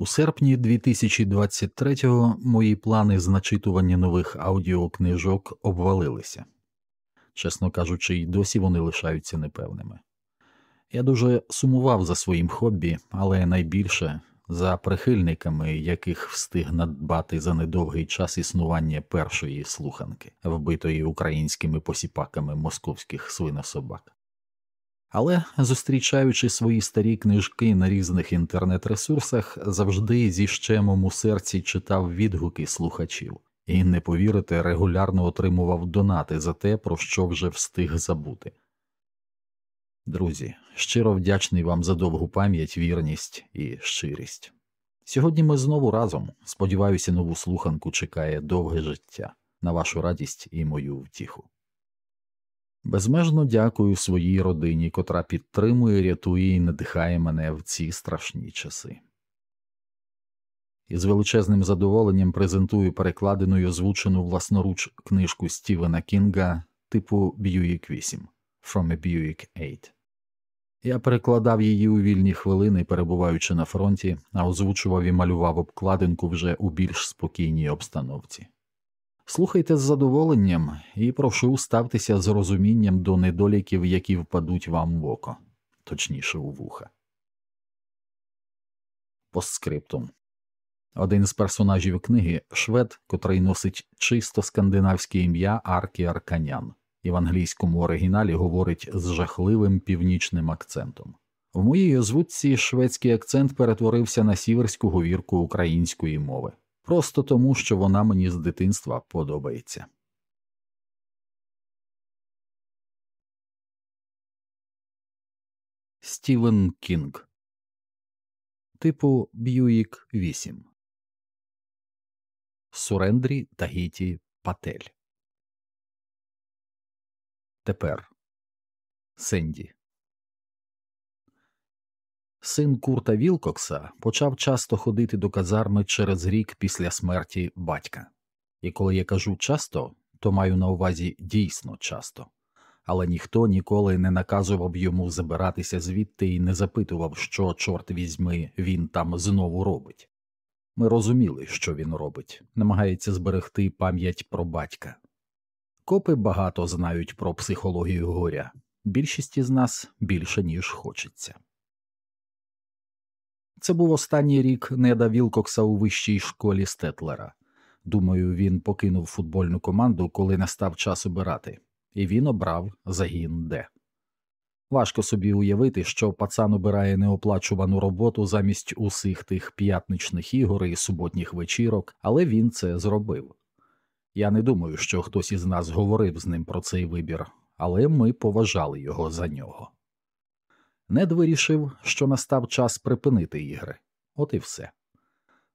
У серпні 2023-го мої плани з начитування нових аудіокнижок обвалилися. Чесно кажучи, й досі вони лишаються непевними. Я дуже сумував за своїм хобі, але найбільше за прихильниками, яких встиг надбати за недовгий час існування першої слуханки, вбитої українськими посіпаками московських свинособак. Але, зустрічаючи свої старі книжки на різних інтернет-ресурсах, завжди зі щемом у серці читав відгуки слухачів і, не повірите, регулярно отримував донати за те, про що вже встиг забути. Друзі, щиро вдячний вам за довгу пам'ять, вірність і щирість. Сьогодні ми знову разом. Сподіваюся, нову слуханку чекає довге життя на вашу радість і мою втіху. Безмежно дякую своїй родині, котра підтримує, рятує і надихає мене в ці страшні часи. І з величезним задоволенням презентую перекладену й озвучену власноруч книжку Стівена Кінга типу Buick 8 From a Buick 8. Я перекладав її у вільні хвилини, перебуваючи на фронті, а озвучував і малював обкладинку вже у більш спокійній обстановці. Слухайте з задоволенням і прошу ставтеся з розумінням до недоліків, які впадуть вам в око, точніше у вуха. Постскриптум один з персонажів книги швед, котрий носить чисто скандинавське ім'я Аркі Арканян, і в англійському оригіналі говорить з жахливим північним акцентом. В моїй озвучці шведський акцент перетворився на сіверську говірку української мови просто тому, що вона мені з дитинства подобається. Стівен Кінг Типу Б'юїк 8 Сурендрі Тагіті Патель. Тепер Сенді Син Курта Вілкокса почав часто ходити до казарми через рік після смерті батька, і коли я кажу часто, то маю на увазі дійсно часто, але ніхто ніколи не наказував йому забиратися звідти і не запитував, що, чорт візьми, він там знову робить. Ми розуміли, що він робить, намагається зберегти пам'ять про батька. Копи багато знають про психологію горя, більшість із нас більше, ніж хочеться. Це був останній рік Неда Вілкокса у вищій школі Стетлера. Думаю, він покинув футбольну команду, коли настав час обирати, і він обрав загін Д. Важко собі уявити, що пацан обирає неоплачувану роботу замість усіх тих п'ятничних ігор і суботніх вечірок, але він це зробив. Я не думаю, що хтось із нас говорив з ним про цей вибір, але ми поважали його за нього. Нед вирішив, що настав час припинити ігри, от і все.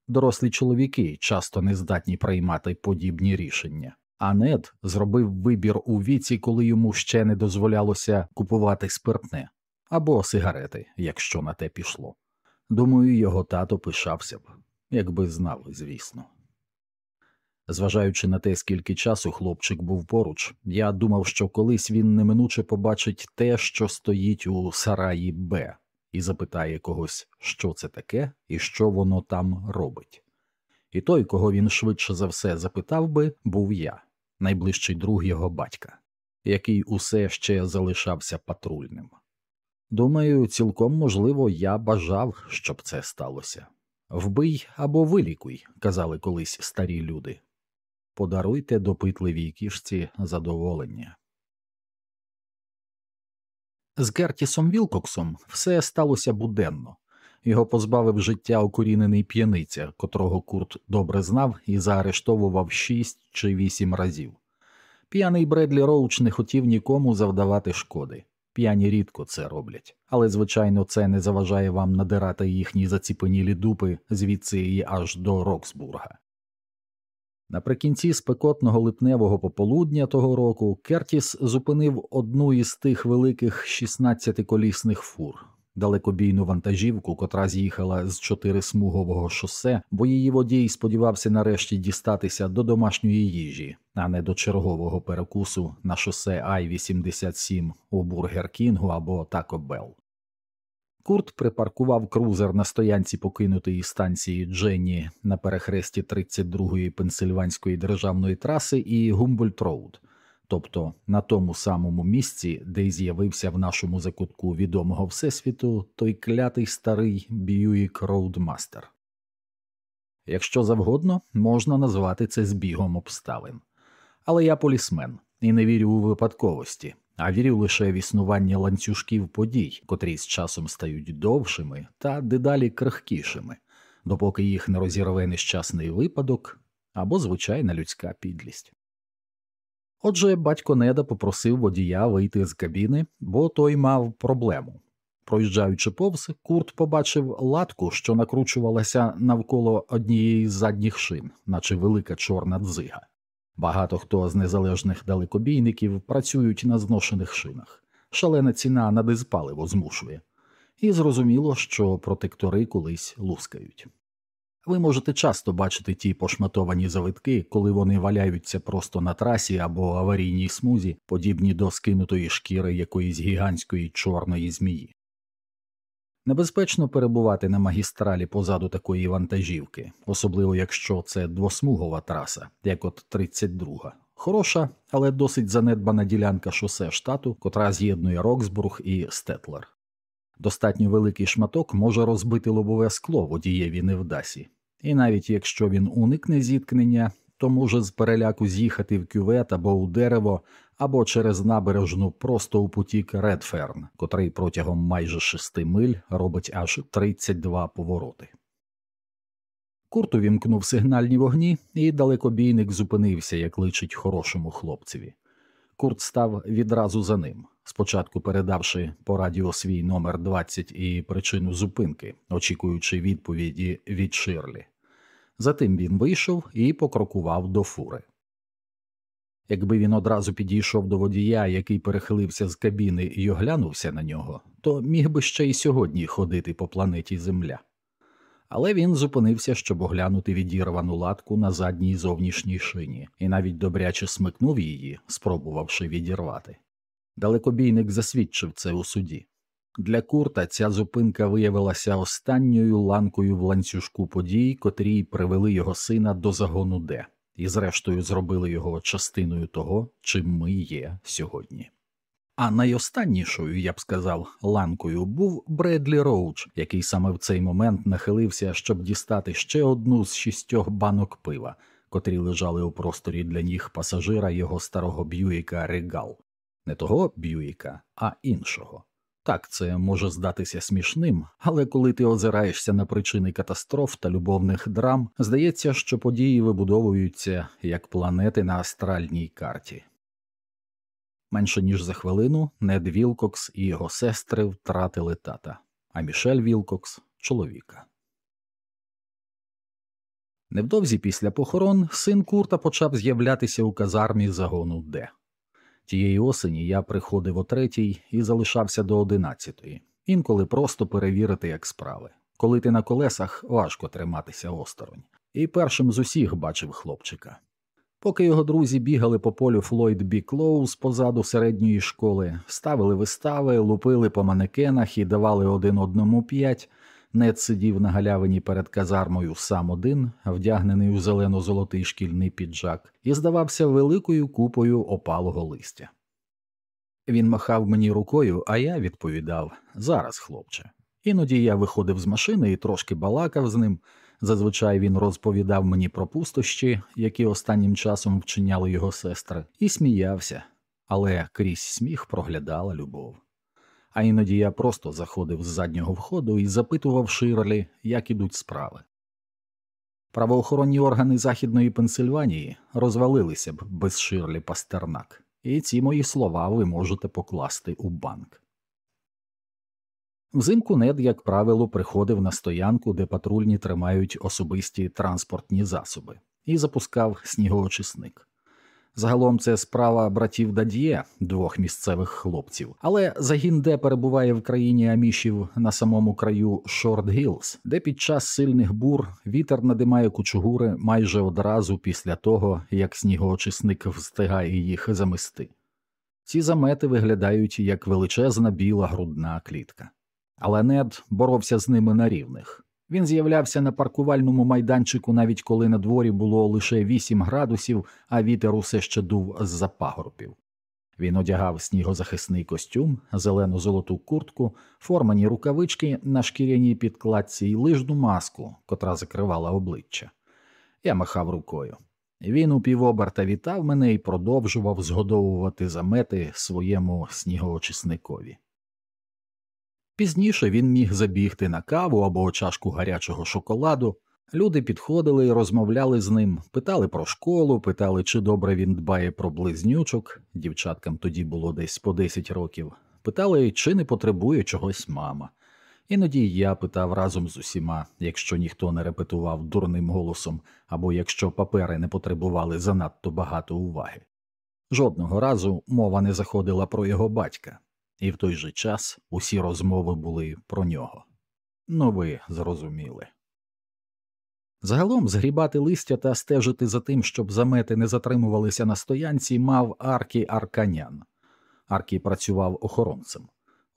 Дорослі чоловіки часто не здатні приймати подібні рішення, а Нед зробив вибір у віці, коли йому ще не дозволялося купувати спиртне або сигарети, якщо на те пішло. Думаю, його тато пишався б, якби знав, звісно. Зважаючи на те, скільки часу хлопчик був поруч, я думав, що колись він неминуче побачить те, що стоїть у сараї Б, і запитає когось, що це таке і що воно там робить. І той, кого він швидше за все запитав би, був я, найближчий друг його батька, який усе ще залишався патрульним. Думаю, цілком можливо, я бажав, щоб це сталося. Вбий або вилікуй, казали колись старі люди подаруйте допитливій кішці задоволення. З Гертісом Вілкоксом все сталося буденно. Його позбавив життя окорінений п'яниця, котрого Курт добре знав і заарештовував шість чи вісім разів. П'яний Бредлі Роуч не хотів нікому завдавати шкоди. П'яні рідко це роблять, але, звичайно, це не заважає вам надирати їхні заціпенілі дупи звідси і аж до Роксбурга. Наприкінці спекотного липневого пополудня того року Кертіс зупинив одну із тих великих 16-колісних фур, далекобійну вантажівку, котра з'їхала з чотирисмугового шосе, бо її водій сподівався нарешті дістатися до домашньої їжі, а не до чергового перекусу на шосе Ай 87 у Бургер Кінгу або Тако Белл. Курт припаркував крузер на стоянці покинутої станції Дженні на перехресті 32-ї пенсильванської державної траси і Гумбольд Роуд, тобто на тому самому місці, де й з'явився в нашому закутку відомого всесвіту той клятий старий Бьюік Роудмастер. Якщо завгодно, можна назвати це збігом обставин. Але я полісмен і не вірю у випадковості, а вірю лише в існування ланцюжків подій, котрі з часом стають довшими та дедалі крихкішими, допоки їх не розірве нещасний випадок або звичайна людська підлість. Отже, батько Неда попросив водія вийти з кабіни, бо той мав проблему. Проїжджаючи повз, Курт побачив латку, що накручувалася навколо однієї з задніх шин, наче велика чорна дзига. Багато хто з незалежних далекобійників працюють на зношених шинах. Шалена ціна на дизпаливо змушує, і зрозуміло, що протектори колись лускають. Ви можете часто бачити ті пошматовані завитки, коли вони валяються просто на трасі або аварійній смузі, подібні до скинутої шкіри якоїсь гігантської чорної змії. Небезпечно перебувати на магістралі позаду такої вантажівки, особливо якщо це двосмугова траса, як от 32. Хороша, але досить занедбана ділянка шосе штату, котра з'єднує Роксбург і Стетлер. Достатньо великий шматок може розбити лобове скло водієві невдасі, і навіть якщо він уникне зіткнення, то може з переляку з'їхати в кювет або у дерево, або через набережну просто у потік Редферн, котрий протягом майже шести миль робить аж 32 повороти. Курт увімкнув сигнальні вогні, і далекобійник зупинився, як личить хорошому хлопцеві. Курт став відразу за ним, спочатку передавши по радіо свій номер 20 і причину зупинки, очікуючи відповіді від Ширлі. Затим він вийшов і покрокував до фури. Якби він одразу підійшов до водія, який перехилився з кабіни і оглянувся на нього, то міг би ще й сьогодні ходити по планеті Земля. Але він зупинився, щоб оглянути відірвану латку на задній зовнішній шині, і навіть добряче смикнув її, спробувавши відірвати. Далекобійник засвідчив це у суді. Для Курта ця зупинка виявилася останньою ланкою в ланцюжку подій, котрі привели його сина до загону Д, і, зрештою, зробили його частиною того, чим ми є сьогодні. А найостаннішою, я б сказав, ланкою був Бредлі Роуч, який саме в цей момент нахилився, щоб дістати ще одну з шістьох банок пива, котрі лежали у просторі для ніг пасажира його старого б'юїка Регал, не того б'юїка, а іншого. Так, це може здатися смішним, але коли ти озираєшся на причини катастроф та любовних драм, здається, що події вибудовуються як планети на астральній карті. Менше ніж за хвилину Нед Вілкокс і його сестри втратили тата, а Мішель Вілкокс чоловіка. Невдовзі після похорон син Курта почав з'являтися у казармі загону Д. Тієї осені я приходив о третій і залишався до одинадцятої, інколи просто перевірити, як справи. Коли ти на колесах, важко триматися осторонь, і першим з усіх бачив хлопчика. Поки його друзі бігали по полю Флойд Бі Клоуз позаду середньої школи, ставили вистави, лупили по манекенах і давали один одному п'ять. Нед сидів на галявині перед казармою сам один, вдягнений у зелено-золотий шкільний піджак, і здавався великою купою опалого листя. Він махав мені рукою, а я відповідав зараз, хлопче. Іноді я виходив з машини і трошки балакав з ним. Зазвичай він розповідав мені про пустощі, які останнім часом вчиняли його сестри, і сміявся, але крізь сміх проглядала любов а іноді я просто заходив з заднього входу і запитував Ширлі, як ідуть справи. Правоохоронні органи Західної Пенсильванії розвалилися б без Ширлі Пастернак, і ці мої слова ви можете покласти у банк. Взимку нед, як правило, приходив на стоянку, де патрульні тримають особисті транспортні засоби, і запускав сніговочисник. Загалом це справа братів Дад'є, двох місцевих хлопців. Але загін де перебуває в країні амішів на самому краю Шорт Гілз, де під час сильних бур вітер надимає кучугури майже одразу після того, як снігоочисник встигає їх замести. Ці замети виглядають як величезна біла грудна клітка. Але нед боровся з ними на рівних. Він з'являвся на паркувальному майданчику, навіть коли на дворі було лише 8 градусів, а вітер усе ще дув з за пагорбів. Він одягав снігозахисний костюм, зелену золоту куртку, формані рукавички на шкіряній підкладці і лижну маску, котра закривала обличчя. Я махав рукою. Він у півоберта вітав мене і продовжував згодовувати замети своєму снігоочисникові. Пізніше він міг забігти на каву або чашку гарячого шоколаду. Люди підходили і розмовляли з ним, питали про школу, питали, чи добре він дбає про близнючок, дівчаткам тоді було десь по 10 років, питали, чи не потребує чогось мама. Іноді я питав разом з усіма, якщо ніхто не репетував дурним голосом, або якщо папери не потребували занадто багато уваги. Жодного разу мова не заходила про його батька, і в той же час усі розмови були про нього. Ну ви зрозуміли. Загалом згрібати листя та стежити за тим, щоб замети не затримувалися на стоянці, мав Аркі Арканян. Аркі працював охоронцем.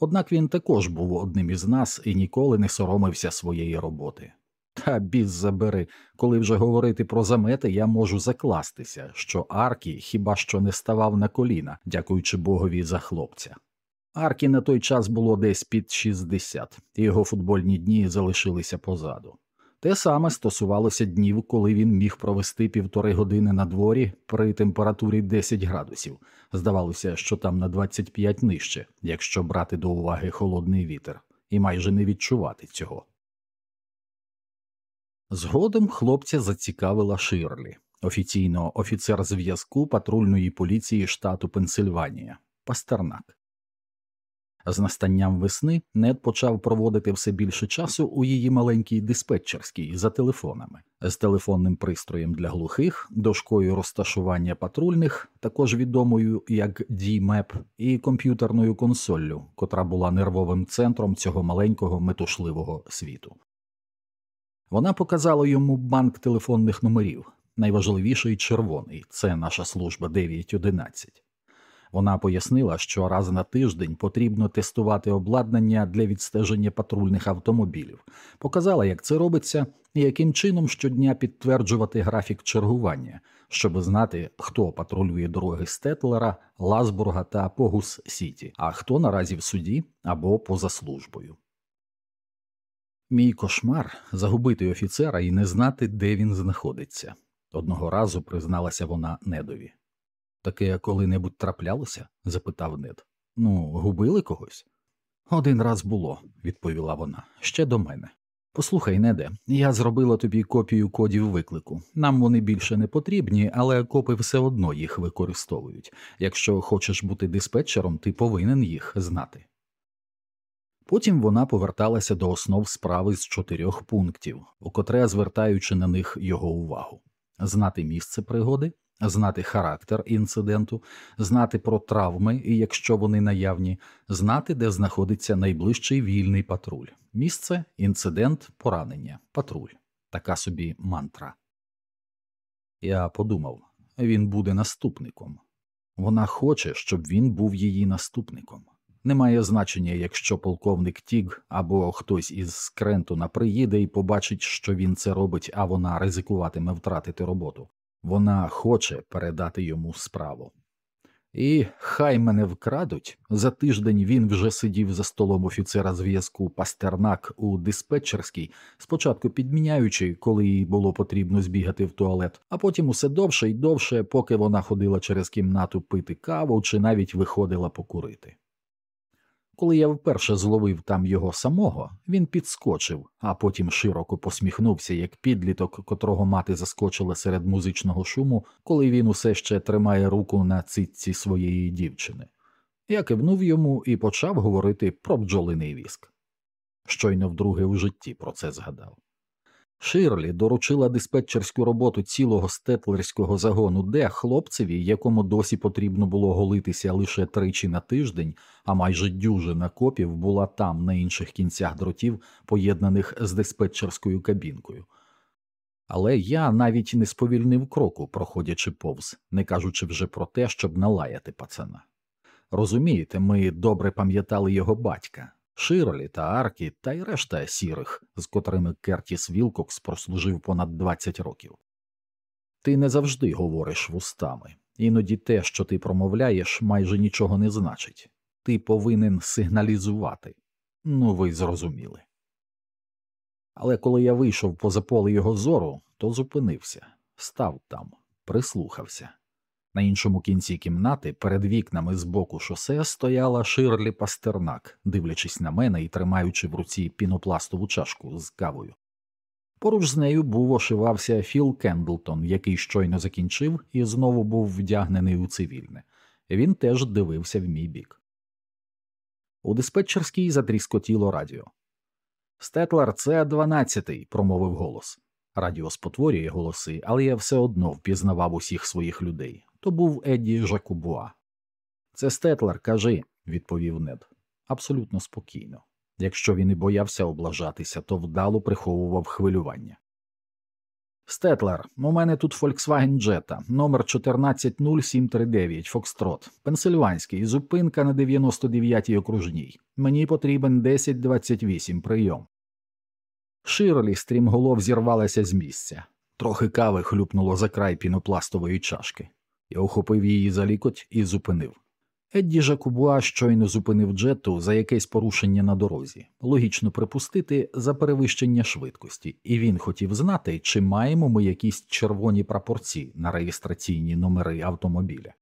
Однак він також був одним із нас і ніколи не соромився своєї роботи. Та біз забери, коли вже говорити про замети, я можу закластися, що Аркі хіба що не ставав на коліна, дякуючи Богові за хлопця. Аркі на той час було десь під 60, і його футбольні дні залишилися позаду. Те саме стосувалося днів, коли він міг провести півтори години на дворі при температурі 10 градусів. Здавалося, що там на 25 нижче, якщо брати до уваги холодний вітер, і майже не відчувати цього. Згодом хлопця зацікавила Ширлі, офіційно офіцер зв'язку патрульної поліції штату Пенсильванія Пастернак. З настанням весни Нед почав проводити все більше часу у її маленькій диспетчерській за телефонами, з телефонним пристроєм для глухих, дошкою розташування патрульних, також відомою як D-Map, і комп'ютерною консоллю, котра була нервовим центром цього маленького метушливого світу. Вона показала йому банк телефонних номерів. Найважливіший червоний це наша служба 911. Вона пояснила, що раз на тиждень потрібно тестувати обладнання для відстеження патрульних автомобілів, показала, як це робиться, і яким чином щодня підтверджувати графік чергування, щоб знати, хто патрулює дороги Стетлера, Ласбурга та Погус Сіті, а хто наразі в суді або поза службою. Мій кошмар загубити офіцера і не знати, де він знаходиться. Одного разу призналася вона недові. Таке коли-небудь траплялося? запитав нед. Ну, губили когось? Один раз було, відповіла вона, ще до мене. Послухай, неде, я зробила тобі копію кодів виклику. Нам вони більше не потрібні, але копи все одно їх використовують. Якщо хочеш бути диспетчером, ти повинен їх знати. Потім вона поверталася до основ справи з чотирьох пунктів, у котре звертаючи на них його увагу знати місце пригоди, знати характер інциденту, знати про травми, і якщо вони наявні, знати, де знаходиться найближчий вільний патруль, місце, інцидент, поранення, патруль, така собі мантра. Я подумав він буде наступником. Вона хоче, щоб він був її наступником. Немає значення, якщо полковник Тіг або хтось із Скрентона приїде і побачить, що він це робить, а вона ризикуватиме втратити роботу. Вона хоче передати йому справу. І хай мене вкрадуть. За тиждень він вже сидів за столом офіцера зв'язку Пастернак у диспетчерській, спочатку підміняючи, коли їй було потрібно збігати в туалет, а потім усе довше й довше, поки вона ходила через кімнату пити каву чи навіть виходила покурити. Коли я вперше зловив там його самого, він підскочив, а потім широко посміхнувся, як підліток, котрого мати заскочила серед музичного шуму, коли він усе ще тримає руку на цитці своєї дівчини. Я кивнув йому і почав говорити про бджолиний віск. Щойно вдруге у житті про це згадав. Ширлі доручила диспетчерську роботу цілого стетлерського загону, де хлопцеві, якому досі потрібно було голитися лише тричі на тиждень, а майже дюжина копів була там, на інших кінцях дротів, поєднаних з диспетчерською кабінкою. Але я навіть не сповільнив кроку, проходячи повз, не кажучи вже про те, щоб налаяти пацана. Розумієте, ми добре пам'ятали його батька. Ширлі та Аркі та й решта сірих, з котрими Кертіс Вілкокс прослужив понад 20 років. Ти не завжди говориш вустами, іноді те, що ти промовляєш, майже нічого не значить. Ти повинен сигналізувати. Ну, ви зрозуміли. Але коли я вийшов поза поле його зору, то зупинився, став там, прислухався. На іншому кінці кімнати перед вікнами з боку шосе стояла Ширлі Пастернак, дивлячись на мене і тримаючи в руці пінопластову чашку з кавою. Поруч з нею був ошивався Філ Кендлтон, який щойно закінчив і знову був вдягнений у цивільне. Він теж дивився в мій бік. У диспетчерській затріскотіло радіо. Стетлер, це дванадцятий, промовив голос. Радіо спотворює голоси, але я все одно впізнавав усіх своїх людей. То був Едді Жакубуа. Це Стетлер, кажи, відповів нед. Абсолютно спокійно. Якщо він і боявся облажатися, то вдало приховував хвилювання. Стетлер, у мене тут Volkswagen Jetta, номер 140739, Фокстрот, Пенсильванський, зупинка на 99-й окружній. Мені потрібен 1028 прийом. Ширлі стрімголов зірвалася з місця. Трохи кави хлюпнуло за край пінопластової чашки. Я охопив її за лікоть і зупинив. Едді Жакубуа щойно зупинив джету за якесь порушення на дорозі, логічно припустити за перевищення швидкості, і він хотів знати, чи маємо ми якісь червоні прапорці на реєстраційні номери автомобіля.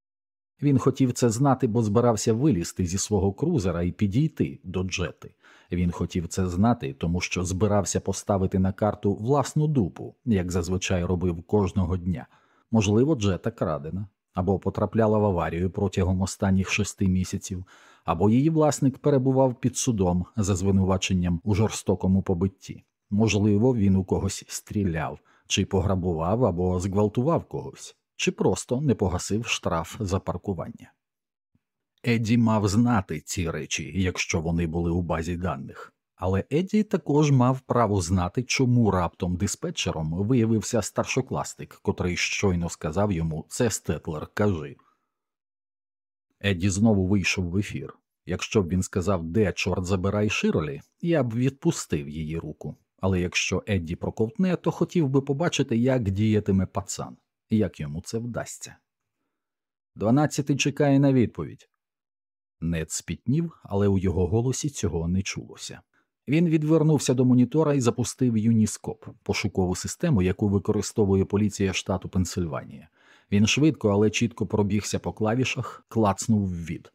Він хотів це знати, бо збирався вилізти зі свого крузера і підійти до джети. Він хотів це знати, тому що збирався поставити на карту власну дупу, як зазвичай робив кожного дня. Можливо, джета крадена або потрапляла в аварію протягом останніх шести місяців, або її власник перебував під судом за звинуваченням у жорстокому побитті. Можливо, він у когось стріляв, чи пограбував або зґвалтував когось, чи просто не погасив штраф за паркування. Едді мав знати ці речі, якщо вони були у базі даних. Але Едді також мав право знати, чому раптом диспетчером виявився старшокласник, котрий щойно сказав йому це Стетлер, кажи. Едді знову вийшов в ефір. Якщо б він сказав, де чорт забирай Ширлі, я б відпустив її руку. Але якщо Едді проковтне, то хотів би побачити, як діятиме пацан, як йому це вдасться. Дванадцятий чекає на відповідь. Нед спітнів, але у його голосі цього не чулося. Він відвернувся до монітора і запустив Юніскоп, пошукову систему, яку використовує поліція штату Пенсильванія. Він швидко, але чітко пробігся по клавішах, клацнув від.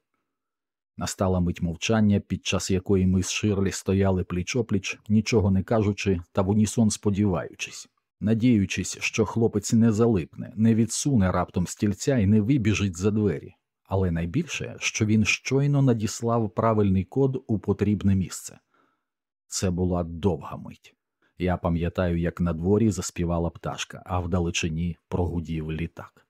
Настала мить мовчання, під час якої ми з Ширлі стояли пліч опліч, нічого не кажучи, та в унісон сподіваючись, надіючись, що хлопець не залипне, не відсуне раптом стільця і не вибіжить за двері. Але найбільше, що він щойно надіслав правильний код у потрібне місце. Це була довга мить. Я пам'ятаю, як на дворі заспівала пташка, а вдалечині прогудів літак.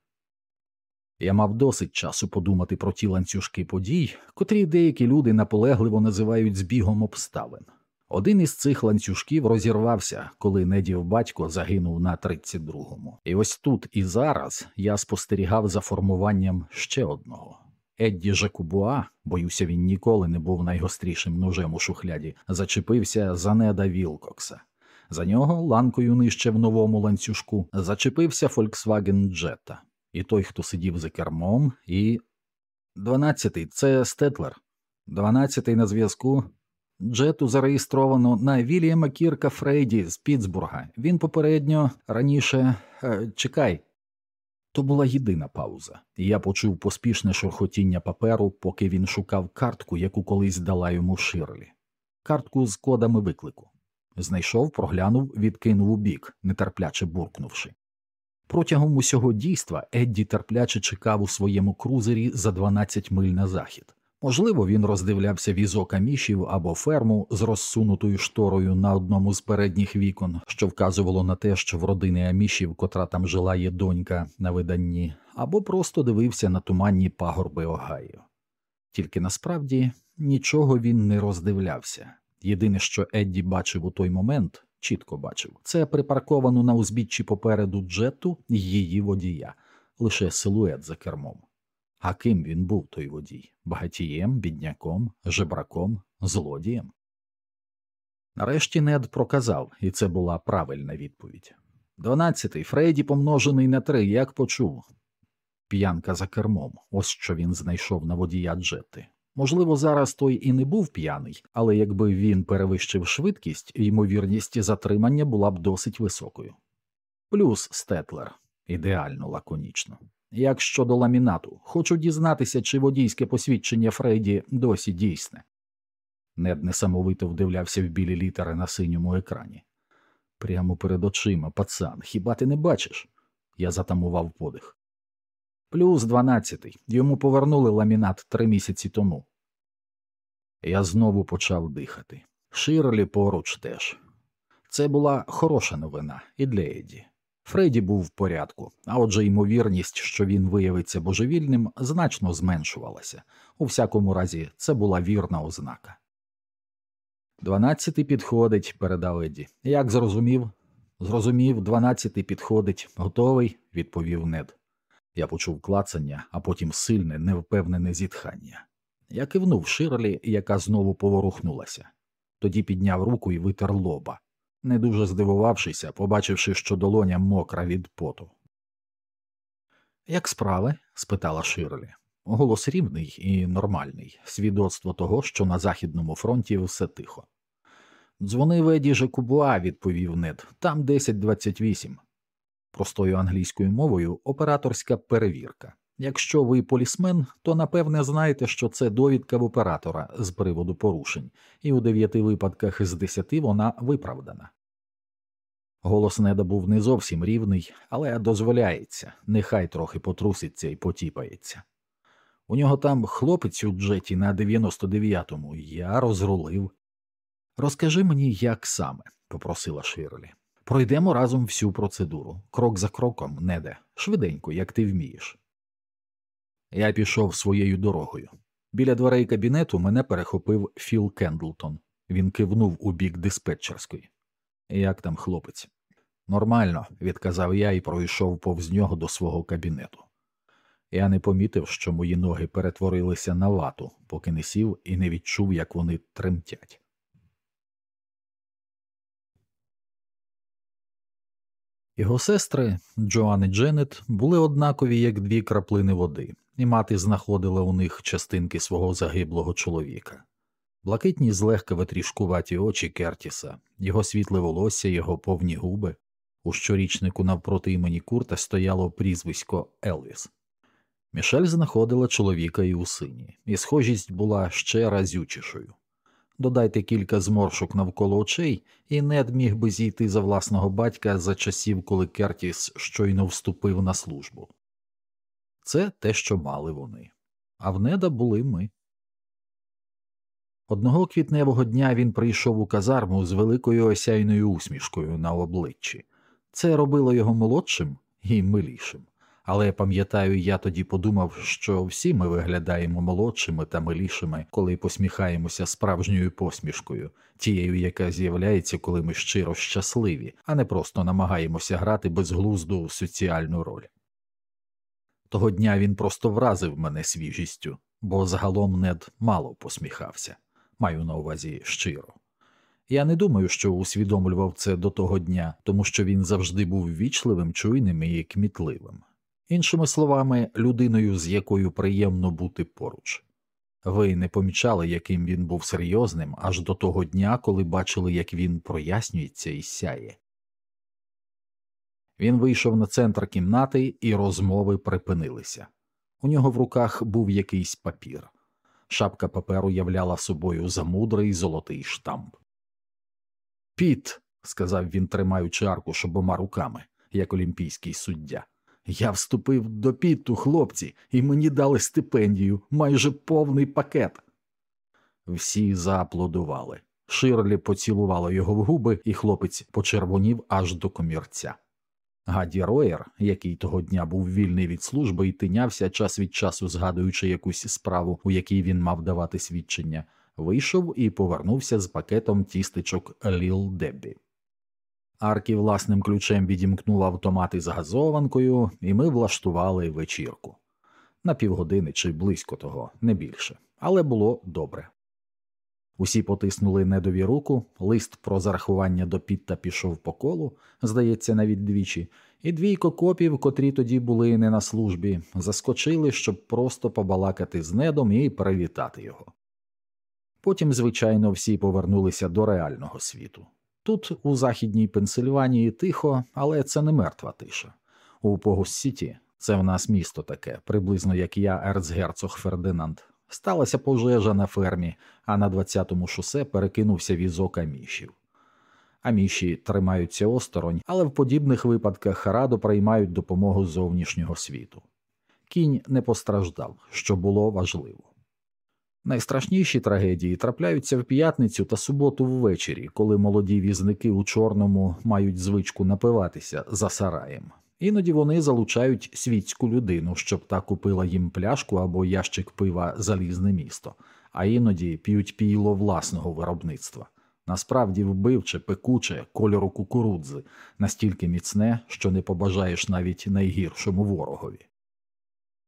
Я мав досить часу подумати про ті ланцюжки подій, котрі деякі люди наполегливо називають збігом обставин. Один із цих ланцюжків розірвався, коли недів батько загинув на 32-му. І ось тут і зараз я спостерігав за формуванням ще одного. Едді Жакубуа, боюся, він ніколи не був найгострішим ножем у шухляді, зачепився за неда Вілкокса. За нього ланкою нижче в новому ланцюжку зачепився Volkswagen Jetta. і той, хто сидів за кермом, і. Дванадцятий це Стетлер. Дванадцятий на зв'язку. Джету зареєстровано на Вільяма Кірка Фрейді з Пітсбурга. Він попередньо раніше. Е, чекай. То була єдина пауза, і я почув поспішне шурхотіння паперу, поки він шукав картку, яку колись дала йому Ширлі. Картку з кодами виклику. Знайшов, проглянув, відкинув у бік, нетерпляче буркнувши. Протягом усього дійства Едді терпляче чекав у своєму крузері за 12 миль на захід. Можливо, він роздивлявся візок амішів або ферму з розсунутою шторою на одному з передніх вікон, що вказувало на те, що в родини амішів, котра там жила є донька на виданні, або просто дивився на туманні пагорби Огайо. Тільки насправді нічого він не роздивлявся. Єдине, що Едді бачив у той момент, чітко бачив, це припарковану на узбіччі попереду джету її водія, лише силует за кермом. А ким він був той водій? Багатієм, бідняком, жебраком, злодієм? Нарешті Нед проказав, і це була правильна відповідь. Дванадцятий Фредді помножений на три, як почув. П'янка за кермом, ось що він знайшов на водія Джети. Можливо, зараз той і не був п'яний, але якби він перевищив швидкість, ймовірність затримання була б досить високою. Плюс Стетлер ідеально лаконічно. Як щодо ламінату, хочу дізнатися, чи водійське посвідчення Фредді досі дійсне. Нед несамовито вдивлявся в білі літери на синьому екрані. Прямо перед очима, пацан, хіба ти не бачиш? Я затамував подих. Плюс дванадцятий. Йому повернули ламінат три місяці тому. Я знову почав дихати. Ширлі поруч теж. Це була хороша новина і для Еді. Фредді був в порядку, а отже, ймовірність, що він виявиться божевільним, значно зменшувалася. У всякому разі, це була вірна ознака. Дванадцятий підходить, передав Еді. Як зрозумів? Зрозумів, дванадцятий підходить. Готовий, відповів нед. Я почув клацання, а потім сильне, невпевнене зітхання. Я кивнув Ширлі, яка знову поворухнулася. Тоді підняв руку і витер лоба, не дуже здивувавшися, побачивши, що долоня мокра від поту. Як справи? спитала Ширлі. Голос рівний і нормальний, свідоцтво того, що на Західному фронті все тихо. Дзвонив Еді Жекубуа, відповів нед, там 1028. Простою англійською мовою операторська перевірка. Якщо ви полісмен, то напевне знаєте, що це довідка в оператора з приводу порушень, і у дев'яти випадках з десяти вона виправдана. Голос неда був не зовсім рівний, але дозволяється, нехай трохи потруситься і потіпається. У нього там хлопець у джеті на 99-му, я розрулив. Розкажи мені, як саме, попросила Ширлі. Пройдемо разом всю процедуру, крок за кроком, неде, швиденько, як ти вмієш. Я пішов своєю дорогою. Біля дверей кабінету мене перехопив Філ Кендлтон. Він кивнув у бік диспетчерської. Як там хлопець? Нормально, відказав я і пройшов повз нього до свого кабінету. Я не помітив, що мої ноги перетворилися на вату, поки не сів і не відчув, як вони тремтять. Його сестри, Джоан і Дженет, були однакові, як дві краплини води, і мати знаходила у них частинки свого загиблого чоловіка. Блакитні злегка витрішкуваті очі Кертіса, його світле волосся, його повні губи. У щорічнику навпроти імені Курта стояло прізвисько Елвіс. Мішель знаходила чоловіка і у сині, і схожість була ще разючішою. Додайте кілька зморшок навколо очей, і нед міг би зійти за власного батька за часів, коли Кертіс щойно вступив на службу. Це те, що мали вони, а в неда були ми. Одного квітневого дня він прийшов у казарму з великою осяйною усмішкою на обличчі. Це робило його молодшим і милішим. Але пам'ятаю, я тоді подумав, що всі ми виглядаємо молодшими та милішими, коли посміхаємося справжньою посмішкою, тією, яка з'являється, коли ми щиро щасливі, а не просто намагаємося грати безглузду соціальну роль. Того дня він просто вразив мене свіжістю, бо загалом нед мало посміхався, маю на увазі щиро. Я не думаю, що усвідомлював це до того дня, тому що він завжди був вічливим, чуйним і кмітливим іншими словами, людиною, з якою приємно бути поруч. Ви не помічали, яким він був серйозним аж до того дня, коли бачили, як він прояснюється і сяє. Він вийшов на центр кімнати, і розмови припинилися. У нього в руках був якийсь папір. Шапка паперу являла собою замудрий золотий штамп. Піт, сказав він, тримаючи аркуш обома руками, як олімпійський суддя. Я вступив до підту, хлопці, і мені дали стипендію, майже повний пакет. Всі зааплодували. Ширлі поцілувала його в губи, і хлопець почервонів аж до комірця. Гадді Роєр, який того дня був вільний від служби і тинявся час від часу, згадуючи якусь справу, у якій він мав давати свідчення, вийшов і повернувся з пакетом тістечок Ліл Деббі. Аркі власним ключем відімкнув автомат із газованкою, і ми влаштували вечірку. На півгодини чи близько того, не більше, але було добре. Усі потиснули недові руку, лист про зарахування до Пітта пішов по колу, здається, навіть двічі, і двійко копів, котрі тоді були не на службі, заскочили, щоб просто побалакати з недом і привітати його. Потім, звичайно, всі повернулися до реального світу. Тут, у західній Пенсильванії, тихо, але це не мертва тиша. У Погос-Сіті, це в нас місто таке, приблизно як я, ерцгерцог Фердинанд, сталася пожежа на фермі, а на 20-му шосе перекинувся візок амішів. Аміші тримаються осторонь, але в подібних випадках радо приймають допомогу зовнішнього світу. Кінь не постраждав, що було важливо. Найстрашніші трагедії трапляються в п'ятницю та суботу ввечері, коли молоді візники у чорному мають звичку напиватися за сараєм. Іноді вони залучають світську людину, щоб та купила їм пляшку або ящик пива залізне місто, а іноді п'ють пійло власного виробництва. Насправді вбивче, пекуче, кольору кукурудзи, настільки міцне, що не побажаєш навіть найгіршому ворогові.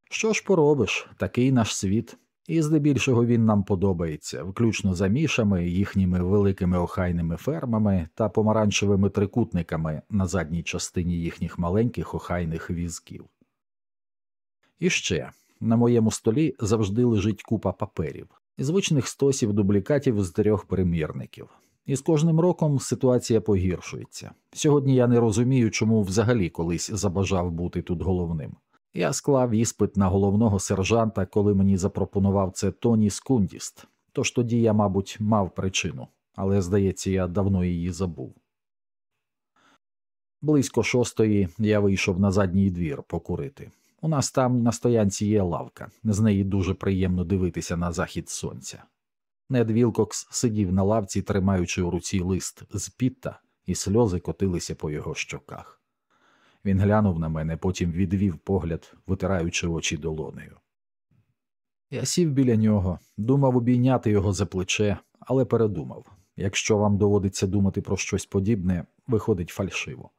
Що ж поробиш, такий наш світ, і здебільшого він нам подобається, включно за мішами, їхніми великими охайними фермами та помаранчевими трикутниками на задній частині їхніх маленьких охайних візків. І ще на моєму столі завжди лежить купа паперів, звичних стосів дублікатів з трьох примірників. І з кожним роком ситуація погіршується. Сьогодні я не розумію, чому взагалі колись забажав бути тут головним. Я склав іспит на головного сержанта, коли мені запропонував це Тоні Скундіст, тож тоді я, мабуть, мав причину, але, здається, я давно її забув. Близько шостої я вийшов на задній двір покурити. У нас там на стоянці є лавка, з неї дуже приємно дивитися на захід сонця. Нед Вілкокс сидів на лавці, тримаючи у руці лист з пітта, і сльози котилися по його щоках. Він глянув на мене, потім відвів погляд, витираючи очі долонею. Я сів біля нього, думав обійняти його за плече, але передумав якщо вам доводиться думати про щось подібне, виходить фальшиво.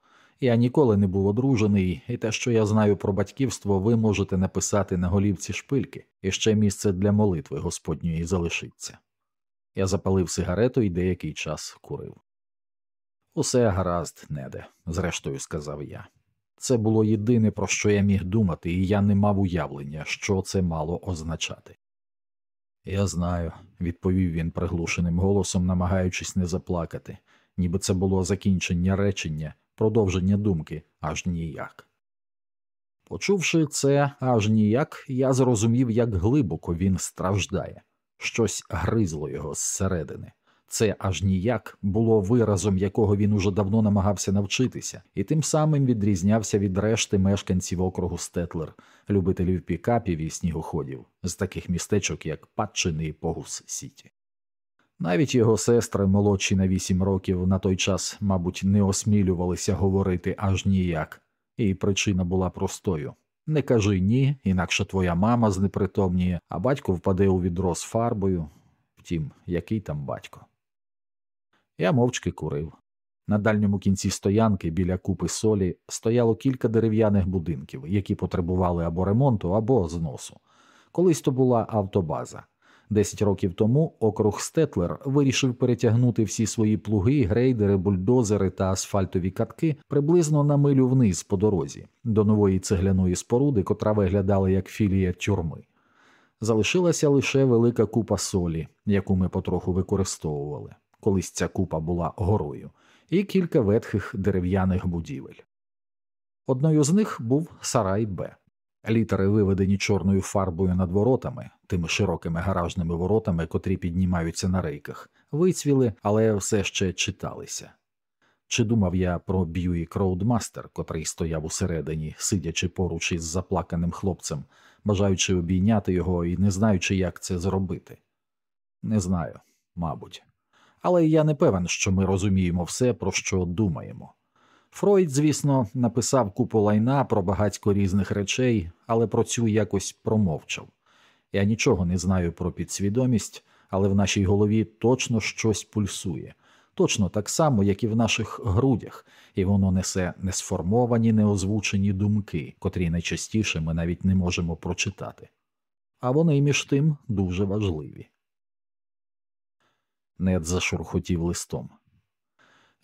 Я ніколи не був одружений, і те, що я знаю про батьківство, ви можете написати на голівці шпильки, і ще місце для молитви Господньої залишиться. Я запалив сигарету і деякий час курив. Усе гаразд, неде, зрештою сказав я. Це було єдине, про що я міг думати, і я не мав уявлення, що це мало означати. Я знаю, відповів він приглушеним голосом, намагаючись не заплакати, ніби це було закінчення речення, продовження думки аж ніяк. Почувши це аж ніяк, я зрозумів, як глибоко він страждає, щось гризло його зсередини. Це аж ніяк було виразом, якого він уже давно намагався навчитися, і тим самим відрізнявся від решти мешканців округу Стетлер, любителів пікапів і снігоходів, з таких містечок, як Патчин і Погус Сіті. Навіть його сестри, молодші на вісім років, на той час, мабуть, не осмілювалися говорити аж ніяк, і причина була простою не кажи ні, інакше твоя мама знепритомніє, а батько впаде у відро з фарбою. Втім, який там батько. Я мовчки курив. На дальньому кінці стоянки біля купи солі стояло кілька дерев'яних будинків, які потребували або ремонту, або зносу. Колись то була автобаза. Десять років тому округ Стетлер вирішив перетягнути всі свої плуги, грейдери, бульдозери та асфальтові катки приблизно на милю вниз по дорозі, до нової цегляної споруди, котра виглядала як філія тюрми. Залишилася лише велика купа солі, яку ми потроху використовували колись ця купа була горою, і кілька ветхих дерев'яних будівель. Одною з них був Сарай Б. Літери, виведені чорною фарбою над воротами, тими широкими гаражними воротами, котрі піднімаються на рейках, вицвіли, але все ще читалися. Чи думав я про Б'юїк Роудмастер, котрий стояв усередині, сидячи поруч із заплаканим хлопцем, бажаючи обійняти його і не знаючи, як це зробити? Не знаю, мабуть але я не певен, що ми розуміємо все, про що думаємо. Фройд, звісно, написав купу лайна про багатько різних речей, але про цю якось промовчав. Я нічого не знаю про підсвідомість, але в нашій голові точно щось пульсує, точно так само, як і в наших грудях, і воно несе несформовані, неозвучені думки, котрі найчастіше ми навіть не можемо прочитати. А вони між тим дуже важливі. Нед зашурхотів листом.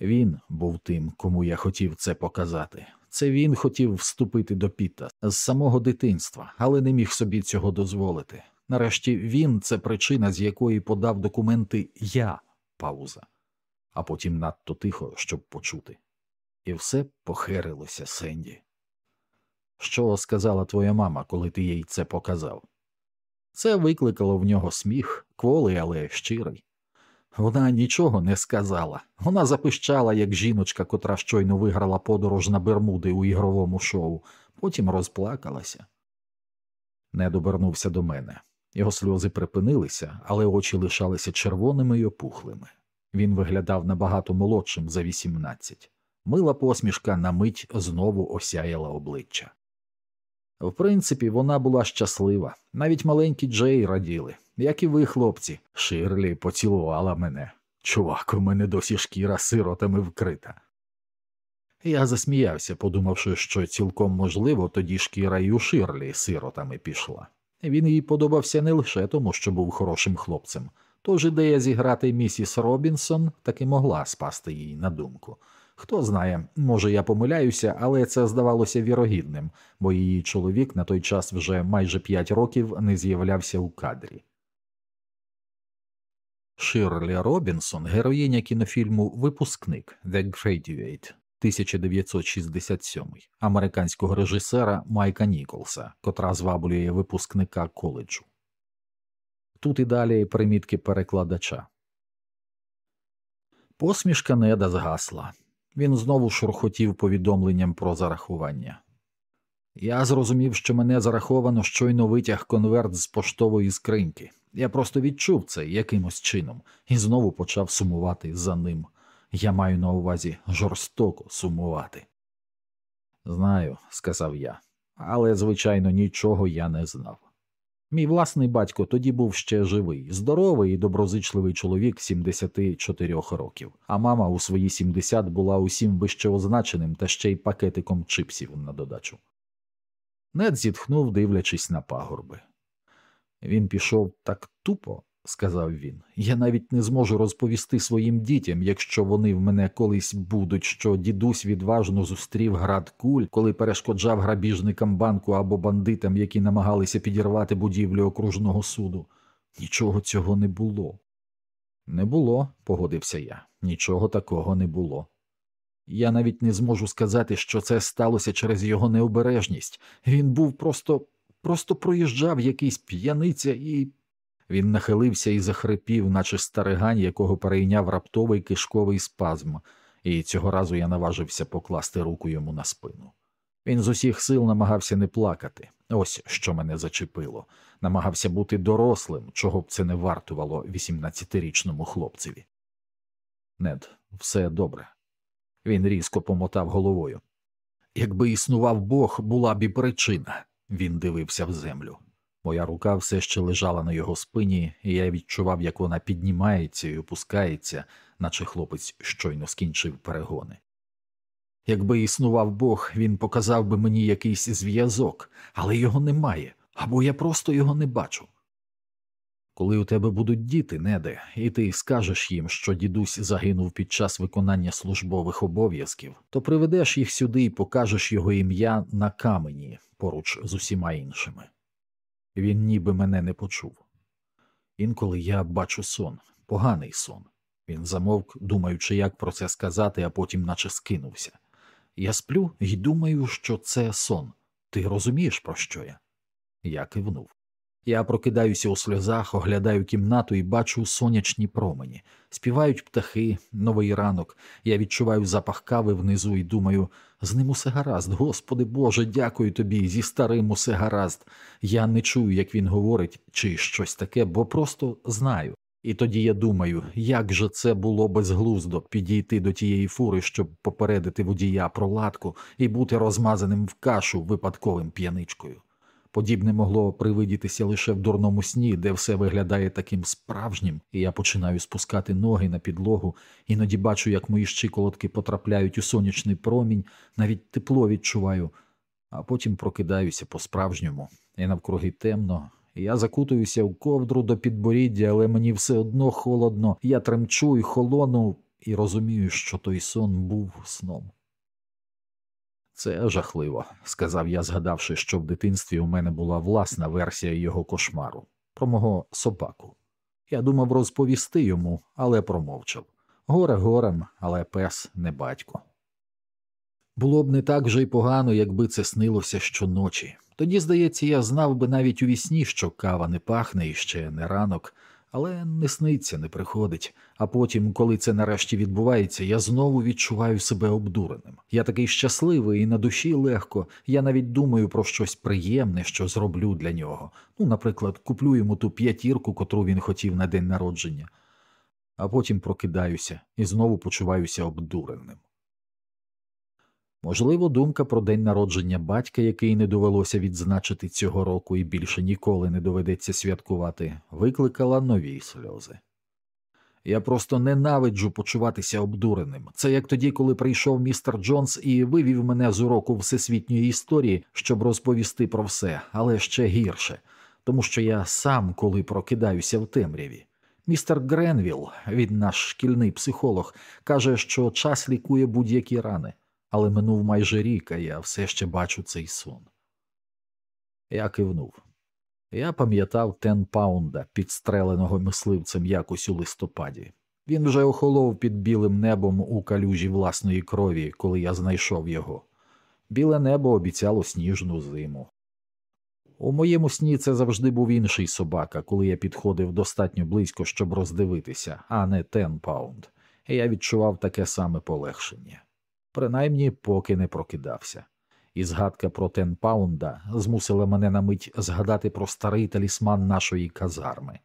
Він був тим, кому я хотів це показати. Це він хотів вступити до Піта з самого дитинства, але не міг собі цього дозволити. Нарешті він це причина, з якої подав документи я, пауза, а потім надто тихо, щоб почути. І все похерилося Сенді. Що сказала твоя мама, коли ти їй це показав? Це викликало в нього сміх, кволий, але щирий. Вона нічого не сказала. Вона запищала, як жіночка, котра щойно виграла подорож на Бермуди у ігровому шоу, потім розплакалася. Нед обернувся до мене. Його сльози припинилися, але очі лишалися червоними й опухлими. Він виглядав набагато молодшим за вісімнадцять. Мила посмішка на мить знову осяяла обличчя. В принципі, вона була щаслива, навіть маленькі Джей раділи, як і ви, хлопці, Ширлі поцілувала мене. Чувак, у мене досі шкіра сиротами вкрита. Я засміявся, подумавши, що цілком можливо тоді шкіра й у Ширлі сиротами пішла. Він їй подобався не лише тому, що був хорошим хлопцем, тож ідея зіграти місіс Робінсон таки могла спасти їй на думку. Хто знає, може я помиляюся, але це здавалося вірогідним, бо її чоловік на той час вже майже п'ять років не з'являвся у кадрі. Ширлі Робінсон, героїня кінофільму Випускник The Graduate 1967 американського режисера Майка Ніколса, котра зваблює випускника коледжу. Тут і далі примітки перекладача. Посмішка неда згасла. Він знову шурхотів повідомленням про зарахування. Я зрозумів, що мене зараховано щойно витяг конверт з поштової скриньки. Я просто відчув це якимось чином і знову почав сумувати за ним. Я маю на увазі жорстоко сумувати. Знаю, сказав я, але, звичайно, нічого я не знав. Мій власний батько тоді був ще живий, здоровий і доброзичливий чоловік 74 років, а мама у свої 70 була усім вищеозначеним та ще й пакетиком чипсів на додачу. Нед зітхнув, дивлячись на пагорби. Він пішов так тупо, сказав він. Я навіть не зможу розповісти своїм дітям, якщо вони в мене колись будуть, що дідусь відважно зустрів град куль, коли перешкоджав грабіжникам банку або бандитам, які намагалися підірвати будівлю окружного суду. Нічого цього не було. Не було, погодився я. Нічого такого не було. Я навіть не зможу сказати, що це сталося через його необережність. Він був просто, просто проїжджав якийсь п'яниця і. Він нахилився і захрипів, наче старигань, якого перейняв раптовий кишковий спазм, і цього разу я наважився покласти руку йому на спину. Він з усіх сил намагався не плакати, ось що мене зачепило, намагався бути дорослим, чого б це не вартувало 18-річному хлопцеві. Нед, все добре. Він різко помотав головою. Якби існував Бог, була б і причина. Він дивився в землю. Моя рука все ще лежала на його спині, і я відчував, як вона піднімається і опускається, наче хлопець щойно скінчив перегони. Якби існував Бог, він показав би мені якийсь зв'язок, але його немає, або я просто його не бачу. Коли у тебе будуть діти, неде, і ти скажеш їм, що дідусь загинув під час виконання службових обов'язків, то приведеш їх сюди і покажеш його ім'я на камені поруч з усіма іншими. Він ніби мене не почув. Інколи я бачу сон, поганий сон. Він замовк, думаючи, як про це сказати, а потім наче скинувся. Я сплю і думаю, що це сон. Ти розумієш, про що я? Я кивнув. Я прокидаюся у сльозах, оглядаю кімнату і бачу сонячні промені. Співають птахи, новий ранок. Я відчуваю запах кави внизу і думаю, з ним усе гаразд, Господи Боже, дякую тобі, зі старим усе гаразд. Я не чую, як він говорить, чи щось таке, бо просто знаю. І тоді я думаю, як же це було безглуздо підійти до тієї фури, щоб попередити водія про латку і бути розмазаним в кашу випадковим п'яничкою. Подібне могло привидітися лише в дурному сні, де все виглядає таким справжнім, і я починаю спускати ноги на підлогу, іноді бачу, як мої щиколотки потрапляють у сонячний промінь, навіть тепло відчуваю, а потім прокидаюся по-справжньому, і навкруги темно, Я закутуюся в ковдру до підборіддя, але мені все одно холодно, я тремчу і холону, і розумію, що той сон був сном. Це жахливо, сказав я, згадавши, що в дитинстві у мене була власна версія його кошмару про мого собаку. Я думав розповісти йому, але промовчав. Горе горем, але пес не батько. Було б не так вже й погано, якби це снилося щоночі. Тоді, здається, я знав би навіть у вісні, що кава не пахне і ще не ранок, але не сниться, не приходить. А потім, коли це нарешті відбувається, я знову відчуваю себе обдуреним. Я такий щасливий і на душі легко. Я навіть думаю про щось приємне, що зроблю для нього. Ну, наприклад, куплю йому ту п'ятірку, котру він хотів на день народження, а потім прокидаюся і знову почуваюся обдуреним. Можливо, думка про день народження батька, який не довелося відзначити цього року і більше ніколи не доведеться святкувати, викликала нові сльози. Я просто ненавиджу почуватися обдуреним. Це як тоді, коли прийшов містер Джонс і вивів мене з уроку всесвітньої історії, щоб розповісти про все, але ще гірше, тому що я сам, коли прокидаюся в темряві. Містер Гренвіл, він наш шкільний психолог, каже, що час лікує будь-які рани але минув майже рік, а я все ще бачу цей сон. Я кивнув. Я пам'ятав Тен Паунда, підстреленого мисливцем якось у листопаді. Він вже охолов під білим небом у калюжі власної крові, коли я знайшов його. Біле небо обіцяло сніжну зиму. У моєму сні це завжди був інший собака, коли я підходив достатньо близько, щоб роздивитися, а не Тен Паунд, я відчував таке саме полегшення принаймні поки не прокидався. І згадка про Тенпаунда змусила мене на мить згадати про старий талісман нашої казарми.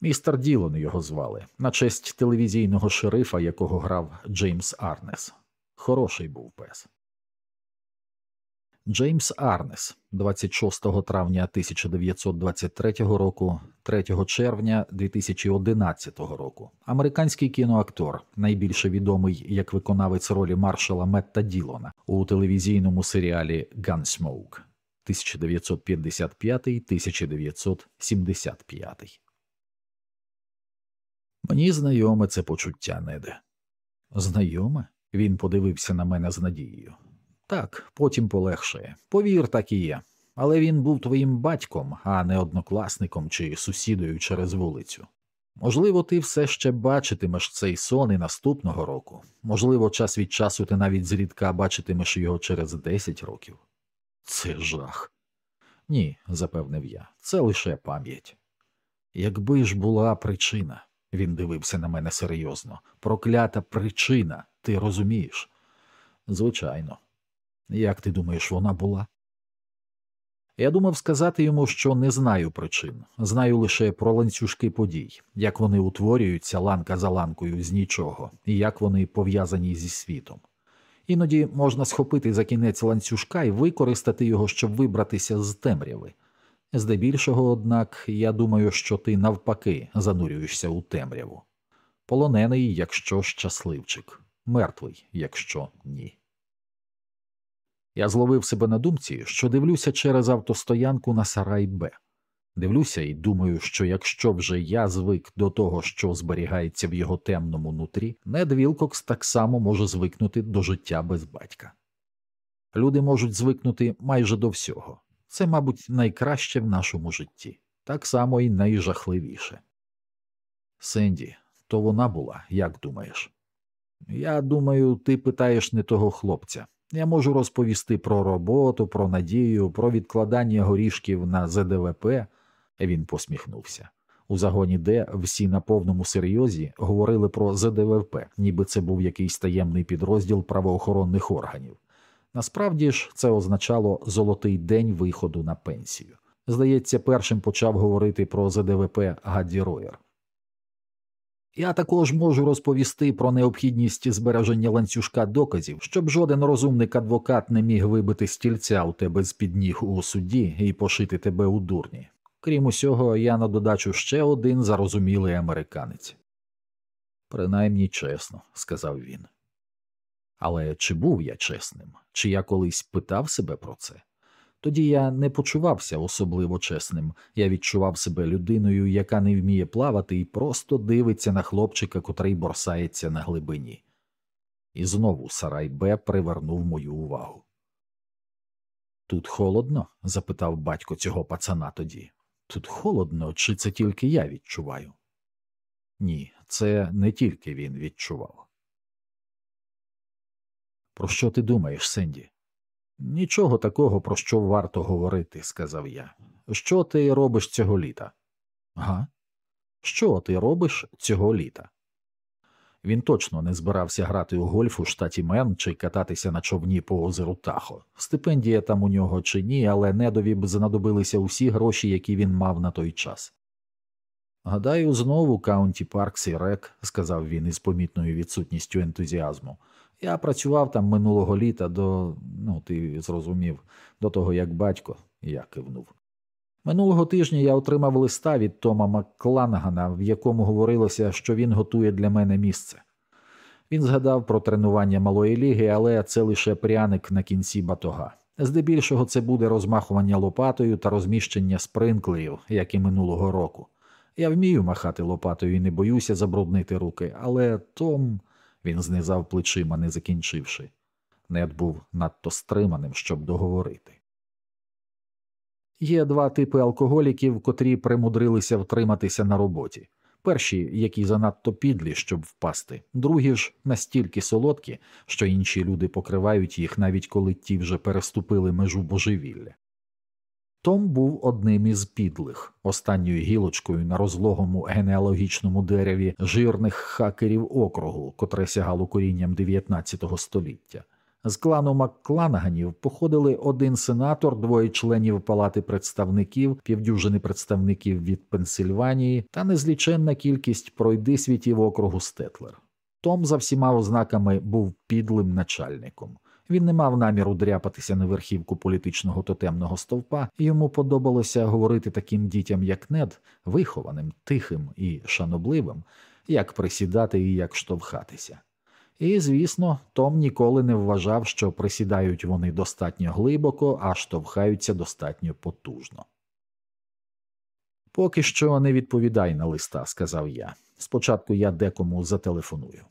Містер Ділон його звали, на честь телевізійного шерифа, якого грав Джеймс Арнес. Хороший був пес. Джеймс Арнес 26 травня 1923 року, 3 червня 2011 року, американський кіноактор, найбільше відомий як виконавець ролі маршала Метта Ділона у телевізійному серіалі Gunsmoke 1955-1975. Мені знайоме це почуття неде. Знайоме? Він подивився на мене з надією. Так, потім полегшає. Повір, так і є. Але він був твоїм батьком, а не однокласником чи сусідою через вулицю. Можливо, ти все ще бачитимеш цей сон і наступного року. Можливо, час від часу ти навіть зрідка бачитимеш його через десять років. Це жах. Ні, запевнив я, це лише пам'ять. Якби ж була причина, він дивився на мене серйозно. Проклята причина, ти розумієш? Звичайно. Як ти думаєш, вона була? Я думав сказати йому, що не знаю причин, знаю лише про ланцюжки подій, як вони утворюються ланка за ланкою з нічого, і як вони пов'язані зі світом. Іноді можна схопити за кінець ланцюжка і використати його, щоб вибратися з темряви. Здебільшого, однак, я думаю, що ти навпаки занурюєшся у темряву. Полонений, якщо щасливчик, мертвий, якщо ні. Я зловив себе на думці, що дивлюся через автостоянку на Сарай Б. Дивлюся і думаю, що якщо вже я звик до того, що зберігається в його темному нутрі, Нед Вілкокс так само може звикнути до життя без батька. Люди можуть звикнути майже до всього. Це, мабуть, найкраще в нашому житті, так само і найжахливіше. Сенді, то вона була, як думаєш? Я думаю, ти питаєш не того хлопця. Я можу розповісти про роботу, про надію, про відкладання горішків на ЗДВП. Він посміхнувся. У загоні Д всі на повному серйозі говорили про ЗДВП, ніби це був якийсь таємний підрозділ правоохоронних органів. Насправді ж це означало золотий день виходу на пенсію. Здається, першим почав говорити про ЗДВП Гадді Роєр. Я також можу розповісти про необхідність збереження ланцюжка доказів, щоб жоден розумник адвокат не міг вибити стільця у тебе з під ніг у суді і пошити тебе у дурні. Крім усього, я на додачу ще один зарозумілий американець. Принаймні чесно, сказав він. Але чи був я чесним, чи я колись питав себе про це? Тоді я не почувався особливо чесним, я відчував себе людиною, яка не вміє плавати і просто дивиться на хлопчика, котрий борсається на глибині. І знову Сарай Б привернув мою увагу. Тут холодно? запитав батько цього пацана тоді. Тут холодно, чи це тільки я відчуваю? Ні, це не тільки він відчував. Про що ти думаєш, Сенді? Нічого такого, про що варто говорити, сказав я. Що ти робиш цього літа? Га? Що ти робиш цього літа? Він точно не збирався грати у гольф у штаті Мен чи кататися на човні по озеру Тахо. Стипендія там у нього чи ні, але недові б знадобилися усі гроші, які він мав на той час. Гадаю, знову Каунті Паркс і Рек, сказав він із помітною відсутністю ентузіазму. Я працював там минулого літа до, ну, ти зрозумів, до того як батько, я кивнув. Минулого тижня я отримав листа від Тома Маккланагана, в якому говорилося, що він готує для мене місце. Він згадав про тренування малої ліги, але це лише пряник на кінці батога. Здебільшого це буде розмахування лопатою та розміщення спринклеїв, як і минулого року. Я вмію махати лопатою і не боюся забруднити руки, але Том. Він знизав плечима, не закінчивши. Нед був надто стриманим, щоб договорити. Є два типи алкоголіків, котрі примудрилися втриматися на роботі. Перші, які занадто підлі, щоб впасти, другі ж настільки солодкі, що інші люди покривають їх, навіть коли ті вже переступили межу божевілля. Том був одним із підлих, останньою гілочкою на розлогому генеалогічному дереві жирних хакерів округу, котре сягало корінням 19 століття. З клану Маккланаганів походили один сенатор, двоє членів Палати представників, півдюжини представників від Пенсильванії та незліченна кількість пройдисвітів округу Стетлер. Том за всіма ознаками був підлим начальником. Він не мав наміру дряпатися на верхівку політичного тотемного стовпа, і йому подобалося говорити таким дітям, як нед, вихованим, тихим і шанобливим, як присідати і як штовхатися. І, звісно, Том ніколи не вважав, що присідають вони достатньо глибоко, а штовхаються достатньо потужно. Поки що не відповідай на листа, сказав я. Спочатку я декому зателефоную.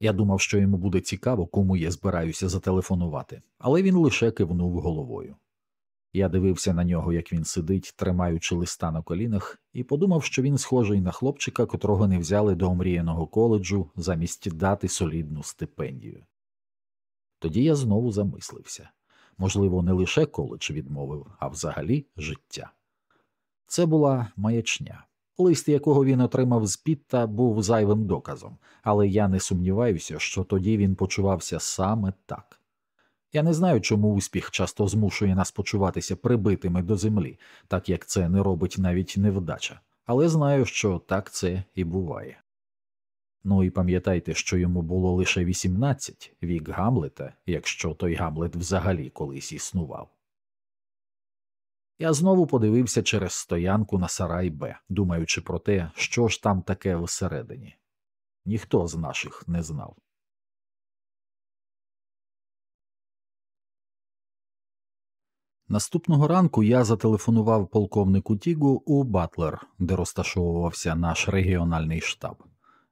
Я думав, що йому буде цікаво, кому я збираюся зателефонувати, але він лише кивнув головою. Я дивився на нього, як він сидить, тримаючи листа на колінах, і подумав, що він схожий на хлопчика, котрого не взяли до омріяного коледжу замість дати солідну стипендію. Тоді я знову замислився можливо, не лише коледж відмовив, а взагалі життя. Це була маячня. Лист, якого він отримав з Пітта, був зайвим доказом, але я не сумніваюся, що тоді він почувався саме так. Я не знаю, чому успіх часто змушує нас почуватися прибитими до землі, так як це не робить навіть невдача, але знаю, що так це і буває. Ну і пам'ятайте, що йому було лише 18, вік Гамлета, якщо той Гамлет взагалі колись існував. Я знову подивився через стоянку на сарай Б, думаючи про те, що ж там таке всередині. Ніхто з наших не знав. Наступного ранку я зателефонував полковнику Тігу у Батлер, де розташовувався наш регіональний штаб.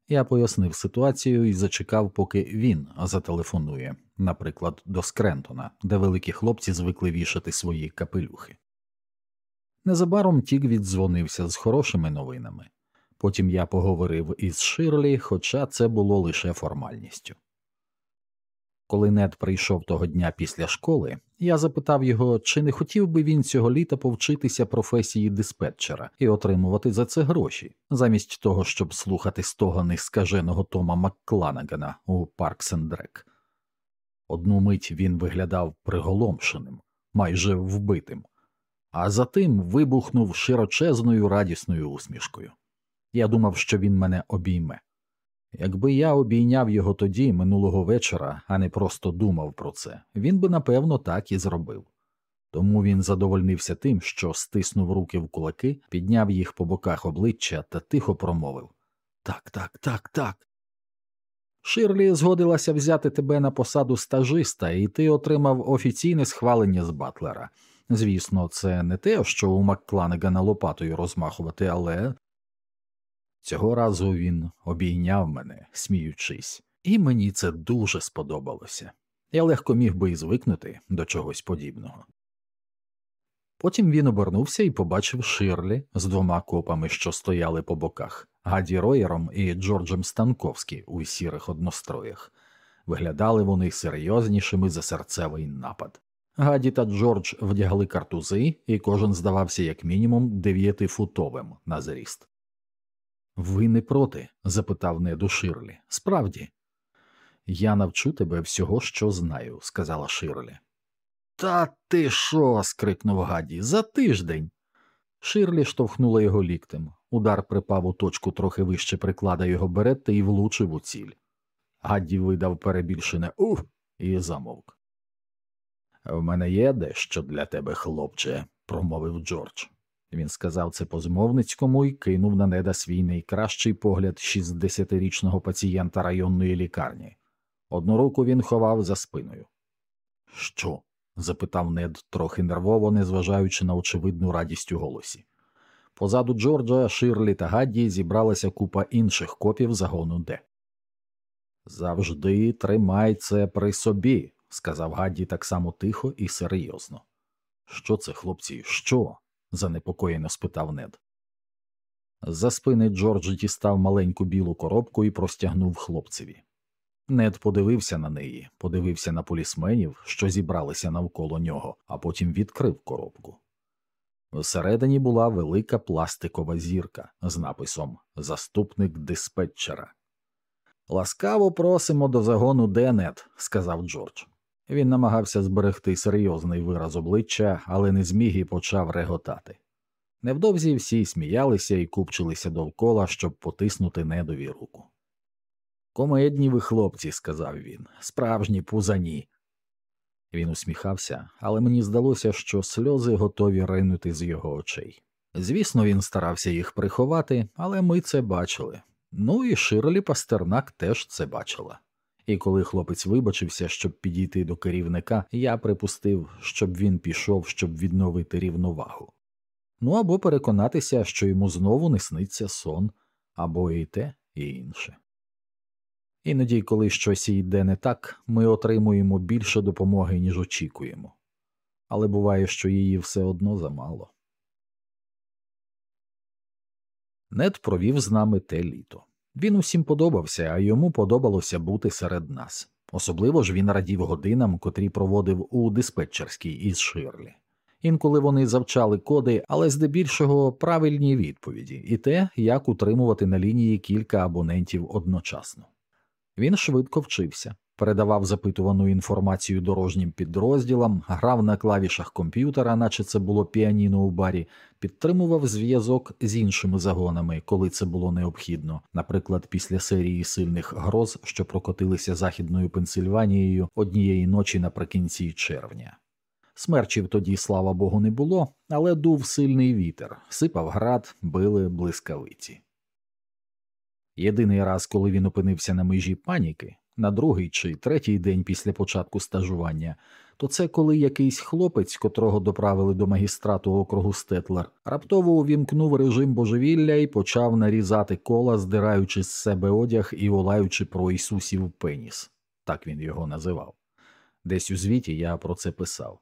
Я пояснив ситуацію і зачекав, поки він зателефонує, наприклад, до Скрентона, де великі хлопці звикли вішати свої капелюхи. Незабаром Тік віддзвонився з хорошими новинами. Потім я поговорив із Ширлі, хоча це було лише формальністю. Коли Нед прийшов того дня після школи, я запитав його, чи не хотів би він цього літа повчитися професії диспетчера і отримувати за це гроші, замість того, щоб слухати стогони скаженого Тома Маккланагана у Парксендрек. Одну мить він виглядав приголомшеним, майже вбитим а затим вибухнув широчезною радісною усмішкою. Я думав, що він мене обійме. Якби я обійняв його тоді, минулого вечора, а не просто думав про це, він би напевно так і зробив. Тому він задовольнився тим, що стиснув руки в кулаки, підняв їх по боках обличчя та тихо промовив Так, так, так, так. Ширлі згодилася взяти тебе на посаду стажиста, і ти отримав офіційне схвалення з Батлера. Звісно, це не те, що у Маккланегана лопатою розмахувати, але цього разу він обійняв мене, сміючись, і мені це дуже сподобалося. Я легко міг би і звикнути до чогось подібного. Потім він обернувся і побачив Ширлі з двома копами, що стояли по боках, Гаді Роєром і Джорджем Станковські у сірих одностроях. Виглядали вони серйознішими за серцевий напад. Гаді та Джордж вдягли картузи, і кожен здавався як мінімум дев'ятифутовим на зріст. Ви не проти? запитав неду Ширлі. Справді. Я навчу тебе всього, що знаю, сказала Ширлі. Та ти що? скрикнув Гаді. За тиждень. Ширлі штовхнула його ліктем. Удар припав у точку трохи вище приклада його беретти і влучив у ціль. Гадді видав перебільшене ух і замовк. В мене є дещо для тебе, хлопче, промовив Джордж. Він сказав це по змовницькому і кинув на неда свій найкращий погляд 60-річного пацієнта районної лікарні. Одну руку він ховав за спиною. Що? запитав нед трохи нервово, незважаючи на очевидну радість у голосі. Позаду Джорджа, Ширлі та Гадді зібралася купа інших копів загону Д. Завжди тримай це при собі, сказав Гадді так само тихо і серйозно. Що це, хлопці, що? занепокоєно спитав нед. За спини Джордж дістав маленьку білу коробку і простягнув хлопцеві. Нед подивився на неї, подивився на полісменів, що зібралися навколо нього, а потім відкрив коробку. Всередині була велика пластикова зірка з написом Заступник диспетчера. Ласкаво просимо до загону Денет, сказав Джордж. Він намагався зберегти серйозний вираз обличчя, але не зміг і почав реготати. Невдовзі всі сміялися і купчилися довкола, щоб потиснути недові руку. Комедні ви хлопці, сказав він, справжні пузані. Він усміхався, але мені здалося, що сльози готові ринути з його очей. Звісно, він старався їх приховати, але ми це бачили. Ну і Ширлі Пастернак теж це бачила. І коли хлопець вибачився, щоб підійти до керівника, я припустив, щоб він пішов, щоб відновити рівновагу. Ну або переконатися, що йому знову не сниться сон, або і те, і інше. Іноді, коли щось йде не так, ми отримуємо більше допомоги, ніж очікуємо, але буває, що її все одно замало. Нед провів з нами те літо. Він усім подобався, а йому подобалося бути серед нас. Особливо ж він радів годинам, котрі проводив у диспетчерській із Ширлі. Інколи вони завчали коди, але здебільшого правильні відповіді, і те, як утримувати на лінії кілька абонентів одночасно. Він швидко вчився, передавав запитувану інформацію дорожнім підрозділам, грав на клавішах комп'ютера, наче це було піаніно у барі, підтримував зв'язок з іншими загонами, коли це було необхідно, наприклад, після серії сильних гроз, що прокотилися західною Пенсильванією однієї ночі наприкінці червня. Смерчів тоді, слава Богу, не було, але дув сильний вітер, сипав град, били блискавиці. Єдиний раз, коли він опинився на межі паніки, на другий чи третій день після початку стажування, то це коли якийсь хлопець, котрого доправили до магістрату округу Стетлер, раптово увімкнув режим божевілля і почав нарізати кола, здираючи з себе одяг і волаючи про Ісусів пеніс, так він його називав. Десь у звіті я про це писав.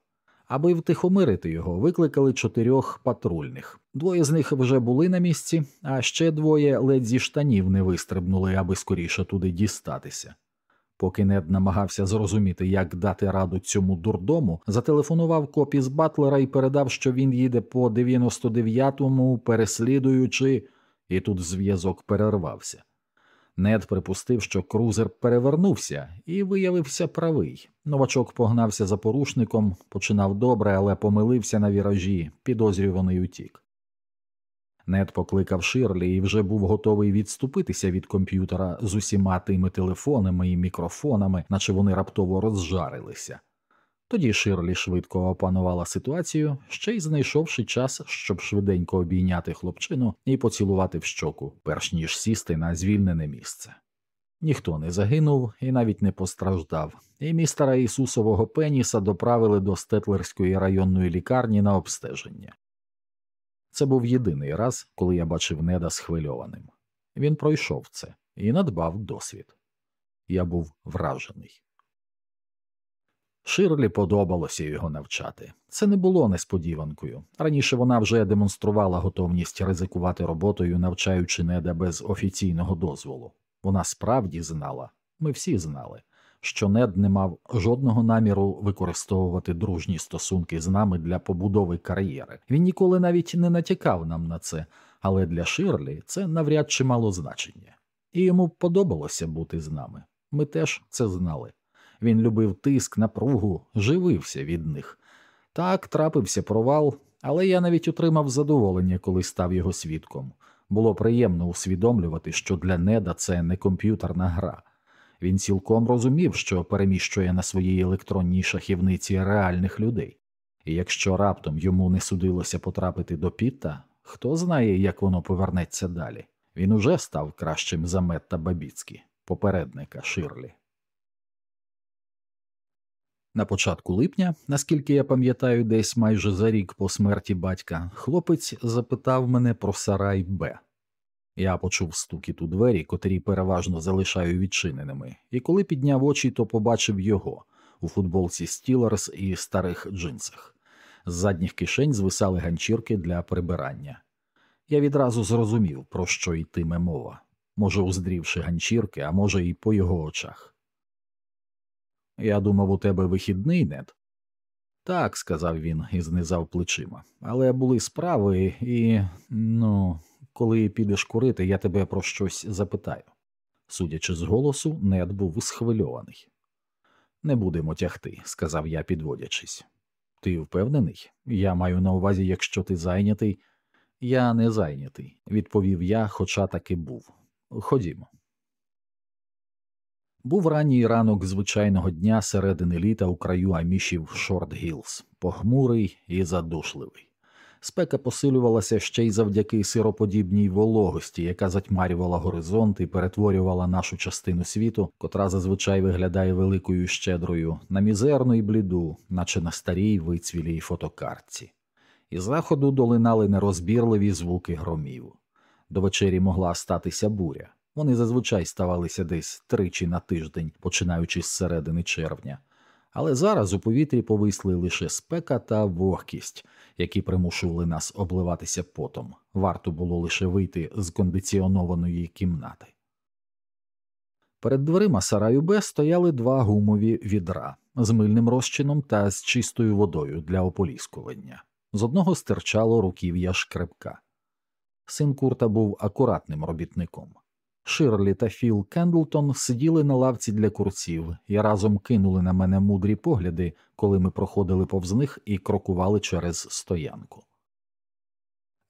Аби втихомирити його, викликали чотирьох патрульних. Двоє з них вже були на місці, а ще двоє ледь зі штанів не вистрибнули, аби скоріше туди дістатися. Поки Нед намагався зрозуміти, як дати раду цьому дурдому, зателефонував копі з Батлера і передав, що він їде по 99-му, переслідуючи, і тут зв'язок перервався. Нед припустив, що крузер перевернувся і виявився правий. Новачок погнався за порушником, починав добре, але помилився на віражі, підозрюваний утік. Нед покликав Ширлі і вже був готовий відступитися від комп'ютера з усіма тими телефонами і мікрофонами, наче вони раптово розжарилися. Тоді Ширлі швидко опанувала ситуацію, ще й знайшовши час, щоб швиденько обійняти хлопчину і поцілувати в щоку, перш ніж сісти на звільнене місце. Ніхто не загинув і навіть не постраждав, і містера Ісусового Пеніса доправили до Стетлерської районної лікарні на обстеження. Це був єдиний раз, коли я бачив неда схвильованим. Він пройшов це і надбав досвід. Я був вражений. Ширлі подобалося його навчати. Це не було несподіванкою. Раніше вона вже демонструвала готовність ризикувати роботою, навчаючи неда без офіційного дозволу. Вона справді знала, ми всі знали, що нед не мав жодного наміру використовувати дружні стосунки з нами для побудови кар'єри. Він ніколи навіть не натякав нам на це, але для Ширлі це навряд чи мало значення, і йому подобалося бути з нами. Ми теж це знали. Він любив тиск, напругу, живився від них. Так, трапився провал, але я навіть отримав задоволення, коли став його свідком. Було приємно усвідомлювати, що для неда це не комп'ютерна гра. Він цілком розумів, що переміщує на своїй електронній шахівниці реальних людей, і якщо раптом йому не судилося потрапити до Пітта, хто знає, як воно повернеться далі. Він уже став кращим за Метта Бабіцькі, попередника Ширлі. На початку липня, наскільки я пам'ятаю, десь майже за рік по смерті батька, хлопець запитав мене про сарай Б. Я почув стукіт у двері, котрі переважно залишаю відчиненими, і коли підняв очі, то побачив його у футболці Стілерс і старих джинсах. З задніх кишень звисали ганчірки для прибирання. Я відразу зрозумів, про що йтиме мова, може, уздрівши ганчірки, а може, і по його очах. Я думав, у тебе вихідний нет. Так, сказав він і знизав плечима, але були справи, і, ну, коли підеш курити, я тебе про щось запитаю. Судячи з голосу, нед був схвильований. Не будемо тягти, сказав я, підводячись. Ти впевнений? Я маю на увазі, якщо ти зайнятий. Я не зайнятий, відповів я, хоча таки був. Ходімо. Був ранній ранок звичайного дня середини літа у краю амішів Шорт Гілз, похмурий і задушливий. Спека посилювалася ще й завдяки сироподібній вологості, яка затьмарювала горизонт і перетворювала нашу частину світу, котра зазвичай виглядає великою щедрою, на мізерну і бліду, наче на старій вицвілій фотокартці. Із заходу долинали нерозбірливі звуки громів. До вечері могла статися буря. Вони зазвичай ставалися десь тричі на тиждень, починаючи з середини червня. Але зараз у повітрі повисли лише спека та вогкість, які примушували нас обливатися потом. Варто було лише вийти з кондиціонованої кімнати. Перед дверима сараю Б стояли два гумові відра з мильним розчином та з чистою водою для ополіскування. З одного стирчало руків'я шкребка. Син Курта був акуратним робітником. Ширлі та Філ Кендлтон сиділи на лавці для курців і разом кинули на мене мудрі погляди, коли ми проходили повз них і крокували через стоянку.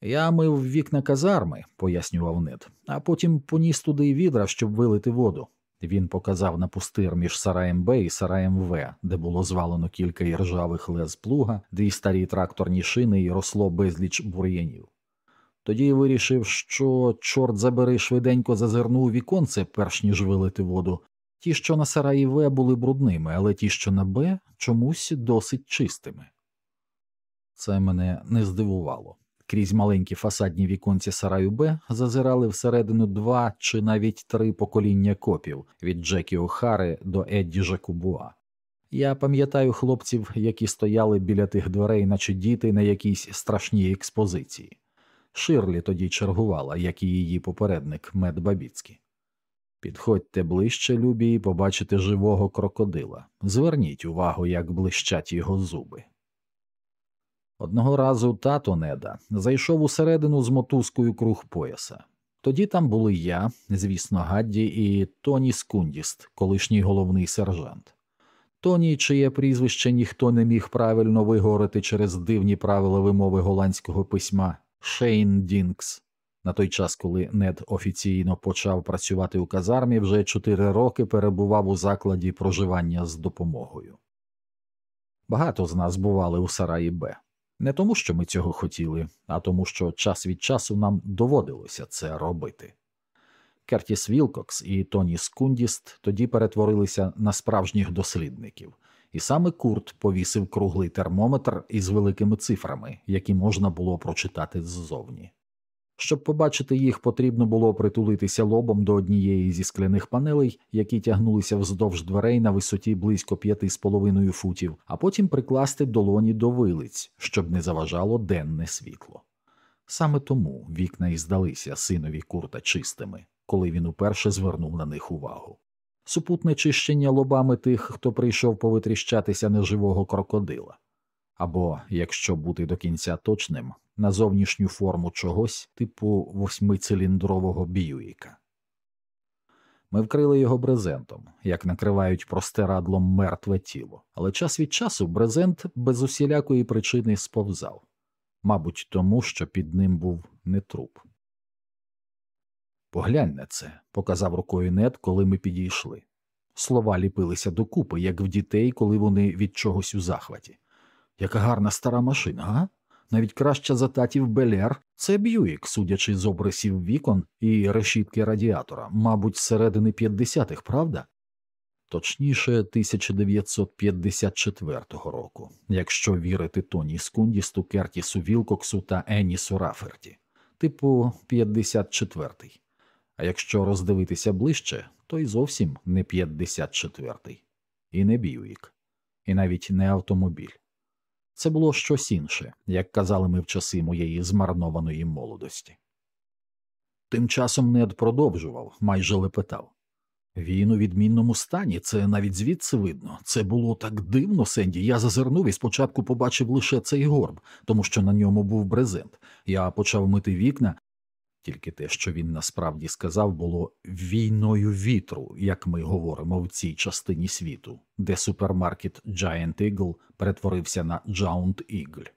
Я мив вікна казарми, пояснював нед, а потім поніс туди відра, щоб вилити воду. Він показав на пустир між сараєм Б і сараєм В, де було звалено кілька іржавих лез плуга, дві старі тракторні шини і росло безліч бур'янів. Тоді вирішив, що, чорт забери, швиденько зазирнув віконце, перш ніж вилити воду. Ті, що на сараї В були брудними, але ті, що на Б, чомусь досить чистими. Це мене не здивувало. Крізь маленькі фасадні віконці сараю Б зазирали всередину два чи навіть три покоління копів від Джекі Охари до Едді Жакубуа. Я пам'ятаю хлопців, які стояли біля тих дверей, наче діти на якійсь страшній експозиції. Ширлі тоді чергувала, як і її попередник Мед Бабіцький. Підходьте ближче, любі, і побачите живого крокодила. Зверніть увагу, як блищать його зуби. Одного разу тато неда зайшов усередину з мотузкою круг пояса. Тоді там були я, звісно, Гадді, і Тоні Скундіст, колишній головний сержант. Тоні, чиє прізвище ніхто не міг правильно виговорити через дивні правила вимови голландського письма, Шейн Дінкс. На той час, коли Нед офіційно почав працювати у казармі, вже чотири роки перебував у закладі проживання з допомогою. Багато з нас бували у Сараї Б. Не тому, що ми цього хотіли, а тому, що час від часу нам доводилося це робити. Кертіс Вілкокс і Тоні Скундіст тоді перетворилися на справжніх дослідників, і саме Курт повісив круглий термометр із великими цифрами, які можна було прочитати ззовні. Щоб побачити їх, потрібно було притулитися лобом до однієї зі скляних панелей, які тягнулися вздовж дверей на висоті близько п'яти з половиною футів, а потім прикласти долоні до вилиць, щоб не заважало денне світло. Саме тому вікна і здалися синові курта чистими, коли він уперше звернув на них увагу. Супутне чищення лобами тих, хто прийшов повитріщатися неживого крокодила, або, якщо бути до кінця точним, на зовнішню форму чогось типу восьмициліндрового б'юїка. Ми вкрили його брезентом, як накривають простирадлом мертве тіло, але час від часу брезент без усілякої причини сповзав, мабуть, тому що під ним був не труп. Поглянь на це, показав рукою нед, коли ми підійшли. Слова ліпилися докупи, як в дітей, коли вони від чогось у захваті. Яка гарна стара машина, га? навіть краща за татів Белер, це Б'юїк, судячи з обрисів вікон і решітки радіатора, мабуть, середини 50-х, правда? Точніше, 1954 року, якщо вірити Тоні Скундісту, Кертісу Вілкоксу та Енісу Раферті, типу 54-й. А якщо роздивитися ближче, то й зовсім не 54-й. і не Б'юїк, і навіть не автомобіль. Це було щось інше, як казали ми в часи моєї змарнованої молодості. Тим часом Нед продовжував, майже лепетав. Він у відмінному стані, це навіть звідси видно. Це було так дивно, Сенді. Я зазирнув і спочатку побачив лише цей горб, тому що на ньому був брезент. Я почав мити вікна, тільки те, що він насправді сказав, було війною вітру, як ми говоримо в цій частині світу, де супермаркет Giant Eagle перетворився на Giant Eagle.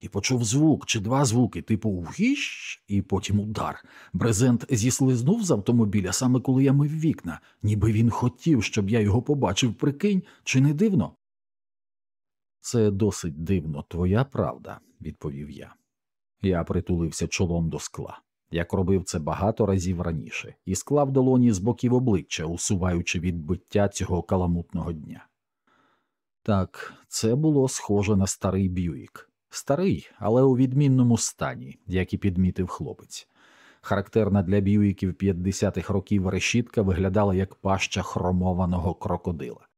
І почув звук чи два звуки, типу «Угіщ!» і потім удар. Брезент зіслизнув з автомобіля саме коли я мив вікна, ніби він хотів, щоб я його побачив, прикинь, чи не дивно? Це досить дивно, твоя правда, відповів я. Я притулився чолом до скла як робив це багато разів раніше, і склав долоні з боків обличчя, усуваючи відбиття цього каламутного дня. Так, це було схоже на старий б'юїк, старий, але у відмінному стані, як і підмітив хлопець. Характерна для б'юїків 50-х років решітка виглядала як паща хромованого крокодила,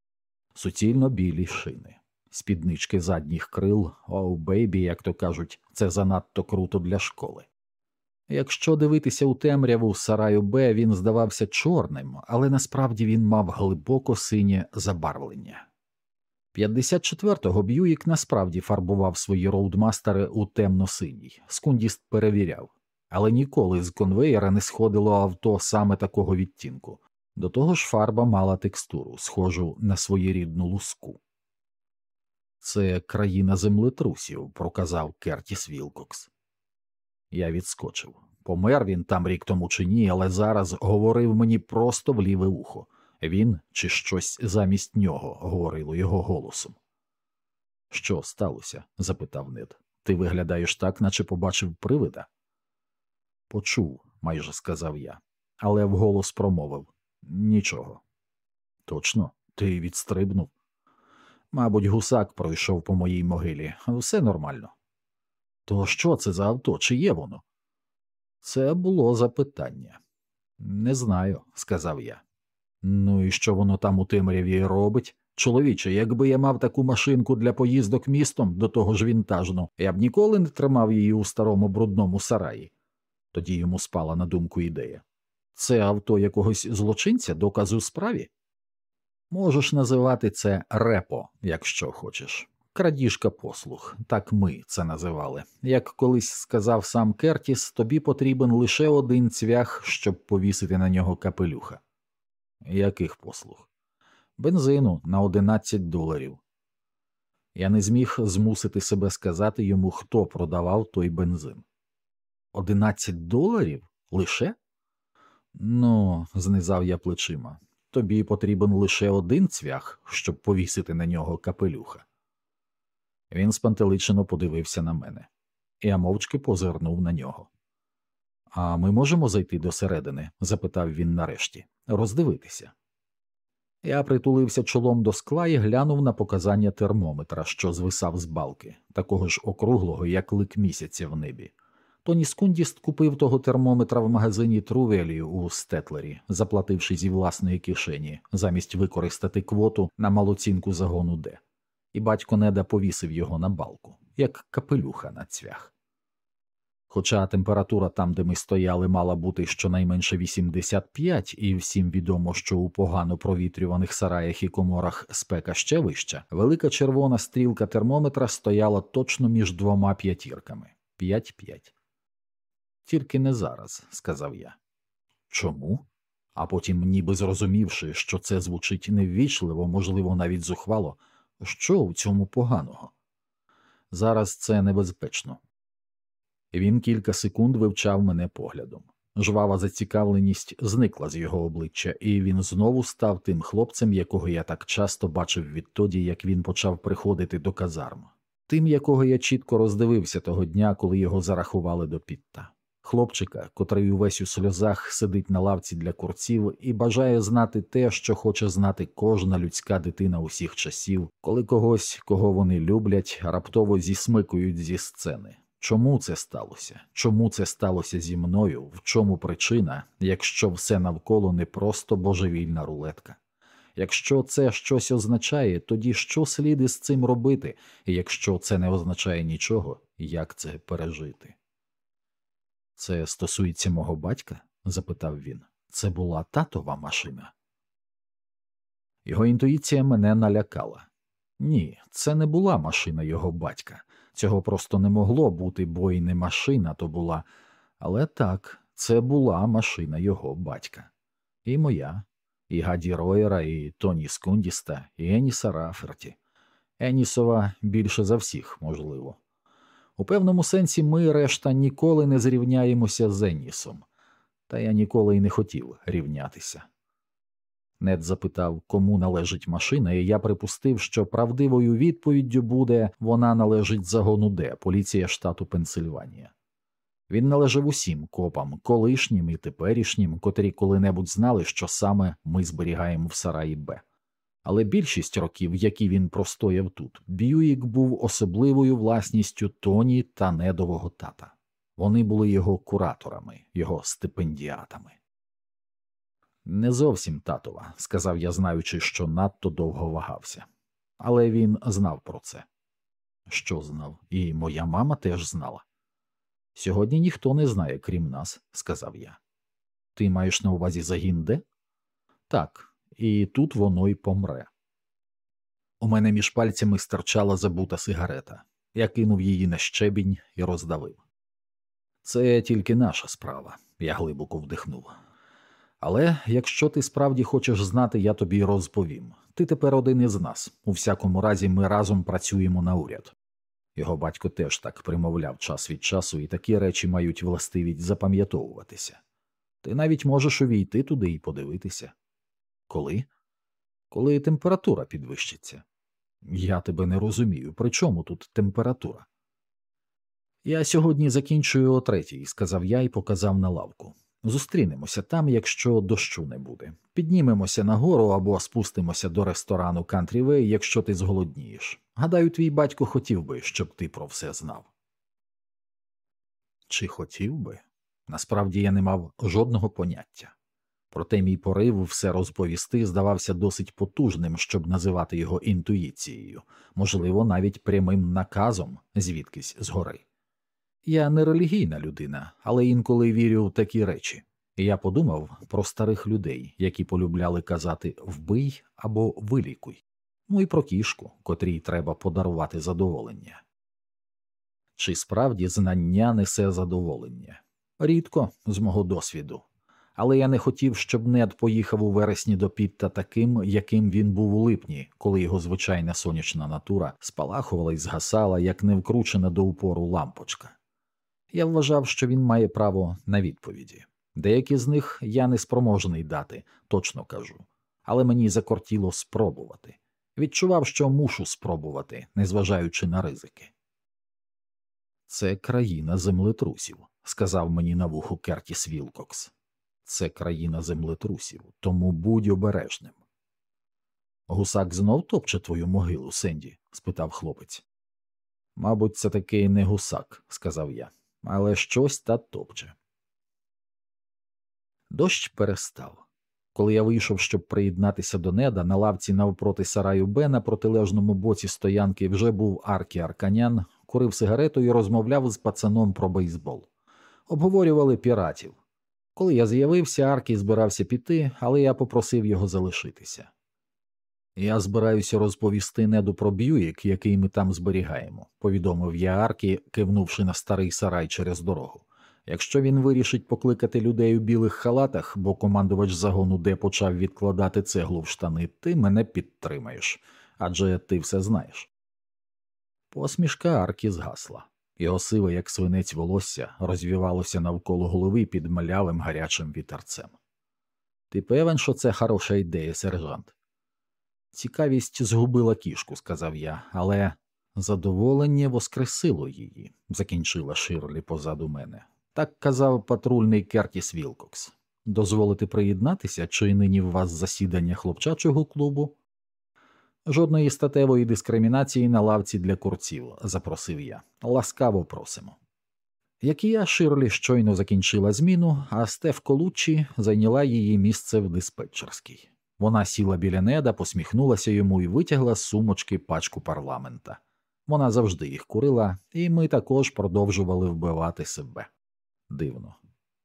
суцільно білі шини, спіднички задніх крил, оу бейбі, як то кажуть, це занадто круто для школи. Якщо дивитися у темряву сараю Б, він здавався чорним, але насправді він мав глибоко синє забарвлення. 54-го Б'юїк насправді фарбував свої роудмастери у темно-синій, скундіст перевіряв, але ніколи з конвеєра не сходило авто саме такого відтінку. До того ж, фарба мала текстуру, схожу на своєрідну луску. Це країна землетрусів, проказав Кертіс Вілкокс. Я відскочив. Помер він там рік тому чи ні, але зараз говорив мені просто в ліве ухо. Він чи щось замість нього говорило його голосом. Що сталося? запитав Нед. Ти виглядаєш так, наче побачив привида? Почув, майже сказав я, але вголос промовив нічого. Точно, ти відстрибнув. Мабуть, гусак пройшов по моїй могилі, все нормально. То що це за авто? Чи є воно? Це було запитання. Не знаю, сказав я. Ну і що воно там у темряві робить? Чоловіче, якби я мав таку машинку для поїздок містом, до того ж вінтажну, я б ніколи не тримав її у старому брудному сараї. Тоді йому спала на думку ідея. Це авто якогось злочинця, доказу справі? Можеш називати це репо, якщо хочеш. Крадіжка послуг, так ми це називали. Як колись сказав сам Кертіс, тобі потрібен лише один цвях, щоб повісити на нього капелюха. Яких послуг? Бензину на 11 доларів. Я не зміг змусити себе сказати йому, хто продавав той бензин. Одинадцять доларів лише? Ну, знизав я плечима. Тобі потрібен лише один цвях, щоб повісити на нього капелюха. Він спантеличено подивився на мене, я мовчки позирнув на нього. А ми можемо зайти до середини? запитав він нарешті. Роздивитися. Я притулився чолом до скла і глянув на показання термометра, що звисав з балки, такого ж округлого, як лик місяця в небі. Тоні Скундіст купив того термометра в магазині Трувелі у Стетлері, заплативши зі власної кишені, замість використати квоту на малоцінку загону Д. І батько неда повісив його на балку, як капелюха на цвях. Хоча температура там, де ми стояли, мала бути щонайменше 85, і всім відомо, що у погано провітрюваних сараях і коморах спека ще вища, велика червона стрілка термометра стояла точно між двома п'ятірками 5-5. Тільки не зараз, сказав я. Чому? А потім, ніби зрозумівши, що це звучить неввічливо, можливо, навіть зухвало, що у цьому поганого? Зараз це небезпечно. Він кілька секунд вивчав мене поглядом. Жвава зацікавленість зникла з його обличчя, і він знову став тим хлопцем, якого я так часто бачив відтоді, як він почав приходити до казарм, тим, якого я чітко роздивився того дня, коли його зарахували до Пітта. Хлопчика, котрий увесь у сльозах сидить на лавці для курців і бажає знати те, що хоче знати кожна людська дитина усіх часів, коли когось, кого вони люблять, раптово зісмикують зі сцени. Чому це сталося? Чому це сталося зі мною? В чому причина, якщо все навколо не просто божевільна рулетка? Якщо це щось означає, тоді що слід із цим робити, і якщо це не означає нічого, як це пережити? Це стосується мого батька? запитав він. Це була татова машина. Його інтуїція мене налякала. Ні, це не була машина його батька. Цього просто не могло бути, бо й не машина то була. Але так, це була машина його батька. І моя, і Гаді Ройера, і Тоні Скундіста, і Еніса Раферті. Енісова більше за всіх, можливо. У певному сенсі ми, решта, ніколи не зрівняємося з Еннісом, та я ніколи й не хотів рівнятися. Нед запитав, кому належить машина, і я припустив, що правдивою відповіддю буде вона належить загону Д, поліція штату Пенсильванія. Він належав усім копам, колишнім і теперішнім, котрі коли-небудь знали, що саме ми зберігаємо в Сараї Б. Але більшість років, які він простояв тут, Б'юїк був особливою власністю Тоні та недового тата. Вони були його кураторами, його стипендіатами. Не зовсім татова, сказав я, знаючи, що надто довго вагався. Але він знав про це. Що знав, і моя мама теж знала. Сьогодні ніхто не знає, крім нас, сказав я. Ти маєш на увазі загін де? Так, і тут воно й помре. У мене між пальцями стирчала забута сигарета. Я кинув її на щебінь і роздавив. Це тільки наша справа, я глибоко вдихнув. Але якщо ти справді хочеш знати, я тобі розповім. Ти тепер один із нас. У всякому разі, ми разом працюємо на уряд. Його батько теж так примовляв час від часу, і такі речі мають властивість запам'ятовуватися. Ти навіть можеш увійти туди і подивитися. Коли? Коли температура підвищиться. Я тебе не розумію. При чому тут температура? Я сьогодні закінчую о третій, сказав я і показав на лавку. Зустрінемося там, якщо дощу не буде. Піднімемося нагору або спустимося до ресторану Way, якщо ти зголоднієш. Гадаю, твій батько хотів би, щоб ти про все знав. Чи хотів би? Насправді я не мав жодного поняття. Проте мій порив все розповісти здавався досить потужним, щоб називати його інтуїцією, можливо, навіть прямим наказом звідкись згори. Я не релігійна людина, але інколи вірю в такі речі. Я подумав про старих людей, які полюбляли казати вбий або вилікуй, ну і про кішку, котрій треба подарувати задоволення. Чи справді знання несе задоволення? Рідко, з мого досвіду, але я не хотів, щоб нед поїхав у вересні до Пітта таким, яким він був у липні, коли його звичайна сонячна натура спалахувала і згасала, як невкручена до упору лампочка. Я вважав, що він має право на відповіді. Деякі з них я не спроможний дати, точно кажу, але мені закортіло спробувати. Відчував, що мушу спробувати, незважаючи на ризики. Це країна землетрусів, сказав мені на вуху Кертіс Вілкокс. Це країна землетрусів, тому будь обережним. Гусак знов топче твою могилу, Сенді? спитав хлопець. Мабуть, це таки не гусак, сказав я, але щось та топче. Дощ перестав. Коли я вийшов, щоб приєднатися до неда, на лавці навпроти сараю Б на протилежному боці стоянки вже був Аркі Арканян, курив сигарету і розмовляв з пацаном про бейсбол. Обговорювали піратів. Коли я з'явився, Аркі збирався піти, але я попросив його залишитися. Я збираюся розповісти неду про б'юїк, який ми там зберігаємо, повідомив я Аркі, кивнувши на старий сарай через дорогу. Якщо він вирішить покликати людей у білих халатах, бо командувач загону де почав відкладати цеглу в штани, ти мене підтримаєш адже ти все знаєш. Посмішка Аркі згасла. Його сиве, як свинець волосся, розвівалося навколо голови під малявим гарячим вітерцем. Ти певен, що це хороша ідея, сержант? Цікавість згубила кішку, сказав я, але задоволення воскресило її, закінчила Ширлі позаду мене. Так казав патрульний Кертіс Вілкокс. Дозволити приєднатися, чи нині в вас засідання хлопчачого клубу? Жодної статевої дискримінації на лавці для курців, запросив я. Ласкаво просимо. Як і я, Ширлі щойно закінчила зміну, а Стеф Колуччі зайняла її місце в диспетчерській. Вона сіла біля неда, посміхнулася йому і витягла з сумочки пачку парламента. Вона завжди їх курила, і ми також продовжували вбивати себе. Дивно.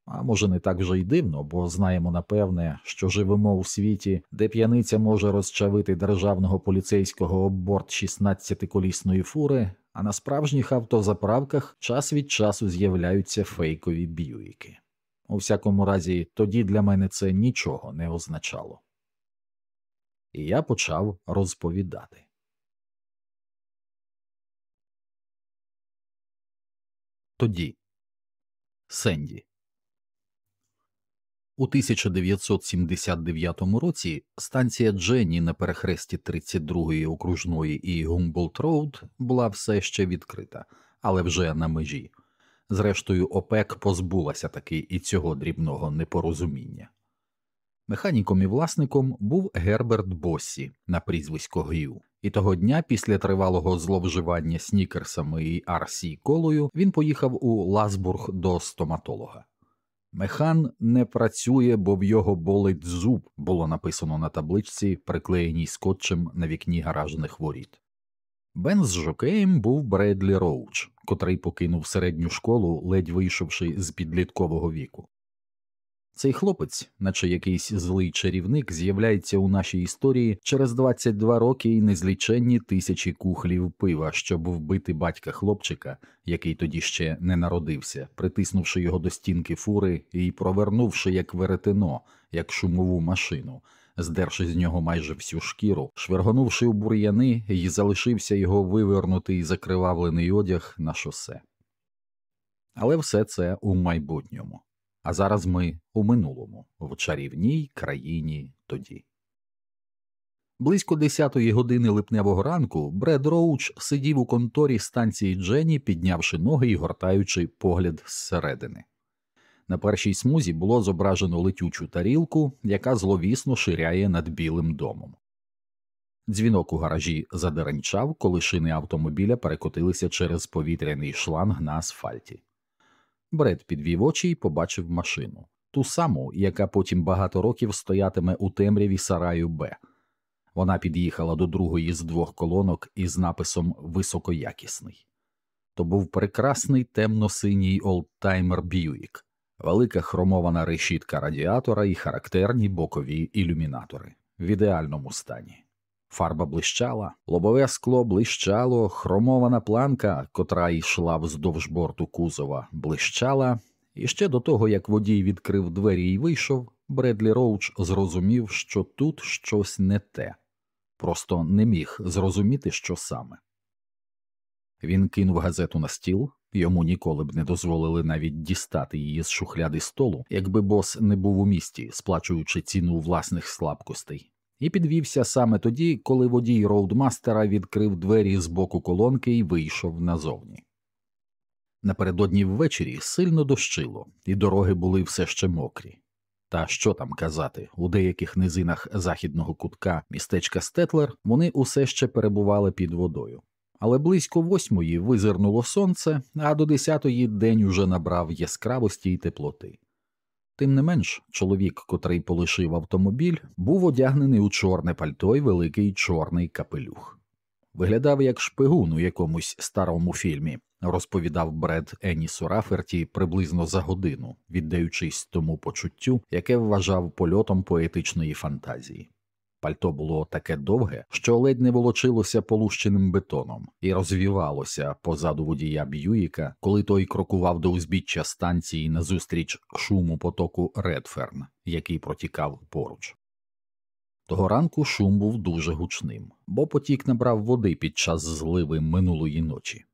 А може, не так вже й дивно, бо знаємо напевне, що живемо у світі, де п'яниця може розчавити державного поліцейського об борт 16-колісної фури, а на справжніх автозаправках час від часу з'являються фейкові б'юїки. У всякому разі, тоді для мене це нічого не означало. І я почав розповідати. Тоді Сенді у 1979 році станція Дженні на перехресті 32-ї окружної і Гумболт Роуд була все ще відкрита, але вже на межі. Зрештою, ОПЕК позбулася таки і цього дрібного непорозуміння. Механіком і власником був Герберт Боссі на прізвисько Г'ю, і того дня, після тривалого зловживання снікерсами і Арсі колою, він поїхав у Ласбург до стоматолога. Механ не працює, бо в його болить зуб, було написано на табличці, приклеєній скотчем на вікні гаражних воріт. Бен з жокеєм був Бредлі Роуч, котрий покинув середню школу, ледь вийшовши з підліткового віку. Цей хлопець, наче якийсь злий чарівник, з'являється у нашій історії через 22 роки і незліченні тисячі кухлів пива, щоб вбити батька хлопчика, який тоді ще не народився, притиснувши його до стінки фури і провернувши як веретено, як шумову машину, здерши з нього майже всю шкіру, швергонувши у бур'яни, і залишився його вивернутий закривавлений одяг на шосе. Але все це у майбутньому. А зараз ми у минулому, в чарівній країні тоді. Близько десятої години липневого ранку Бред Роуч сидів у конторі станції Дженні, піднявши ноги і гортаючи погляд зсередини. На першій смузі було зображено летючу тарілку, яка зловісно ширяє над Білим домом. Дзвінок у гаражі задеренчав, коли шини автомобіля перекотилися через повітряний шланг на асфальті. Бред підвів очі і побачив машину, ту саму, яка потім багато років стоятиме у темряві сараю Б. Вона під'їхала до другої з двох колонок із написом Високоякісний. То був прекрасний темно-синій олдтаймер Б'юїк, велика хромована решітка радіатора і характерні бокові ілюмінатори в ідеальному стані. Фарба блищала, лобове скло блищало, хромована планка, котра йшла вздовж борту кузова, блищала, і ще до того, як водій відкрив двері і вийшов, Бредлі Роуч зрозумів, що тут щось не те, просто не міг зрозуміти, що саме. Він кинув газету на стіл, йому ніколи б не дозволили навіть дістати її з шухляди столу, якби бос не був у місті, сплачуючи ціну власних слабкостей і підвівся саме тоді, коли водій роудмастера відкрив двері з боку колонки і вийшов назовні. Напередодні ввечері сильно дощило, і дороги були все ще мокрі. Та що там казати, у деяких низинах західного кутка містечка Стетлер вони усе ще перебували під водою. Але близько восьмої визирнуло сонце, а до десятої день уже набрав яскравості й теплоти. Тим не менш, чоловік, котрий полишив автомобіль, був одягнений у чорне пальто й великий чорний капелюх. Виглядав як шпигун у якомусь старому фільмі, розповідав Бред Енісу Раферті приблизно за годину, віддаючись тому почуттю, яке вважав польотом поетичної фантазії. Пальто було таке довге, що ледь не волочилося полущеним бетоном, і розвівалося позаду водія Б'юїка, коли той крокував до узбіччя станції назустріч шуму потоку Редферн, який протікав поруч. Того ранку шум був дуже гучним, бо потік набрав води під час зливи минулої ночі.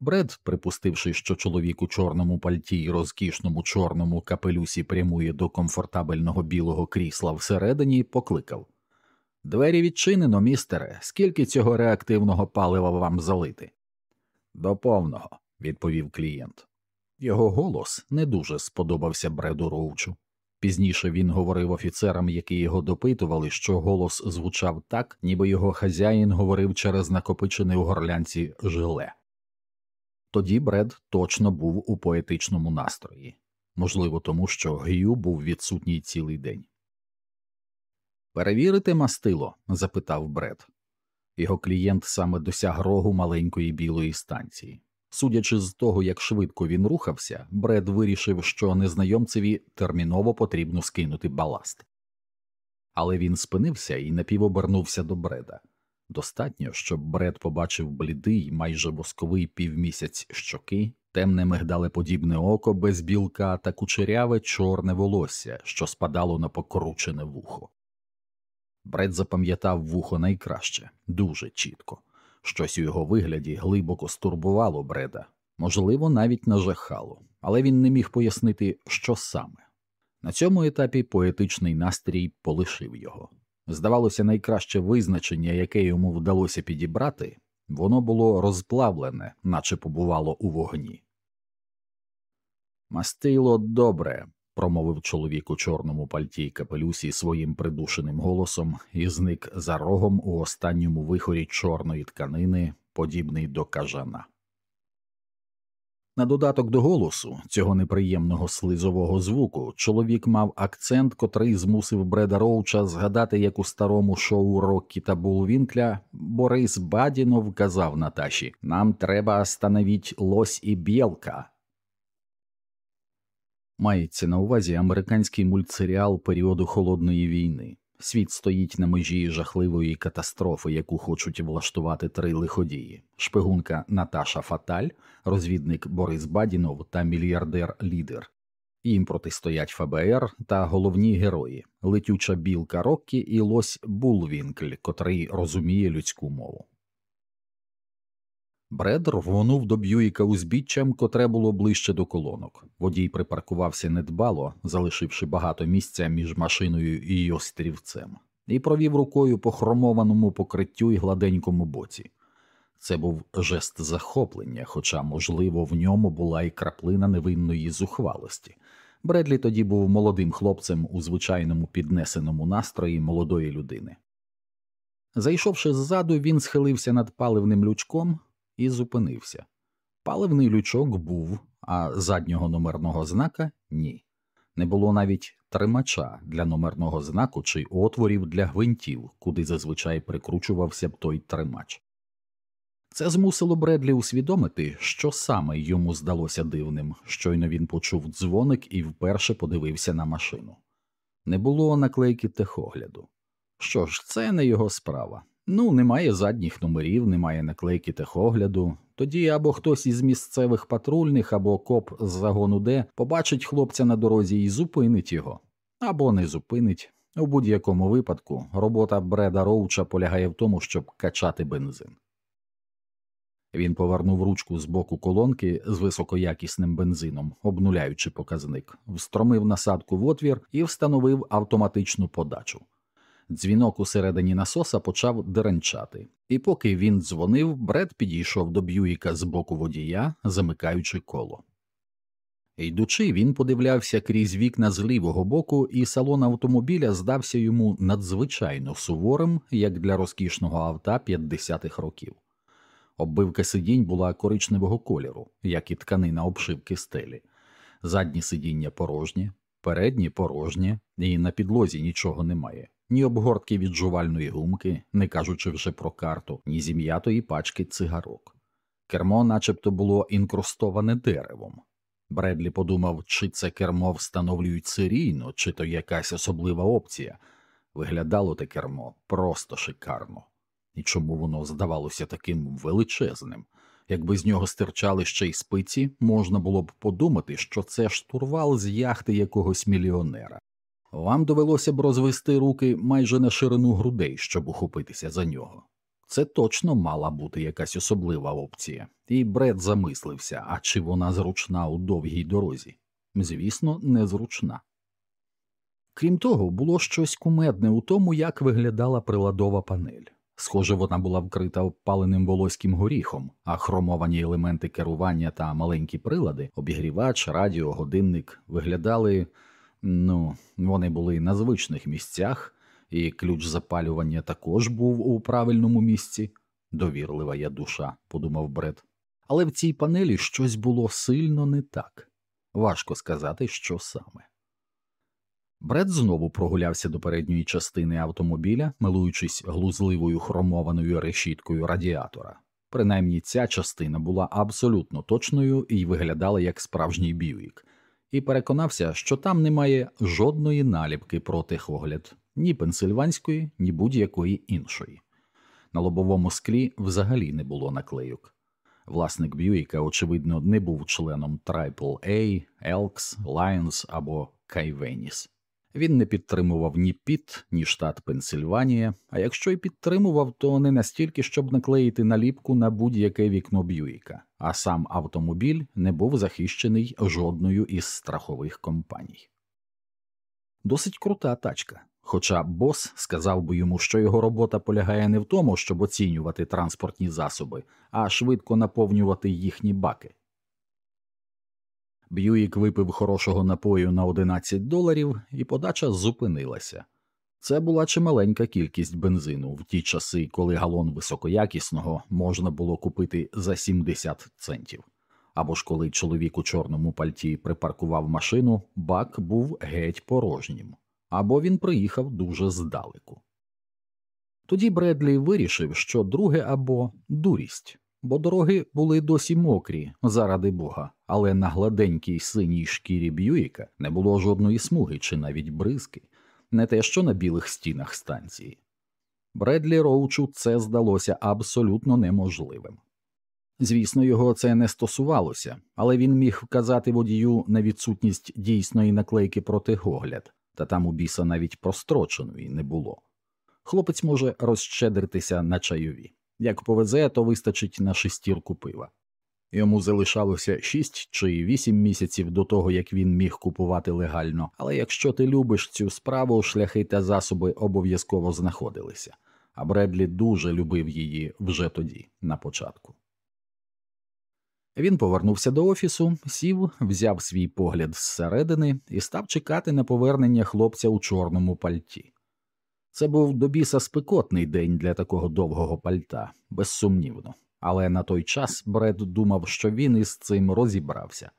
Бред, припустивши, що чоловік у чорному пальті й розкішному чорному капелюсі прямує до комфортабельного білого крісла всередині, покликав Двері відчинено, містере, скільки цього реактивного палива вам залити? До повного, відповів клієнт. Його голос не дуже сподобався Бреду Роучу. Пізніше він говорив офіцерам, які його допитували, що голос звучав так, ніби його хазяїн говорив через накопичене у горлянці жиле. Тоді Бред точно був у поетичному настрої, можливо, тому що Гю був відсутній цілий день. Перевірити мастило? запитав Бред. Його клієнт саме досяг рогу маленької білої станції. Судячи з того, як швидко він рухався, Бред вирішив, що незнайомцеві терміново потрібно скинути баласт. Але він спинився і напівобернувся до Бреда. Достатньо, щоб Бред побачив блідий, майже восковий півмісяць щоки, темне мигдалеподібне око без білка та кучеряве чорне волосся, що спадало на покручене вухо. Бред запам'ятав вухо найкраще, дуже чітко. Щось у його вигляді глибоко стурбувало Бреда, можливо, навіть нажахало, але він не міг пояснити, що саме. На цьому етапі поетичний настрій полишив його. Здавалося, найкраще визначення, яке йому вдалося підібрати, воно було розплавлене, наче побувало у вогні. Мастило добре, промовив чоловік у чорному пальті й капелюсі своїм придушеним голосом і зник за рогом у останньому вихорі чорної тканини, подібний до кажана. На додаток до голосу цього неприємного слизового звуку чоловік мав акцент, котрий змусив Бреда Роуча згадати, як у старому шоу Роккі та Булвінкля Борис Бадінов казав Наташі Нам треба становіть лось і білка. Мається на увазі американський мультсеріал періоду холодної війни. Світ стоїть на межі жахливої катастрофи, яку хочуть влаштувати три лиходії: шпигунка Наташа Фаталь, розвідник Борис Бадінов та мільярдер Лідер. Їм протистоять ФБР та головні герої летюча білка Роккі і лось Булвінкль, котрий розуміє людську мову. Бред рвонув до Б'юїка узбіччям, котре було ближче до колонок. Водій припаркувався недбало, залишивши багато місця між машиною і острівцем, і провів рукою по хромованому покриттю і гладенькому боці. Це був жест захоплення, хоча, можливо, в ньому була і краплина невинної зухвалості. Бредлі тоді був молодим хлопцем у звичайному піднесеному настрої молодої людини. Зайшовши ззаду, він схилився над паливним лючком, і зупинився. Паливний лючок був, а заднього номерного знака ні. Не було навіть тримача для номерного знаку чи отворів для гвинтів, куди зазвичай прикручувався б той тримач. Це змусило Бредлі усвідомити, що саме йому здалося дивним, щойно він почув дзвоник і вперше подивився на машину. Не було наклейки техогляду. Що ж, це не його справа. Ну, немає задніх номерів, немає наклейки техогляду. Тоді або хтось із місцевих патрульних, або коп з загону Д побачить хлопця на дорозі і зупинить його, або не зупинить. У будь-якому випадку робота Бреда Роуча полягає в тому, щоб качати бензин. Він повернув ручку з боку колонки з високоякісним бензином, обнуляючи показник, встромив насадку в отвір і встановив автоматичну подачу. Дзвінок усередині насоса почав деренчати, і поки він дзвонив, Бред підійшов до Б'юїка з боку водія, замикаючи коло. Йдучи, він подивлявся крізь вікна з лівого боку, і салон автомобіля здався йому надзвичайно суворим, як для розкішного авто 50-х років. Оббивка сидінь була коричневого кольору, як і тканина обшивки стелі, задні сидіння порожні, передні порожні, і на підлозі нічого немає, ні обгортки від жувальної гумки, не кажучи вже про карту, ні зім'ятої пачки цигарок. Кермо начебто було інкрустоване деревом. Бредлі подумав, чи це кермо встановлюють серійно, чи то якась особлива опція. Виглядало те кермо просто шикарно, і чому воно здавалося таким величезним. Якби з нього стирчали ще й спиці, можна було б подумати, що це штурвал з яхти якогось мільйонера. Вам довелося б розвести руки майже на ширину грудей, щоб ухопитися за нього. Це точно мала бути якась особлива опція, і Бред замислився, а чи вона зручна у довгій дорозі? Звісно, незручна. Крім того, було щось кумедне у тому, як виглядала приладова панель. Схоже, вона була вкрита опаленим волоським горіхом, а хромовані елементи керування та маленькі прилади, обігрівач, радіо, годинник виглядали, ну, вони були на звичних місцях і ключ запалювання також був у правильному місці. Довірлива я душа, подумав Бред. Але в цій панелі щось було сильно не так. Важко сказати, що саме. Бред знову прогулявся до передньої частини автомобіля, милуючись глузливою хромованою решіткою радіатора. Принаймні ця частина була абсолютно точною і виглядала як справжній бівік, і переконався, що там немає жодної наліпки про тихогляд ні пенсильванської, ні будь-якої іншої. На лобовому склі взагалі не було наклейок. Власник Б'юїка, очевидно, не був членом AAA, Elks, Lions або Кайвеніс. Він не підтримував ні Піт, ні штат Пенсильванія, а якщо й підтримував, то не настільки, щоб наклеїти наліпку на будь-яке вікно Б'юїка, а сам автомобіль не був захищений жодною із страхових компаній. Досить крута тачка. Хоча бос сказав би йому, що його робота полягає не в тому, щоб оцінювати транспортні засоби, а швидко наповнювати їхні баки. Б'юїк випив хорошого напою на 11 доларів, і подача зупинилася. Це була чималенька кількість бензину в ті часи, коли галон високоякісного можна було купити за 70 центів. Або ж коли чоловік у чорному пальті припаркував машину, бак був геть порожнім або він приїхав дуже здалеку. Тоді Бредлі вирішив, що друге або дурість, бо дороги були досі мокрі, заради бога, але на гладенькій синій шкірі Б'юїка не було жодної смуги чи навіть бризки, не те що на білих стінах станції. Бредлі Роучу це здалося абсолютно неможливим. Звісно, його це не стосувалося, але він міг вказати водію на відсутність дійсної наклейки проти огляд, та там у біса навіть простроченої не було. Хлопець може розщедритися на чайові. Як повезе, то вистачить на шестірку пива. Йому залишалося шість чи вісім місяців до того, як він міг купувати легально, але якщо ти любиш цю справу, шляхи та засоби обов'язково знаходилися, а Бредлі дуже любив її вже тоді, на початку. Він повернувся до офісу, сів, взяв свій погляд зсередини і став чекати на повернення хлопця у чорному пальті. Це був до біса спекотний день для такого довгого пальта, безсумнівно, але на той час Бред думав, що він із цим розібрався.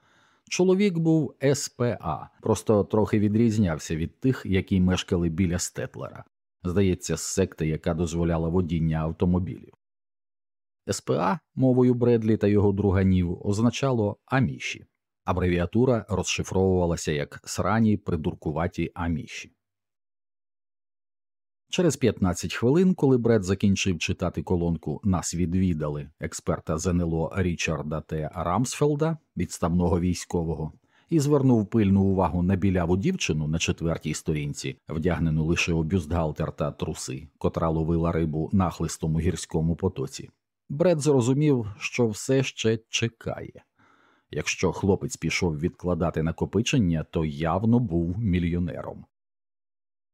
Чоловік був СПА, просто трохи відрізнявся від тих, які мешкали біля Стетлера, здається, з секти, яка дозволяла водіння автомобілів. СПА мовою Бредлі та його друганів означало аміші, абревіатура розшифровувалася як срані придуркуваті аміші. Через 15 хвилин, коли Бред закінчив читати колонку Нас відвідали експерта ЗНЛО Річарда Т. Рамсфелда, відставного військового, і звернув пильну увагу на біляву дівчину на четвертій сторінці, вдягнену лише у бюстгальтер та труси, котра ловила рибу нахлистому гірському потоці. Бред зрозумів, що все ще чекає. Якщо хлопець пішов відкладати накопичення, то явно був мільйонером.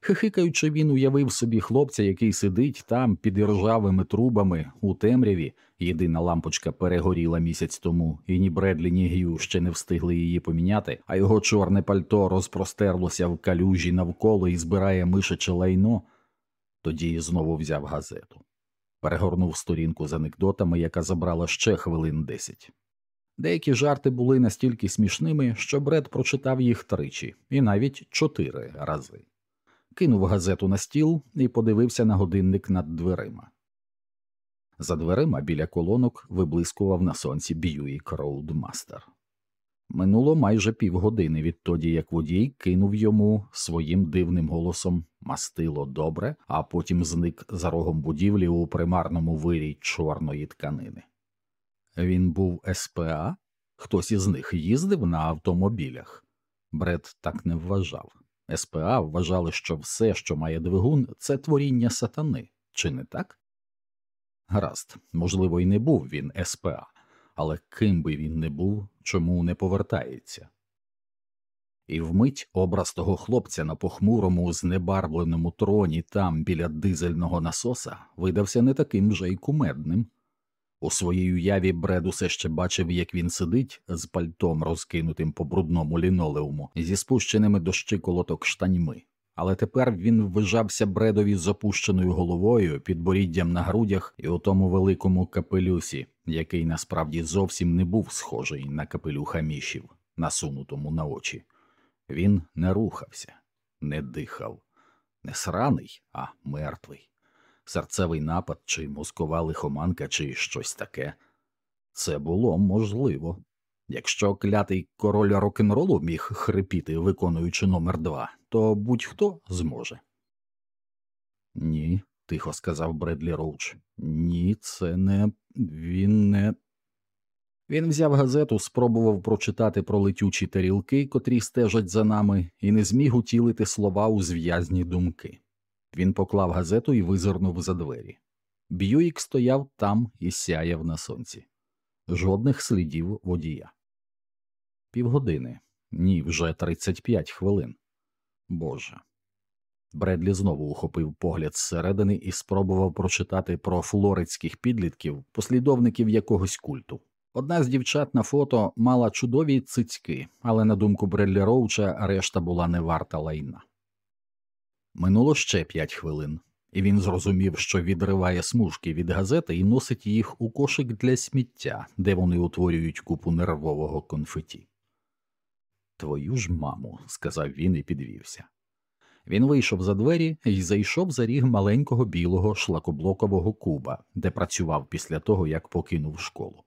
Хихикаючи, він уявив собі хлопця, який сидить там під іржавими трубами у темряві. Єдина лампочка перегоріла місяць тому, і ні Бредлі, ні Г'ю ще не встигли її поміняти, а його чорне пальто розпростерлося в калюжі навколо і збирає мишече лайно. Тоді знову взяв газету. Перегорнув сторінку з анекдотами, яка забрала ще хвилин десять. Деякі жарти були настільки смішними, що Бред прочитав їх тричі, і навіть чотири рази кинув газету на стіл і подивився на годинник над дверима. За дверима біля колонок виблискував на сонці Б'юїк Роудмастер. Минуло майже півгодини відтоді, як водій кинув йому своїм дивним голосом мастило добре, а потім зник за рогом будівлі у примарному вирі чорної тканини. Він був СПА? Хтось із них їздив на автомобілях. Бред так не вважав. СПА вважали, що все, що має двигун, це творіння сатани, чи не так? Гаразд, можливо, і не був він СПА, але ким би він не був, чому не повертається. І вмить образ того хлопця на похмурому, знебарвленому троні там біля дизельного насоса видався не таким вже й кумедним. У своїй уяві Бред усе ще бачив, як він сидить з пальтом, розкинутим по брудному лінолеуму, зі спущеними до щиколоток штаньми. Але тепер він ввижався бредові з опущеною головою, підборіддям на грудях і у тому великому капелюсі, який насправді зовсім не був схожий на капелюха мішів, насунутому на очі. Він не рухався, не дихав, не сраний, а мертвий серцевий напад, чи мозкова лихоманка, чи щось таке. Це було можливо. Якщо клятий король рок н ролу міг хрипіти, виконуючи номер два, то будь-хто зможе. Ні, тихо сказав Бредлі Роуч. Ні, це не він не. Він взяв газету, спробував прочитати про летючі тарілки, котрі стежать за нами, і не зміг утілити слова у зв'язні думки. Він поклав газету і визирнув за двері. Б'юїк стояв там і сяяв на сонці. Жодних слідів водія. Півгодини. Ні, вже 35 хвилин. Боже. Бредлі знову ухопив погляд зсередини і спробував прочитати про флоридських підлітків, послідовників якогось культу. Одна з дівчат на фото мала чудові цицьки, але на думку Бредлі Роуча решта була не варта лайна. Минуло ще п'ять хвилин, і він зрозумів, що відриває смужки від газети і носить їх у кошик для сміття, де вони утворюють купу нервового конфеті. Твою ж маму, сказав він і підвівся. Він вийшов за двері і зайшов за ріг маленького білого шлакоблокового куба, де працював після того, як покинув школу.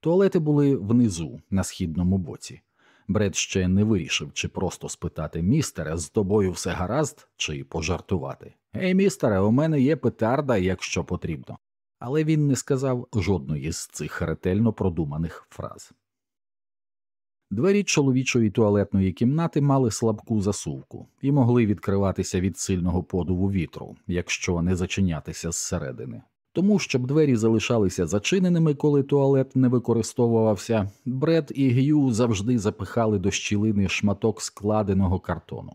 Туалети були внизу, на східному боці. Бред ще не вирішив, чи просто спитати містере, з тобою все гаразд, чи пожартувати. Ей, містере, у мене є петарда, якщо потрібно. Але він не сказав жодної з цих ретельно продуманих фраз. Двері чоловічої туалетної кімнати мали слабку засувку і могли відкриватися від сильного подуву вітру, якщо не зачинятися зсередини. Тому, щоб двері залишалися зачиненими, коли туалет не використовувався, Бред і Г'ю завжди запихали до щілини шматок складеного картону.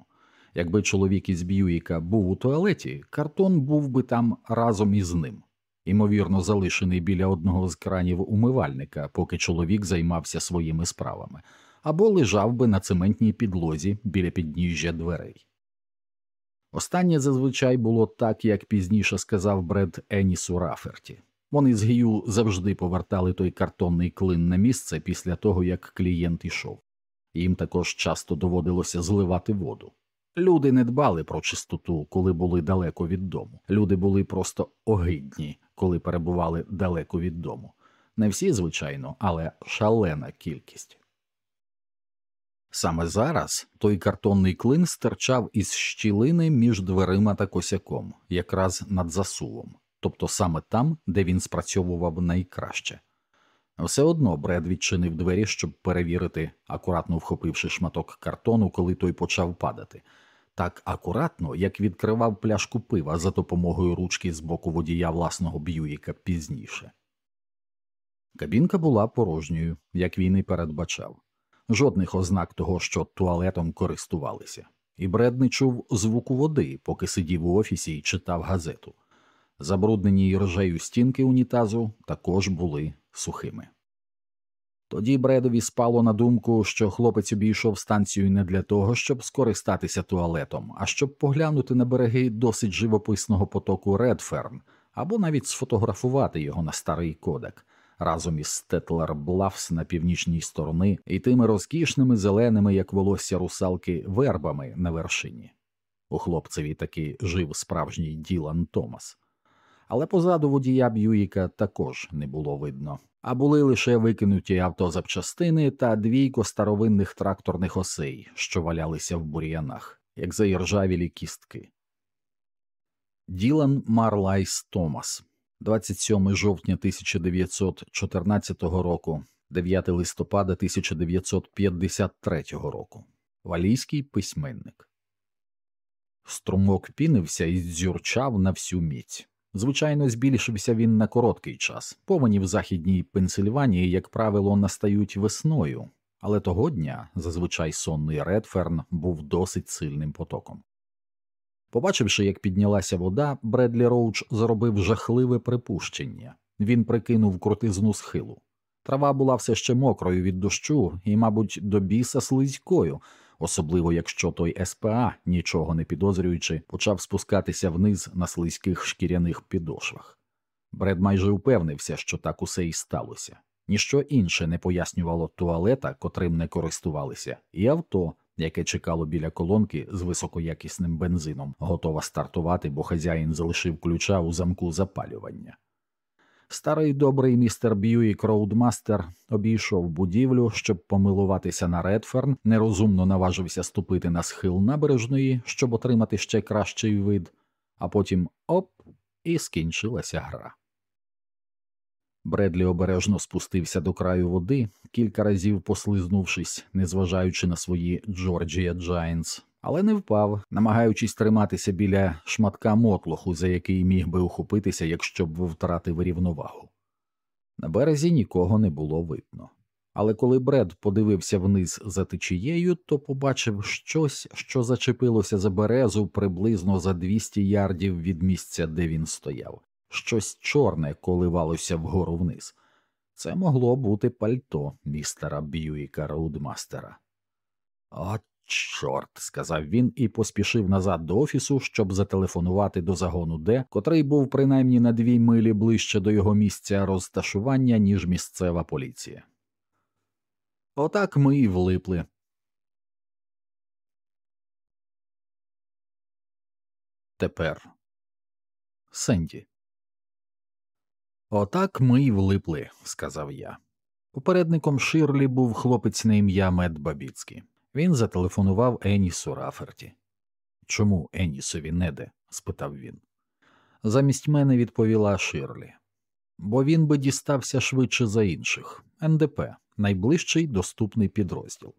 Якби чоловік із Б'юїка був у туалеті, картон був би там разом із ним, ймовірно, залишений біля одного з кранів умивальника, поки чоловік займався своїми справами, або лежав би на цементній підлозі біля підніжжя дверей. Останнє зазвичай було так, як пізніше сказав Бред Енісу Раферті. Вони з Гію завжди повертали той картонний клин на місце після того, як клієнт ішов. Їм також часто доводилося зливати воду. Люди не дбали про чистоту, коли були далеко від дому. Люди були просто огидні, коли перебували далеко від дому. Не всі, звичайно, але шалена кількість. Саме зараз той картонний клин стирчав із щілини між дверима та косяком, якраз над засувом, тобто саме там, де він спрацьовував найкраще. Все одно Бред відчинив двері, щоб перевірити, акуратно вхопивши шматок картону, коли той почав падати, так акуратно, як відкривав пляшку пива за допомогою ручки з боку водія власного б'юїка пізніше. Кабінка була порожньою, як він і передбачав жодних ознак того, що туалетом користувалися, і Бред не чув звуку води, поки сидів у офісі і читав газету. Забруднені рожею стінки унітазу також були сухими. Тоді Бредові спало на думку, що хлопець обійшов станцію не для того, щоб скористатися туалетом, а щоб поглянути на береги досить живописного потоку Редферн, або навіть сфотографувати його на старий кодек разом із Стетлер Блафс на північній сторони і тими розкішними зеленими, як волосся русалки, вербами на вершині. У хлопцеві таки жив справжній Ділан Томас. Але позаду водія Б'юїка також не було видно, а були лише викинуті автозапчастини та двійко старовинних тракторних осей, що валялися в бур'янах, як заіржавілі кістки. Ділан Марлайс Томас 27 жовтня 1914 року, 9 листопада 1953 року. Валійський письменник. Струмок пінився і дзюрчав на всю міць. Звичайно, збільшився він на короткий час. Повені в західній Пенсильванії, як правило, настають весною, але того дня зазвичай сонний Редферн був досить сильним потоком. Побачивши, як піднялася вода, Бредлі Роуч зробив жахливе припущення він прикинув крутизну схилу. Трава була все ще мокрою від дощу і, мабуть, до біса слизькою, особливо якщо той СПА, нічого не підозрюючи, почав спускатися вниз на слизьких шкіряних підошвах. Бред майже упевнився, що так усе і сталося. Ніщо інше не пояснювало туалета, котрим не користувалися, і авто, яке чекало біля колонки з високоякісним бензином, готова стартувати, бо хазяїн залишив ключа у замку запалювання. Старий добрий містер Б'юїк Роудмастер обійшов будівлю, щоб помилуватися на Редферн, нерозумно наважився ступити на схил набережної, щоб отримати ще кращий вид, а потім оп, і скінчилася гра. Бредлі обережно спустився до краю води, кілька разів послизнувшись, незважаючи на свої Джорджія Джайнтс, але не впав, намагаючись триматися біля шматка мотлоху, за який міг би ухопитися, якщо б втратив рівновагу. На березі нікого не було видно. Але коли Бред подивився вниз за течією, то побачив щось, що зачепилося за березу приблизно за 200 ярдів від місця, де він стояв щось чорне коливалося вгору вниз. Це могло бути пальто містера Б'юіка Роудмастера. От чорт, сказав він і поспішив назад до офісу, щоб зателефонувати до загону Д, котрий був принаймні на дві милі ближче до його місця розташування, ніж місцева поліція. Отак ми і влипли. Тепер Сенді. Отак ми й влипли, сказав я. Попередником Ширлі був хлопець на ім'я Мед Бабіцький. Він зателефонував Енісу Раферті. Чому Енісові неде? спитав він. Замість мене відповіла Ширлі. Бо він би дістався швидше за інших НДП, найближчий доступний підрозділ.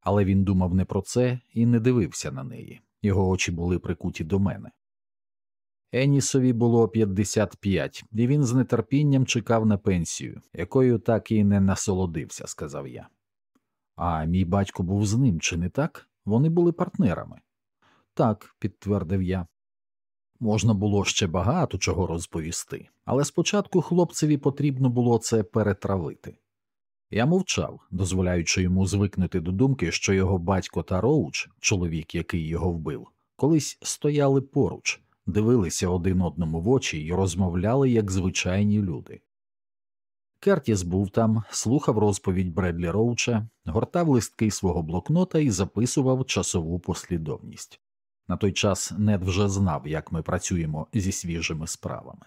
Але він думав не про це і не дивився на неї. Його очі були прикуті до мене. Енісові було 55, і він з нетерпінням чекав на пенсію, якою так і не насолодився, сказав я. А мій батько був з ним, чи не так? Вони були партнерами. Так, підтвердив я. Можна було ще багато чого розповісти, але спочатку хлопцеві потрібно було це перетравити. Я мовчав, дозволяючи йому звикнути до думки, що його батько та Роуч, чоловік, який його вбив, колись стояли поруч дивилися один одному в очі і розмовляли як звичайні люди. Кертіс був там, слухав розповідь Бредлі Роуча, гортав листки свого блокнота і записував часову послідовність. На той час Нед вже знав, як ми працюємо зі свіжими справами.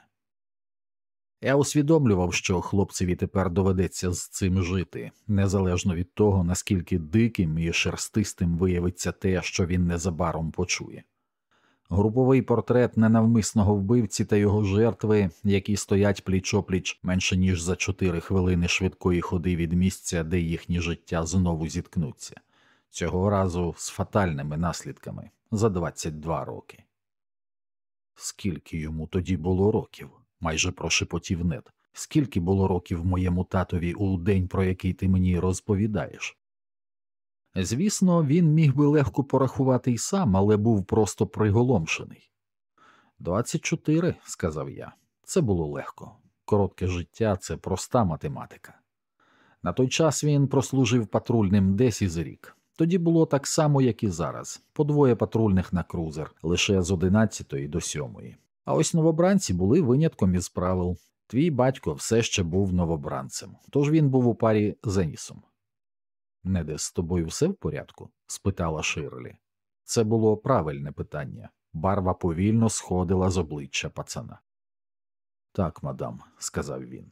Я усвідомлював, що хлопцеві тепер доведеться з цим жити, незалежно від того, наскільки диким і шерстистим виявиться те, що він незабаром почує груповий портрет ненавмисного вбивці та його жертви, які стоять пліч опліч менше ніж за чотири хвилини швидкої ходи від місця, де їхні життя знову зіткнуться, цього разу з фатальними наслідками за 22 роки. Скільки йому тоді було років? майже прошепотів нед. Скільки було років моєму татові у день, про який ти мені розповідаєш? Звісно, він міг би легко порахувати й сам, але був просто приголомшений. Двадцять чотири, сказав я. Це було легко. Коротке життя це проста математика. На той час він прослужив патрульним десь із рік. Тоді було так само, як і зараз, по двоє патрульних на крузер, лише з одинадцятої до сьомої. А ось новобранці були винятком із правил. Твій батько все ще був новобранцем, тож він був у парі з Енісом. Неде з тобою все в порядку? спитала Ширлі. Це було правильне питання. Барва повільно сходила з обличчя пацана. Так, мадам, сказав він.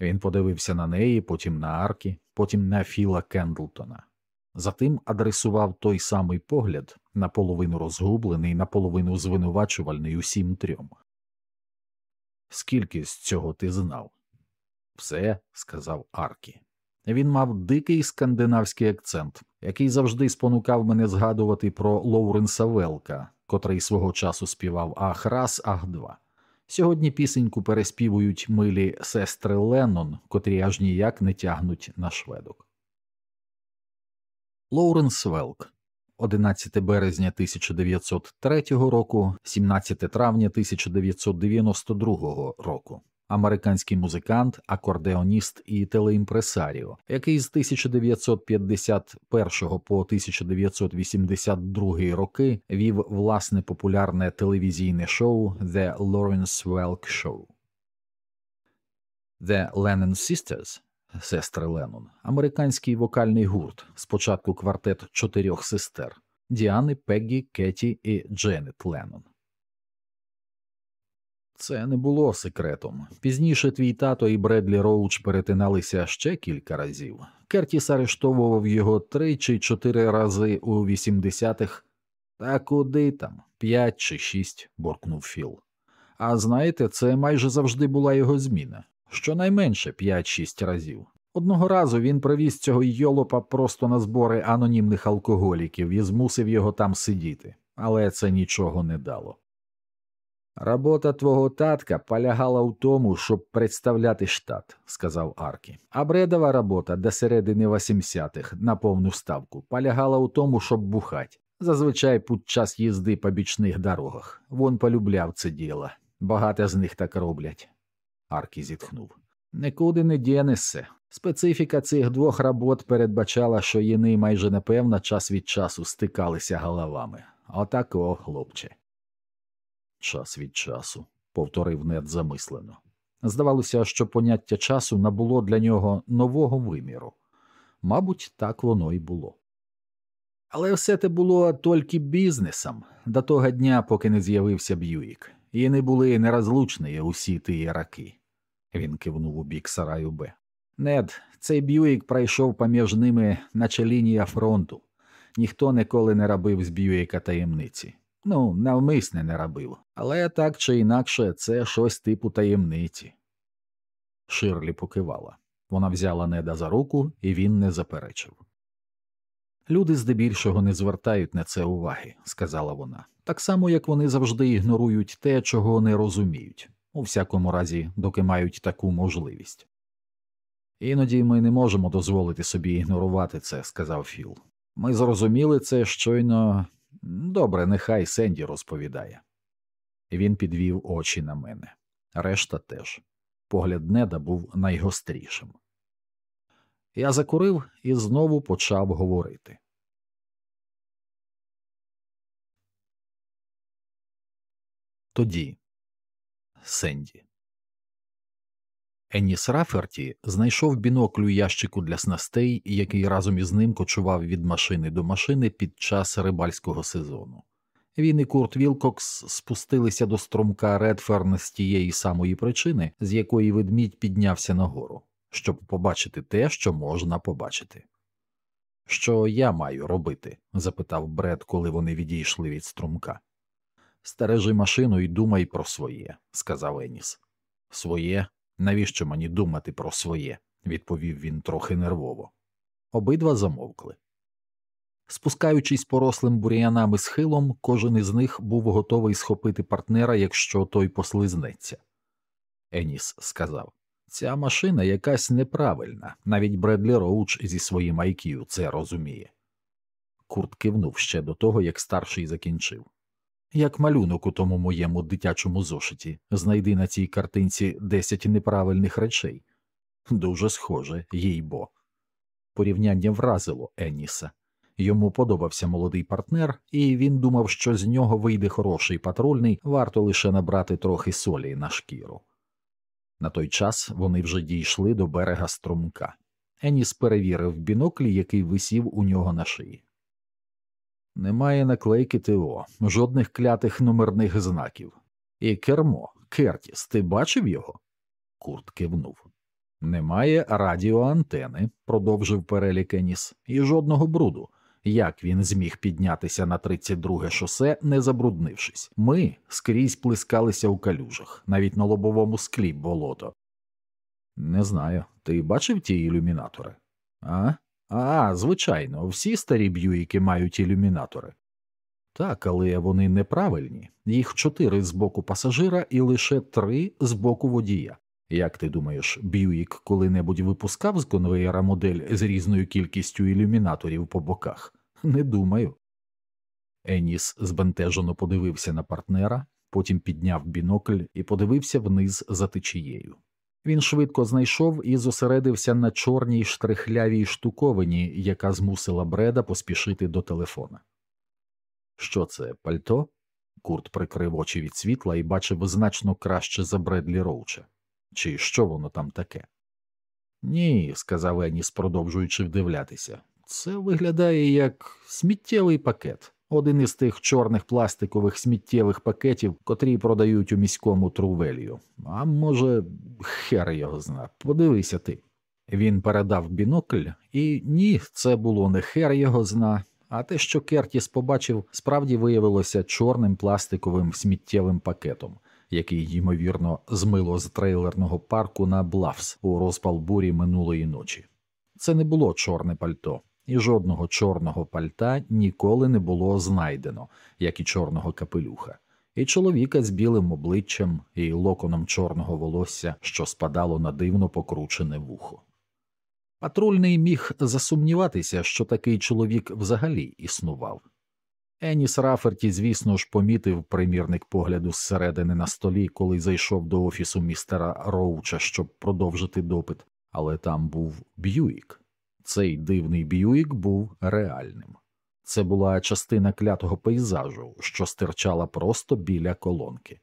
Він подивився на неї, потім на Аркі, потім на Філа Кендлтона. Затим адресував той самий погляд, наполовину розгублений, наполовину звинувачувальний усім трьом. Скільки з цього ти знав? Все, сказав Аркі. Він мав дикий скандинавський акцент, який завжди спонукав мене згадувати про Лоуренса Велка, котрий свого часу співав Ах раз, ах два. Сьогодні пісеньку переспівують милі сестри Леннон, котрі аж ніяк не тягнуть на шведок. Лоуренс Велк 11 березня 1903 року, 17 травня 1992 року. Американський музикант, акордеоніст і телеімпресаріо, який з 1951 по 1982 роки вів власне популярне телевізійне шоу The Lawrence Welk Show. The Lennon Sisters сестри Леннон, американський вокальний гурт, спочатку квартет чотирьох сестер Діани, Пеггі, Кеті і Дженет Леннон. Це не було секретом. Пізніше твій тато і Бредлі Роуч перетиналися ще кілька разів. Кертіс арештовував його три чи чотири рази у 80-х. Та куди там, п'ять чи шість, буркнув Філ. А знаєте, це майже завжди була його зміна щонайменше 5-6 разів. Одного разу він привіз цього йолопа просто на збори анонімних алкоголіків і змусив його там сидіти, але це нічого не дало. Робота твого татка полягала в тому, щоб представляти штат, сказав Аркі, а бредова робота до середини 80-х на повну ставку полягала у тому, щоб бухать. Зазвичай під час їзди по бічних дорогах. Вон полюбляв це діло. Багато з них так роблять. Аркі зітхнув. Нікуди не дінешся. Специфіка цих двох робот передбачала, що їни майже непевно час від часу стикалися головами. Отако, хлопче. Час від часу, повторив нед замислено. Здавалося, що поняття часу набуло для нього нового виміру. Мабуть, так воно і було. Але все те було тільки бізнесом до того дня, поки не з'явився Б'юїк і не були нерозлучні усі ті раки. Він кивнув у бік сараю Б. Нед, цей Б'юїк пройшов поміж ними, наче лінія фронту. Ніхто ніколи не робив з Б'юїка таємниці. Ну, навмисне не робив, але так чи інакше це щось типу таємниці. Ширлі покивала. Вона взяла неда за руку, і він не заперечив. Люди здебільшого не звертають на це уваги, сказала вона, так само як вони завжди ігнорують те, чого не розуміють, у всякому разі, доки мають таку можливість. Іноді ми не можемо дозволити собі ігнорувати це, сказав Філ. Ми зрозуміли це щойно добре, нехай Сенді розповідає. Він підвів очі на мене, решта теж. Погляд неда був найгострішим. Я закурив і знову почав говорити. Тоді Сенді. Еніс Раферті знайшов бінокль у ящику для снастей, який разом із ним кочував від машини до машини під час рибальського сезону. Він і Курт Вілкокс спустилися до струмка Редферн з тієї самої причини, з якої ведмідь піднявся нагору щоб побачити те, що можна побачити. Що я маю робити? запитав Бред, коли вони відійшли від струмка. Стережи машину і думай про своє, сказав Еніс. Своє? Навіщо мені думати про своє? відповів він трохи нервово. Обидва замовкли. Спускаючись порослим бур'янами схилом, кожен із них був готовий схопити партнера, якщо той послизнеться. Еніс сказав Ця машина якась неправильна, навіть Бредлі Роуч зі своїм IQ це розуміє. Курт кивнув ще до того, як старший закінчив. Як малюнок у тому моєму дитячому зошиті, знайди на цій картинці десять неправильних речей. Дуже схоже, їй бо. Порівняння вразило Енніса. Йому подобався молодий партнер, і він думав, що з нього вийде хороший патрульний, варто лише набрати трохи солі на шкіру. На той час вони вже дійшли до берега струмка. Еніс перевірив біноклі, який висів у нього на шиї. Немає наклейки ТО, жодних клятих номерних знаків. І кермо, Кертіс, ти бачив його? Курт кивнув. Немає радіоантени, продовжив перелік Еніс, і жодного бруду. Як він зміг піднятися на 32 шосе, не забруднившись? Ми скрізь плескалися у калюжах, навіть на лобовому склі болото. Не знаю. Ти бачив ті ілюмінатори? А? А, звичайно, всі старі б'юїки мають ілюмінатори. Так, але вони неправильні. Їх чотири з боку пасажира і лише три з боку водія. Як ти думаєш, Б'юїк коли-небудь випускав з конвеєра модель з різною кількістю ілюмінаторів по боках? Не думаю. Еніс збентежено подивився на партнера, потім підняв бінокль і подивився вниз за течією. Він швидко знайшов і зосередився на чорній штрихлявій штуковині, яка змусила Бреда поспішити до телефона. Що це, пальто? Курт прикрив очі від світла і бачив значно краще за Бредлі Роуча. Чи що воно там таке? Ні, сказав Еніс, продовжуючи вдивлятися. Це виглядає як сміттєвий пакет, один із тих чорних пластикових сміттєвих пакетів, котрі продають у міському трувелью. А може, хер його зна. Подивися ти. Він передав бінокль, і ні, це було не хер його зна, а те, що Кертіс побачив, справді виявилося чорним пластиковим сміттєвим пакетом, який, ймовірно, змило з трейлерного парку на Блавс у розпал бурі минулої ночі. Це не було чорне пальто, і жодного чорного пальта ніколи не було знайдено, як і чорного капелюха, і чоловіка з білим обличчям і локоном чорного волосся, що спадало на дивно покручене вухо. Патрульний міг засумніватися, що такий чоловік взагалі існував. Еніс Раферті, звісно ж, помітив примірник погляду зсередини на столі, коли зайшов до офісу містера Роуча, щоб продовжити допит, але там був Б'юік. Цей дивний Б'юік був реальним. Це була частина клятого пейзажу, що стирчала просто біля колонки.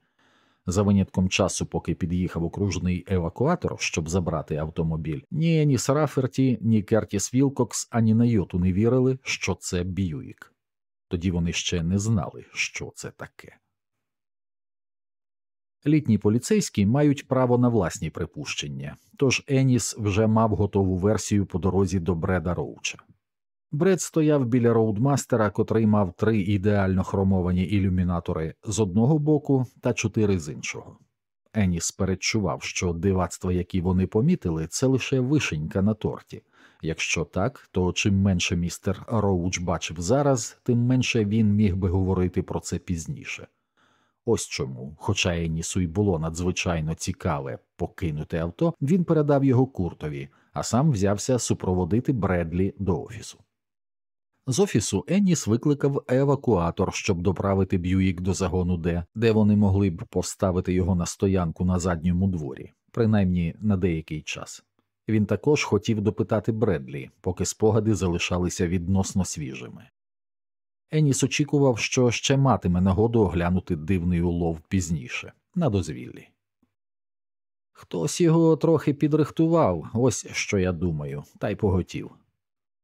За винятком часу, поки під'їхав окружний евакуатор, щоб забрати автомобіль, ні Еніс Раферті, ні Кертіс Вілкокс ані на йоту не вірили, що це Б'юік. Тоді вони ще не знали, що це таке. Літні поліцейські мають право на власні припущення, тож Еніс вже мав готову версію по дорозі до Бреда Роуча. Бред стояв біля роудмастера, котрий мав три ідеально хромовані ілюмінатори з одного боку та чотири з іншого. Еніс передчував, що дивацтва, які вони помітили, це лише вишенька на торті. Якщо так, то чим менше містер Роуч бачив зараз, тим менше він міг би говорити про це пізніше. Ось чому, хоча Енісу й було надзвичайно цікаве покинути авто, він передав його куртові, а сам взявся супроводити Бредлі до офісу. З офісу Еніс викликав евакуатор, щоб доправити Б'юїк до загону Д, де вони могли б поставити його на стоянку на задньому дворі, принаймні на деякий час. Він також хотів допитати Бредлі, поки спогади залишалися відносно свіжими. Еніс очікував, що ще матиме нагоду оглянути дивний улов пізніше, на дозвіллі. Хтось його трохи підрихтував, ось що я думаю, та й поготів.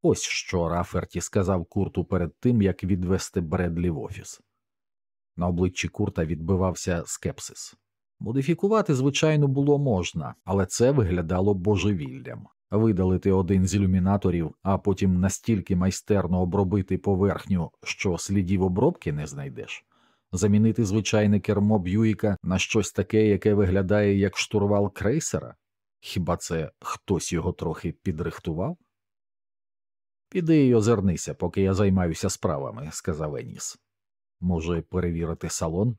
Ось що Раферті сказав Курту перед тим, як відвести Бредлі в офіс. На обличчі Курта відбивався скепсис. Модифікувати, звичайно, було можна, але це виглядало божевіллям видалити один з ілюмінаторів, а потім настільки майстерно обробити поверхню, що слідів обробки не знайдеш, замінити звичайне кермо Б'юїка на щось таке, яке виглядає як штурвал крейсера? Хіба це хтось його трохи підрихтував? Піди й озирнися, поки я займаюся справами, сказав Еніс. Може, перевірити салон?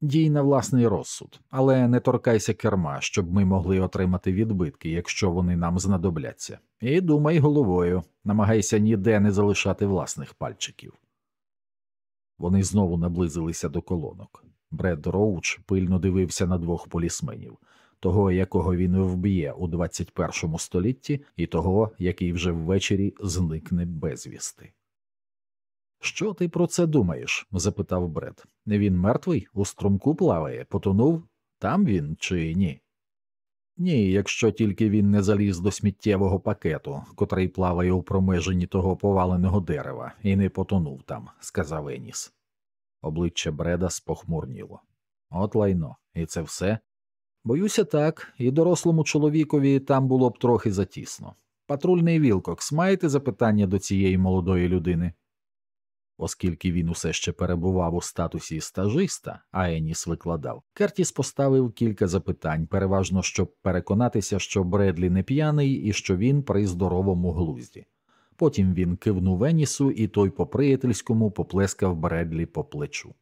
Дій на власний розсуд, але не торкайся керма, щоб ми могли отримати відбитки, якщо вони нам знадобляться. І думай головою, намагайся ніде не залишати власних пальчиків. Вони знову наблизилися до колонок. Бред Роуч пильно дивився на двох полісменів того, якого він вб'є у 21 столітті, і того, який вже ввечері зникне безвісти. Що ти про це думаєш? запитав Бред. Він мертвий, у струмку плаває, потонув? Там він чи ні? Ні, якщо тільки він не заліз до сміттєвого пакету, котрий плаває у промеженні того поваленого дерева, і не потонув там, сказав Еніс. Обличчя Бреда спохмурніло. От лайно, і це все? Боюся, так, і дорослому чоловікові там було б трохи затісно. Патрульний Вілкокс, маєте запитання до цієї молодої людини? Оскільки він усе ще перебував у статусі стажиста, а Еніс викладав, Кертіс поставив кілька запитань, переважно щоб переконатися, що Бредлі не п'яний і що він при здоровому глузді. Потім він кивнув Енісу, і той по приятельському поплескав Бредлі по плечу.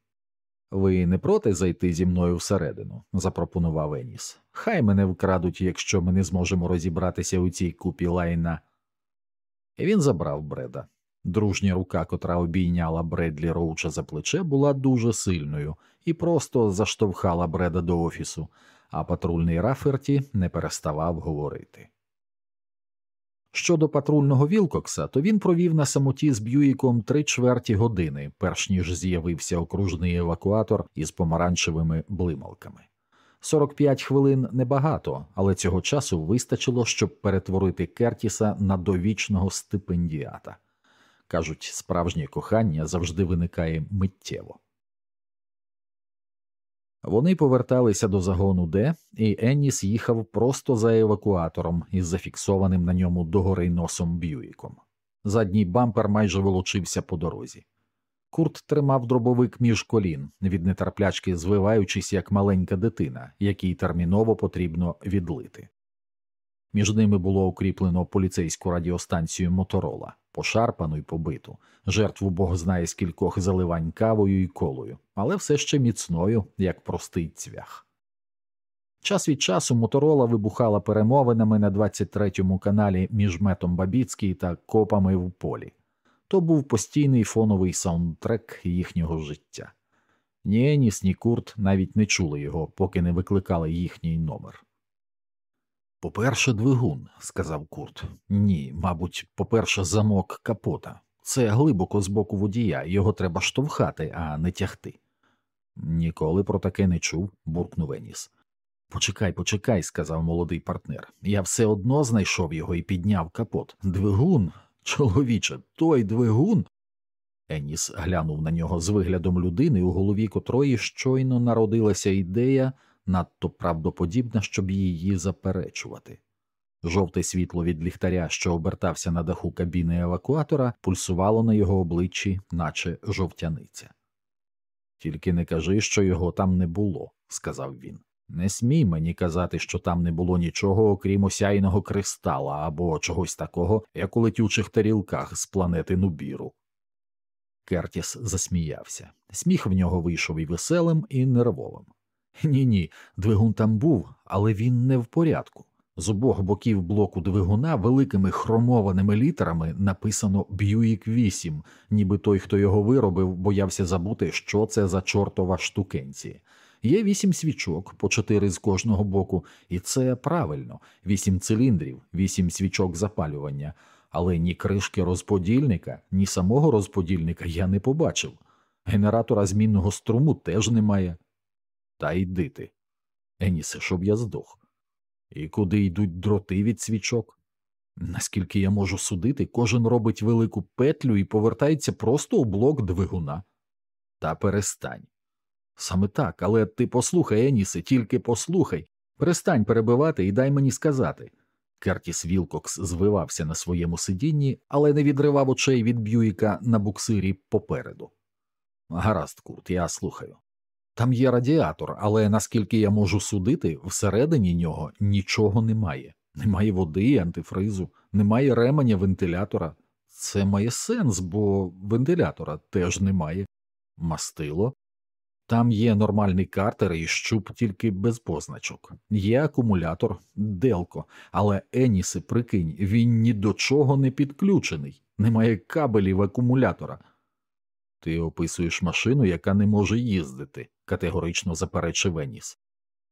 Ви не проти зайти зі мною всередину? запропонував Еніс. Хай мене вкрадуть, якщо ми не зможемо розібратися у цій купі лайна. І він забрав Бреда. Дружня рука, котра обійняла Бредлі Роуча за плече, була дуже сильною і просто заштовхала Бреда до офісу, а патрульний Раферті не переставав говорити. Щодо патрульного Вілкокса, то він провів на самоті з Б'юїком три чверті години, перш ніж з'явився окружний евакуатор із помаранчевими блималками. 45 хвилин небагато, але цього часу вистачило, щоб перетворити Кертіса на довічного стипендіата. Кажуть, справжнє кохання завжди виникає миттєво. Вони поверталися до загону Д, і Енніс їхав просто за евакуатором із зафіксованим на ньому догори носом Б'юїком. Задній бампер майже волочився по дорозі. Курт тримав дробовик між колін, від нетерплячки звиваючись як маленька дитина, якій терміново потрібно відлити. Між ними було укріплено поліцейську радіостанцію Моторола, пошарпану й побиту, жертву бог знає скількох заливань кавою і колою, але все ще міцною, як простий цвях. Час від часу моторола вибухала перемовинами на 23-му каналі між метом Бабіцький та копами в полі. То був постійний фоновий саундтрек їхнього життя. Ні Еніс, ні Курт навіть не чули його, поки не викликали їхній номер. По перше, двигун, сказав Курт. Ні, мабуть, по перше, замок капота. Це глибоко з боку водія, його треба штовхати, а не тягти. Ніколи про таке не чув, буркнув Еніс. Почекай, почекай, сказав молодий партнер. Я все одно знайшов його і підняв капот. Двигун, чоловіче, той двигун. Еніс глянув на нього з виглядом людини, у голові котрої щойно народилася ідея надто правдоподібна, щоб її заперечувати. Жовте світло від ліхтаря, що обертався на даху кабіни евакуатора, пульсувало на його обличчі, наче жовтяниця. Тільки не кажи, що його там не було, сказав він. Не смій мені казати, що там не було нічого, окрім осяйного кристала або чогось такого, як у летючих тарілках з планети Нубіру. Кертіс засміявся. Сміх в нього вийшов і веселим, і нервовим. Ні, ні, двигун там був, але він не в порядку. З обох боків блоку двигуна великими хромованими літерами написано Б'юїк 8, ніби той, хто його виробив, боявся забути, що це за чортова штукенці. Є вісім свічок, по чотири з кожного боку, і це правильно вісім циліндрів, вісім свічок запалювання, але ні кришки розподільника, ні самого розподільника я не побачив. Генератора змінного струму теж немає. Та йди ти. Енісе, щоб я здох. І куди йдуть дроти від свічок? Наскільки я можу судити, кожен робить велику петлю і повертається просто у блок двигуна. Та перестань. Саме так, але ти послухай, Енісе, тільки послухай. Перестань перебивати і дай мені сказати. Кертіс Вілкокс звивався на своєму сидінні, але не відривав очей від Б'юїка на буксирі попереду. Гаразд, Курт, я слухаю. Там є радіатор, але наскільки я можу судити, всередині нього нічого немає. Немає води, антифризу, немає ременя вентилятора. Це має сенс, бо вентилятора теж немає. Мастило. Там є нормальний картер і щуп тільки без позначок. Є акумулятор, делко, але Еніси, прикинь, він ні до чого не підключений, немає кабелів акумулятора. Ти описуєш машину, яка не може їздити, категорично заперечив Еніс.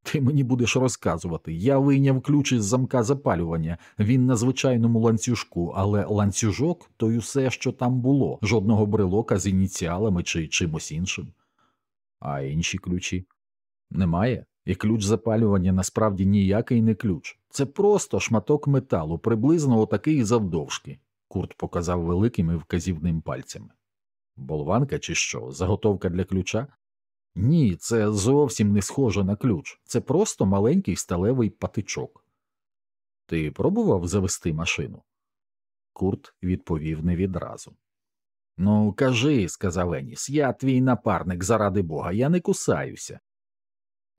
Ти мені будеш розказувати. Я вийняв ключ із замка запалювання, він на звичайному ланцюжку, але ланцюжок то й усе, що там було, жодного брелока з ініціалами чи чимось іншим. А інші ключі немає. І ключ запалювання насправді ніякий не ключ. Це просто шматок металу, приблизно отакий завдовжки. Курт показав великими вказівним пальцями. Болванка чи що? Заготовка для ключа? Ні, це зовсім не схоже на ключ, це просто маленький сталевий патичок. Ти пробував завести машину? Курт відповів не відразу. Ну, кажи, сказав Еніс, я твій напарник, заради бога, я не кусаюся.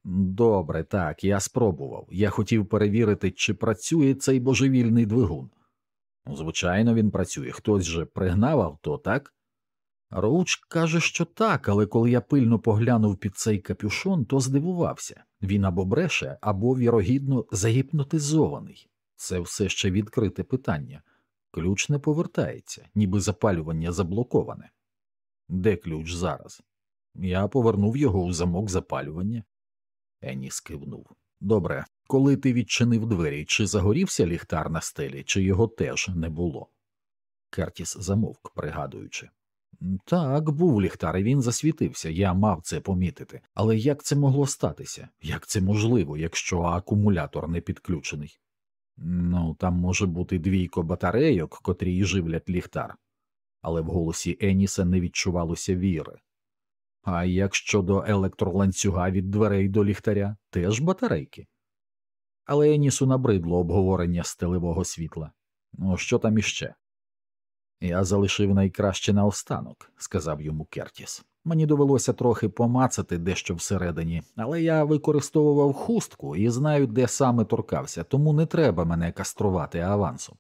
Добре, так, я спробував. Я хотів перевірити, чи працює цей божевільний двигун. Звичайно, він працює. Хтось же пригнав авто, так? Роуч каже, що так, але коли я пильно поглянув під цей капюшон, то здивувався він або бреше, або, вірогідно, загіпнотизований. Це все ще відкрите питання. Ключ не повертається, ніби запалювання заблоковане. Де ключ зараз? Я повернув його у замок запалювання. Еніс кивнув. Добре, коли ти відчинив двері, чи загорівся ліхтар на стелі, чи його теж не було? Кертіс замовк, пригадуючи. Так, був ліхтар, і він засвітився, я мав це помітити. Але як це могло статися? Як це можливо, якщо акумулятор не підключений? Ну, там може бути двійко батарейок, котрі й живлять ліхтар, але в голосі Еніса не відчувалося віри. А як щодо електроланцюга від дверей до ліхтаря, теж батарейки. Але Енісу набридло обговорення стелевого світла. Ну, що там іще? Я залишив найкраще наостанок, сказав йому Кертіс. Мені довелося трохи помацати дещо всередині, але я використовував хустку і знаю, де саме торкався, тому не треба мене каструвати авансом.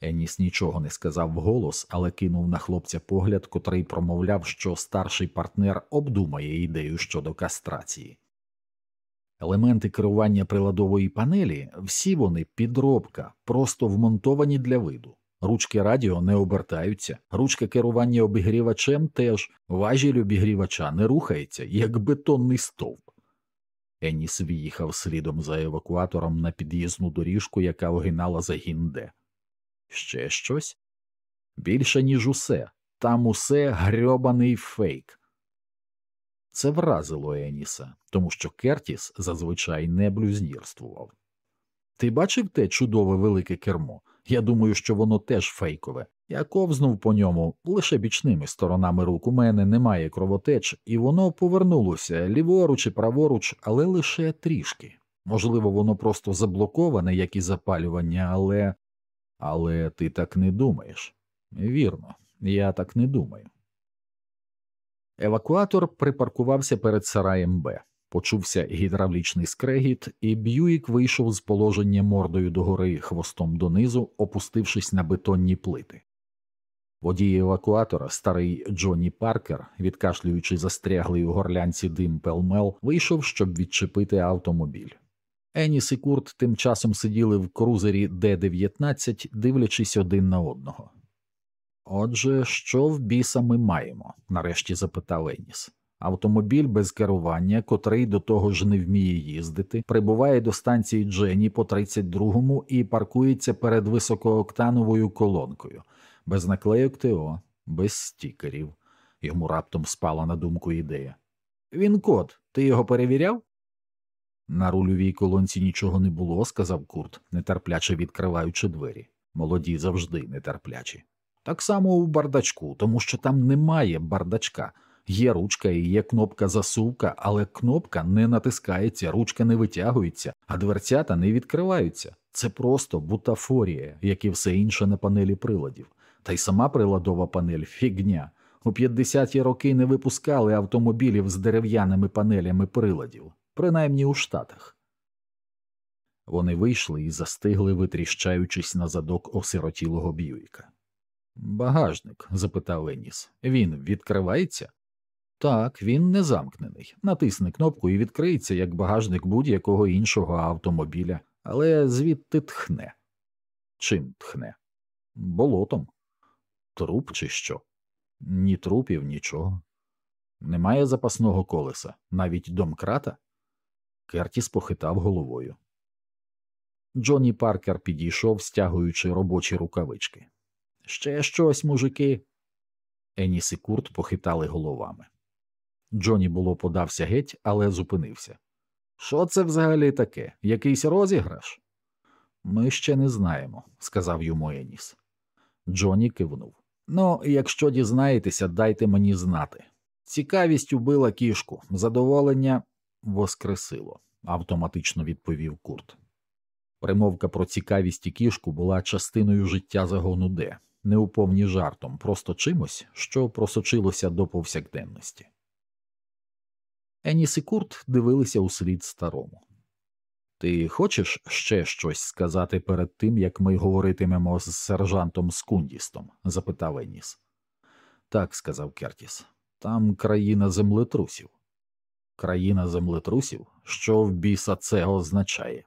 Еніс нічого не сказав вголос, але кинув на хлопця погляд, котрий промовляв, що старший партнер обдумає ідею щодо кастрації. Елементи керування приладової панелі всі вони підробка, просто вмонтовані для виду. Ручки радіо не обертаються, ручка керування обігрівачем теж, важіль обігрівача не рухається, як бетонний стовп. Еніс в'їхав слідом за евакуатором на під'їзну доріжку, яка огинала загін Д. Ще щось? Більше, ніж усе, там усе грьобаний фейк. Це вразило Еніса, тому що Кертіс зазвичай не блюзнірствував. Ти бачив те чудове велике кермо? Я думаю, що воно теж фейкове. Я ковзнув по ньому лише бічними сторонами рук. У мене немає кровотеч, і воно повернулося ліворуч і праворуч, але лише трішки. Можливо, воно просто заблоковане, як і запалювання, але. Але ти так не думаєш. Вірно, я так не думаю. Евакуатор припаркувався перед сараєм Б. Почувся гідравлічний скрегіт, і Б'юїк вийшов з положення мордою догори хвостом донизу, опустившись на бетонні плити. Водій евакуатора, старий Джонні Паркер, відкашлюючи застряглий у горлянці дим пелмел, вийшов, щоб відчепити автомобіль. Еніс і Курт тим часом сиділи в крузері Д-19, дивлячись один на одного. Отже, що в біса ми маємо? нарешті запитав Еніс. Автомобіль без керування, котрий до того ж не вміє їздити, прибуває до станції Джені по 32-му і паркується перед високооктановою колонкою, без наклейок ТО, без стікерів. Йому раптом спала на думку ідея. Він код, ти його перевіряв? На рульовій колонці нічого не було, сказав Курт, нетерпляче відкриваючи двері. Молоді завжди нетерплячі. Так само у бардачку, тому що там немає бардачка. Є ручка і є кнопка засувка, але кнопка не натискається, ручка не витягується, а дверцята не відкриваються. Це просто бутафорія, як і все інше на панелі приладів. Та й сама приладова панель фігня. У 50-ті роки не випускали автомобілів з дерев'яними панелями приладів, принаймні у Штатах. Вони вийшли і застигли, витріщаючись на задок осиротілого Б'юїка. Багажник? запитав Еніс. Він відкривається? Так, він не замкнений. Натисни кнопку і відкриється як багажник будь-якого іншого автомобіля, але звідти тхне. Чим тхне? Болотом. Труп чи що? Ні трупів, нічого. Немає запасного колеса, навіть домкрата. Кертіс похитав головою. Джонні Паркер підійшов, стягуючи робочі рукавички. Ще щось, мужики. Еніс і Курт похитали головами. Джонні було подався геть, але зупинився. Що це взагалі таке? Якийсь розіграш? Ми ще не знаємо, сказав йому Еніс. Джонні кивнув. Ну, якщо дізнаєтеся, дайте мені знати. Цікавість убила кішку, задоволення воскресило, автоматично відповів Курт. Примовка про цікавість і кішку була частиною життя загону Д, не у повні жартом, просто чимось, що просочилося до повсякденності. Еніс і Курт дивилися у слід старому. Ти хочеш ще щось сказати перед тим, як ми говоритимемо з сержантом Скундістом? запитав Еніс. Так, сказав Кертіс. Там країна землетрусів. Країна землетрусів? Що в біса це означає?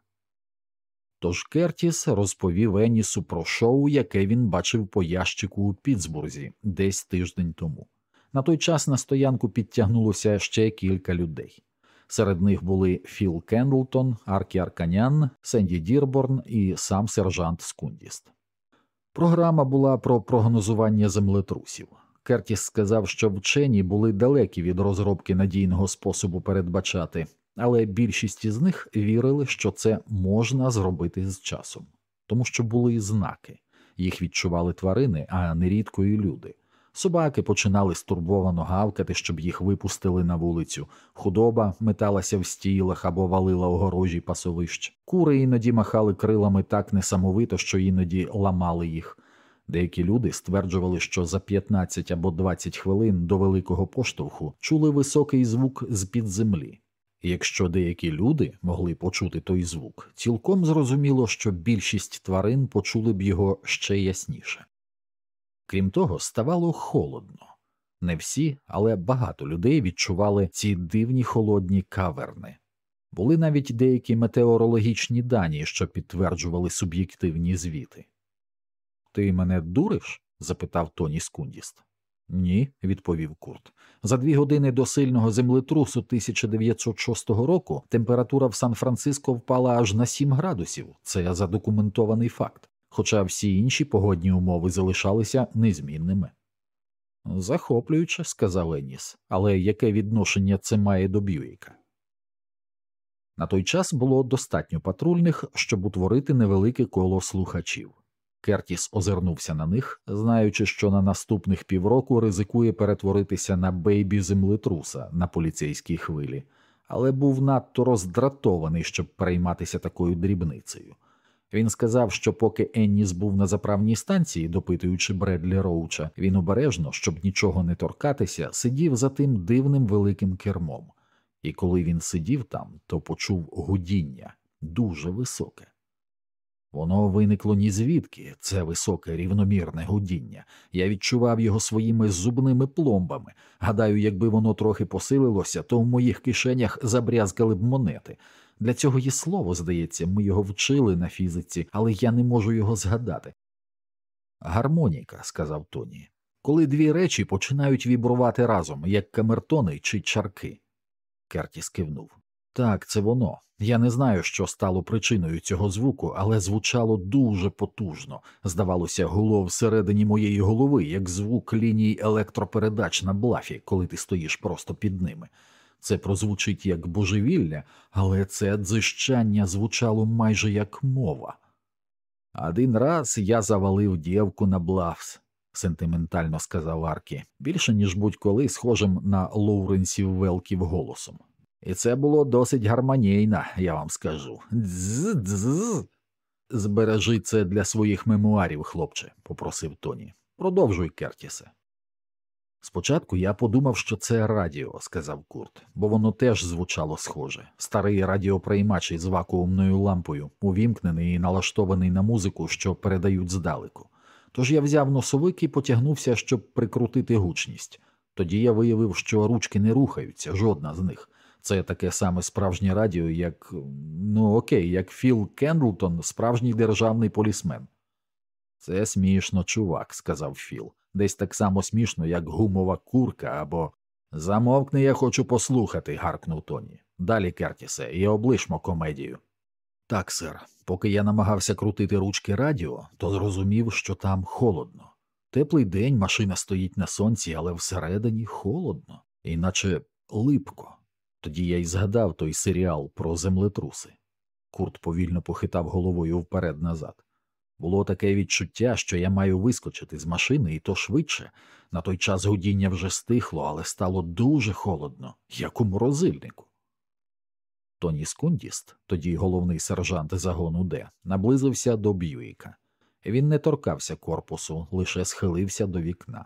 Тож Кертіс розповів Енісу про шоу, яке він бачив по ящику у Пітсбурзі десь тиждень тому. На той час на стоянку підтягнулося ще кілька людей. Серед них були Філ Кендлтон, Аркі Арканян, Сенді Дірборн і сам сержант Скундіст. Програма була про прогнозування землетрусів. Кертіс сказав, що вчені були далекі від розробки надійного способу передбачати, але більшість із них вірили, що це можна зробити з часом, тому що були знаки, їх відчували тварини, а нерідко і люди. Собаки починали стурбовано гавкати, щоб їх випустили на вулицю. Худоба металася в стілах або валила огорожі пасовищ. Кури іноді махали крилами так несамовито, що іноді ламали їх. Деякі люди стверджували, що за 15 або 20 хвилин до великого поштовху чули високий звук з під землі. Якщо деякі люди могли почути той звук, цілком зрозуміло, що більшість тварин почули б його ще ясніше. Крім того, ставало холодно. Не всі, але багато людей відчували ці дивні холодні каверни. Були навіть деякі метеорологічні дані, що підтверджували суб'єктивні звіти. Ти мене дуриш? запитав Тоні Скундіст. Ні, відповів Курт. За дві години до сильного землетрусу 1906 року температура в Сан Франциско впала аж на 7 градусів. Це задокументований факт хоча всі інші погодні умови залишалися незмінними. Захоплююче, сказав Еніс, але яке відношення це має до Б'юїка? На той час було достатньо патрульних, щоб утворити невелике коло слухачів. Кертіс озирнувся на них, знаючи, що на наступних півроку ризикує перетворитися на бейбі землетруса на поліцейській хвилі, але був надто роздратований, щоб перейматися такою дрібницею. Він сказав, що поки Енніс був на заправній станції, допитуючи Бредлі Роуча, він обережно, щоб нічого не торкатися, сидів за тим дивним великим кермом, і коли він сидів там, то почув гудіння дуже високе. Воно виникло ні звідки, це високе рівномірне гудіння. Я відчував його своїми зубними пломбами. Гадаю, якби воно трохи посилилося, то в моїх кишенях забрязкали б монети. Для цього є слово, здається, ми його вчили на фізиці, але я не можу його згадати. Гармоніка, сказав Тоні, коли дві речі починають вібрувати разом, як камертони чи чарки. Кертіс кивнув. Так, це воно. Я не знаю, що стало причиною цього звуку, але звучало дуже потужно. Здавалося, гуло всередині моєї голови, як звук ліній електропередач на блафі, коли ти стоїш просто під ними. Це прозвучить як божевілля, але це дзищання звучало майже як мова. Один раз я завалив дівку на блавс, сентиментально сказав Аркі, більше ніж будь-коли схожим на Лоуренсів Велків голосом. І це було досить гармонійно, я вам скажу. Дз-дз-дз. Збережи це для своїх мемуарів, хлопче, попросив Тоні. Продовжуй, Кертісе. Спочатку я подумав, що це радіо, сказав Курт, бо воно теж звучало схоже. Старий радіоприймач із вакуумною лампою, увімкнений і налаштований на музику, що передають здалеку. Тож я взяв носовик і потягнувся, щоб прикрутити гучність. Тоді я виявив, що ручки не рухаються, жодна з них. Це таке саме справжнє радіо, як ну окей, як Філ Кендлтон, справжній державний полісмен. Це смішно, чувак, сказав Філ. Десь так само смішно, як гумова курка або замовкни, я хочу послухати, гаркнув Тоні. Далі, Кертісе, і облишмо комедію. Так, сер, поки я намагався крутити ручки радіо, то зрозумів, що там холодно. Теплий день машина стоїть на сонці, але всередині холодно, іначе липко. Тоді я й згадав той серіал про землетруси. Курт повільно похитав головою вперед назад. Було таке відчуття, що я маю вискочити з машини, і то швидше. На той час гудіння вже стихло, але стало дуже холодно, як у морозильнику. Тоні Скундіст, тоді головний сержант загону Д, наблизився до Б'юїка. Він не торкався корпусу, лише схилився до вікна.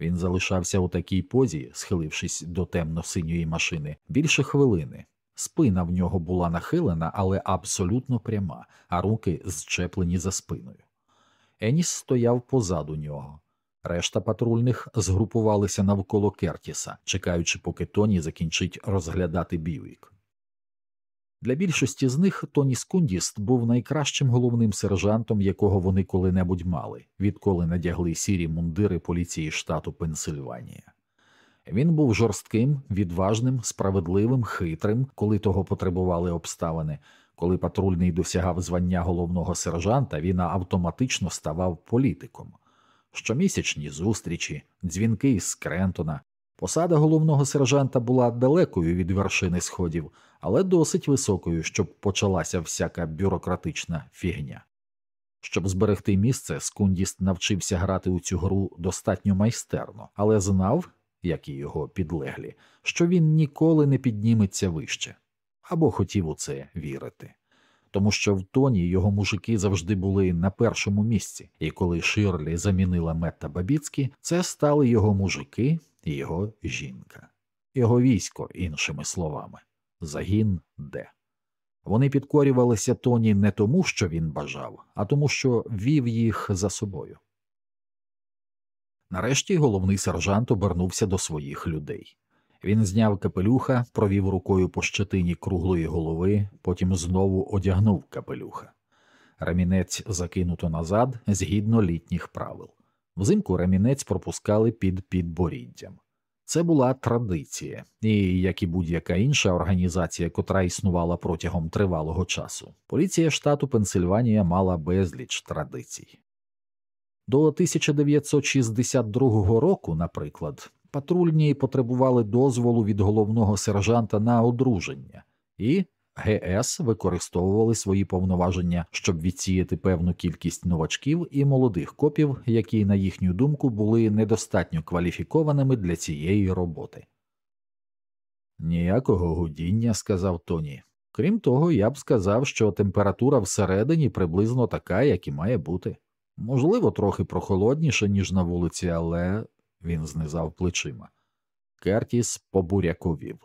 Він залишався у такій позі, схилившись до темно-синьої машини, більше хвилини. Спина в нього була нахилена, але абсолютно пряма, а руки зчеплені за спиною. Еніс стояв позаду нього. Решта патрульних згрупувалися навколо Кертіса, чекаючи, поки Тоні закінчить розглядати Бівік. Для більшості з них Тоні Скундіст був найкращим головним сержантом, якого вони коли-небудь мали, відколи надягли сірі мундири поліції штату Пенсильванія. Він був жорстким, відважним, справедливим, хитрим, коли того потребували обставини. Коли патрульний досягав звання головного сержанта, він автоматично ставав політиком. Щомісячні зустрічі, дзвінки з Крентона. Посада головного сержанта була далекою від вершини сходів, але досить високою, щоб почалася всяка бюрократична фігня. Щоб зберегти місце, Скундіст навчився грати у цю гру достатньо майстерно, але знав, як і його підлеглі, що він ніколи не підніметься вище, або хотів у це вірити. Тому що в тоні його мужики завжди були на першому місці, і коли Ширлі замінила Метта Бабіцькі, це стали його мужики і його жінка, його військо, іншими словами загін Д. Вони підкорювалися Тоні не тому, що він бажав, а тому, що вів їх за собою. Нарешті головний сержант обернувся до своїх людей. Він зняв капелюха, провів рукою по щетині круглої голови, потім знову одягнув капелюха. Ремінець закинуто назад згідно літніх правил. Взимку ремінець пропускали під підборіддям. Це була традиція, і як і будь-яка інша організація, котра існувала протягом тривалого часу, поліція штату Пенсильванія мала безліч традицій. До 1962 року, наприклад, патрульні потребували дозволу від головного сержанта на одруження, і ГС використовували свої повноваження, щоб відсіяти певну кількість новачків і молодих копів, які, на їхню думку, були недостатньо кваліфікованими для цієї роботи. Ніякого гудіння, сказав Тоні. Крім того, я б сказав, що температура всередині приблизно така, як і має бути. Можливо, трохи прохолодніше, ніж на вулиці, але він знизав плечима. Кертіс побуряковів.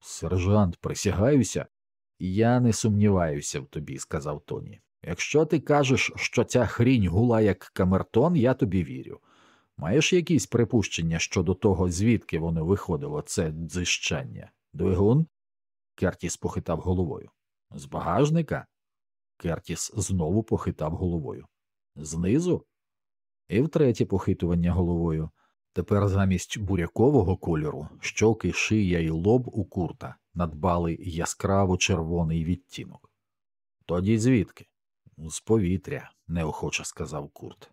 Сержант, присягаюся, я не сумніваюся в тобі, сказав Тоні. Якщо ти кажеш, що ця хрінь гула як камертон, я тобі вірю. Маєш якісь припущення щодо того, звідки воно виходило, це дзищання? Двигун? Кертіс похитав головою. З багажника? Кертіс знову похитав головою. Знизу? І втретє похитування головою. Тепер замість бурякового кольору щоки, шия і лоб у курта надбали яскраво червоний відтінок. Тоді звідки? З повітря, неохоче сказав Курт.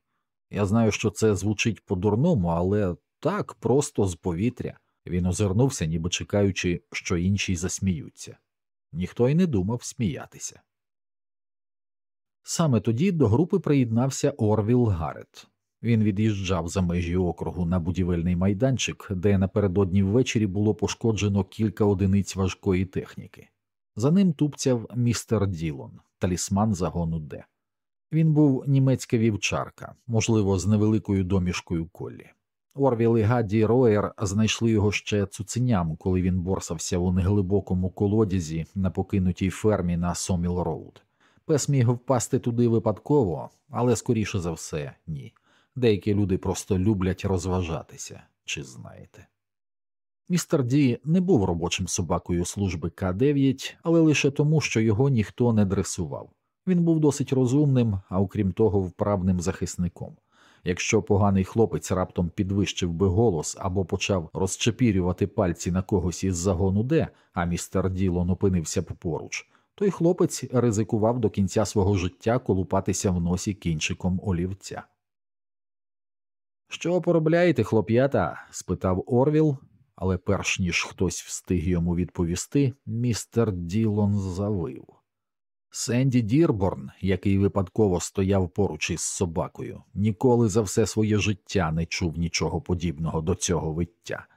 Я знаю, що це звучить по-дурному, але так просто з повітря. Він озирнувся, ніби чекаючи, що інші засміються. Ніхто й не думав сміятися. Саме тоді до групи приєднався Орвіл Гарет. Він від'їжджав за межі округу на будівельний майданчик, де напередодні ввечері було пошкоджено кілька одиниць важкої техніки. За ним тупцяв містер Ділон, талісман загону Д. Він був німецька вівчарка, можливо, з невеликою домішкою коллі. Орвіл і Гадді Роєр знайшли його ще цуценям, коли він борсався у неглибокому колодязі на покинутій фермі на Соміл Роуд. Пес міг впасти туди випадково, але скоріше за все, ні. Деякі люди просто люблять розважатися, чи знаєте. Містер Ді не був робочим собакою служби К9, але лише тому, що його ніхто не дресував. Він був досить розумним, а окрім того, вправним захисником. Якщо поганий хлопець раптом підвищив би голос або почав розчепірювати пальці на когось із загону Д, а містер Ділон опинився поруч, той хлопець ризикував до кінця свого життя колупатися в носі кінчиком олівця. Що поробляєте, хлоп'ята? спитав Орвіл, але перш ніж хтось встиг йому відповісти, містер Ділон завив. Сенді Дірборн, який випадково стояв поруч із собакою, ніколи за все своє життя не чув нічого подібного до цього виття.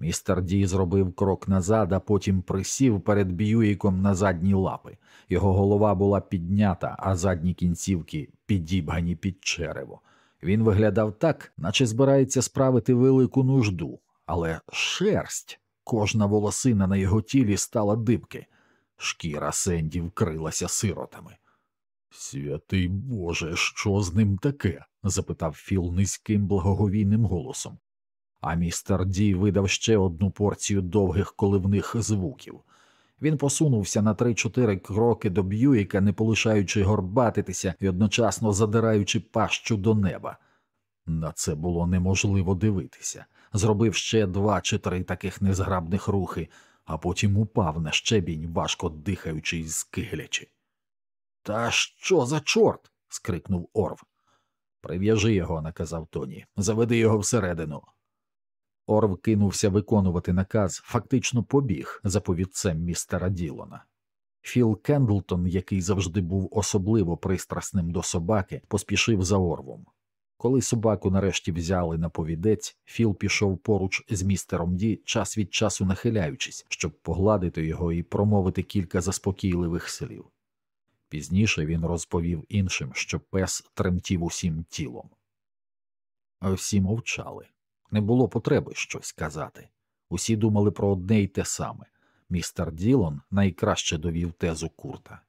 Містер Ді зробив крок назад, а потім присів перед Б'юїком на задні лапи. Його голова була піднята, а задні кінцівки підібгані під черево. Він виглядав так, наче збирається справити велику нужду, але шерсть, кожна волосина на його тілі стала дибки. Шкіра Сенді вкрилася сиротами. Святий Боже, що з ним таке? запитав Філ низьким благоговійним голосом. А містер Ді видав ще одну порцію довгих коливних звуків. Він посунувся на три-чотири кроки до Б'юїка, не полишаючи горбатитися і одночасно задираючи пащу до неба. На це було неможливо дивитися. Зробив ще два чи три таких незграбних рухи, а потім упав на щебінь, важко дихаючи й скиглячи. Та що за чорт? скрикнув Орв. Прив'яжи його, наказав Тоні, заведи його всередину. Орв кинувся виконувати наказ, фактично побіг за повідцем містера Ділона. Філ Кендлтон, який завжди був особливо пристрасним до собаки, поспішив за Орвом. Коли собаку нарешті взяли на повідець, Філ пішов поруч з містером Ді, час від часу нахиляючись, щоб погладити його і промовити кілька заспокійливих слів. Пізніше він розповів іншим, що пес тремтів усім тілом. Всі мовчали. Не було потреби щось казати. Усі думали про одне й те саме. Містер Ділон найкраще довів тезу курта.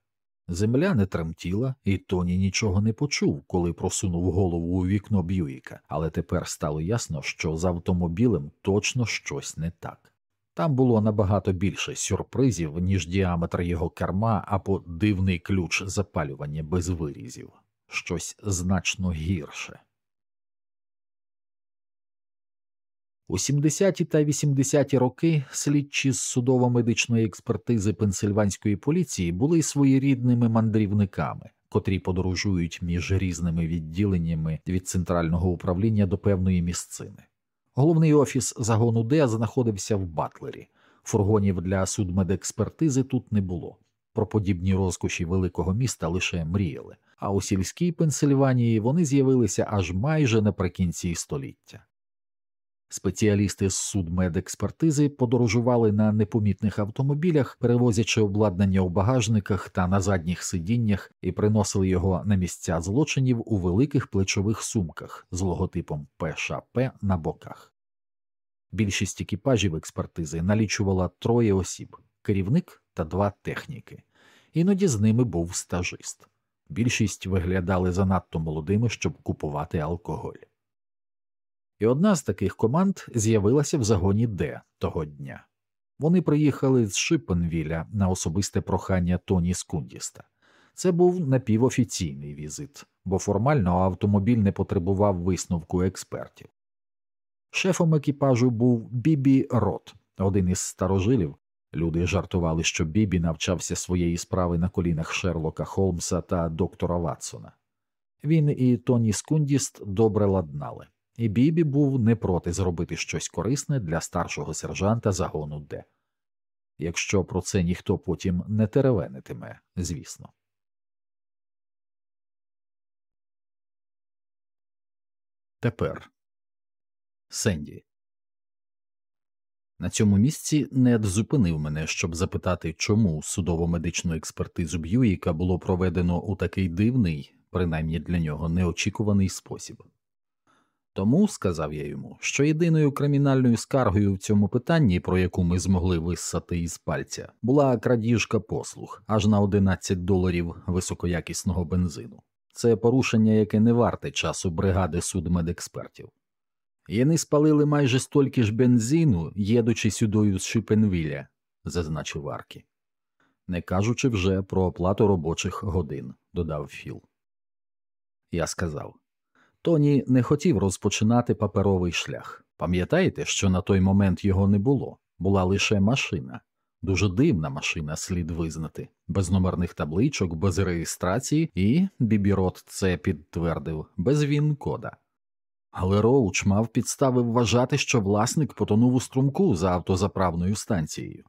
Земля не тремтіла, і Тоні нічого не почув, коли просунув голову у вікно Б'юїка, але тепер стало ясно, що з автомобілем точно щось не так. Там було набагато більше сюрпризів, ніж діаметр його керма або дивний ключ запалювання без вирізів, щось значно гірше. У 70-ті та 80-ті роки слідчі з судово-медичної експертизи пенсильванської поліції були своєрідними мандрівниками, котрі подорожують між різними відділеннями від центрального управління до певної місцини. Головний офіс загону Д знаходився в Батлері. Фургонів для судмедекспертизи тут не було. Про подібні розкоші великого міста лише мріяли, а у сільській Пенсильванії вони з'явилися аж майже наприкінці століття. Спеціалісти з судмедекспертизи подорожували на непомітних автомобілях, перевозячи обладнання у багажниках та на задніх сидіннях, і приносили його на місця злочинів у великих плечових сумках з логотипом ПШП на боках. Більшість екіпажів експертизи налічувала троє осіб керівник та два техніки, іноді з ними був стажист. Більшість виглядали занадто молодими, щоб купувати алкоголь і одна з таких команд з'явилася в загоні Д того дня. Вони приїхали з Шипенвіля на особисте прохання Тоні Скундіста. Це був напівофіційний візит, бо формально автомобіль не потребував висновку експертів. Шефом екіпажу був Бібі Рот, один із старожилів. Люди жартували, що Бібі навчався своєї справи на колінах Шерлока Холмса та доктора Ватсона. Він і Тоні Скундіст добре ладнали і Бібі був не проти зробити щось корисне для старшого сержанта загону Д. Якщо про це ніхто потім не теревенитиме, звісно. Тепер Сенді. На цьому місці Нед зупинив мене, щоб запитати, чому судово-медичну експертизу Б'юїка було проведено у такий дивний, принаймні для нього неочікуваний спосіб. Тому, сказав я йому, що єдиною кримінальною скаргою в цьому питанні, про яку ми змогли виссати із пальця, була крадіжка послуг аж на 11 доларів високоякісного бензину. Це порушення, яке не варте часу бригади судмедекспертів. Єни спалили майже стільки ж бензину, їдучи сюдою з Шипенвіля, зазначив Аркі. Не кажучи вже про оплату робочих годин, додав Філ. Я сказав Тоні не хотів розпочинати паперовий шлях. Пам'ятаєте, що на той момент його не було, була лише машина. Дуже дивна машина, слід визнати, без номерних табличок, без реєстрації, і Бібірот це підтвердив, без він кода. Але Роуч мав підстави вважати, що власник потонув у струмку за автозаправною станцією.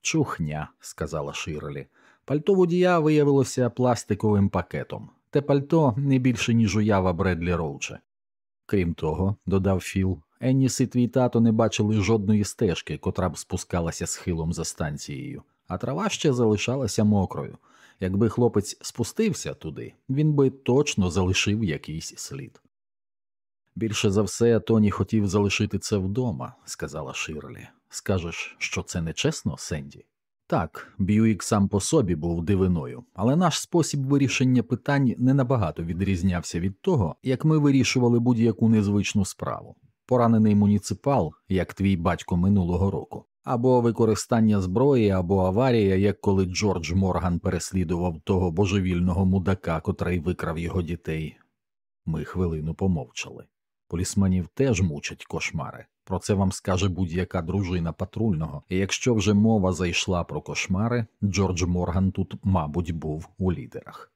Чухня, сказала Ширлі. Пальто водія виявилося пластиковим пакетом. Те пальто не більше, ніж уява Бредлі Роуча. Крім того, додав Філ, Енніс і твій тато не бачили жодної стежки, котра б спускалася схилом за станцією, а трава ще залишалася мокрою. Якби хлопець спустився туди, він би точно залишив якийсь слід. Більше за все, Тоні хотів залишити це вдома, сказала Ширлі. Скажеш, що це нечесно, Сенді? Так, Б'юік сам по собі був дивиною, але наш спосіб вирішення питань не набагато відрізнявся від того, як ми вирішували будь-яку незвичну справу. Поранений муніципал, як твій батько минулого року, або використання зброї, або аварія, як коли Джордж Морган переслідував того божевільного мудака, котрий викрав його дітей. Ми хвилину помовчали. Полісменів теж мучать кошмари. Про це вам скаже будь-яка дружина патрульного, і якщо вже мова зайшла про кошмари, Джордж Морган тут, мабуть, був у лідерах.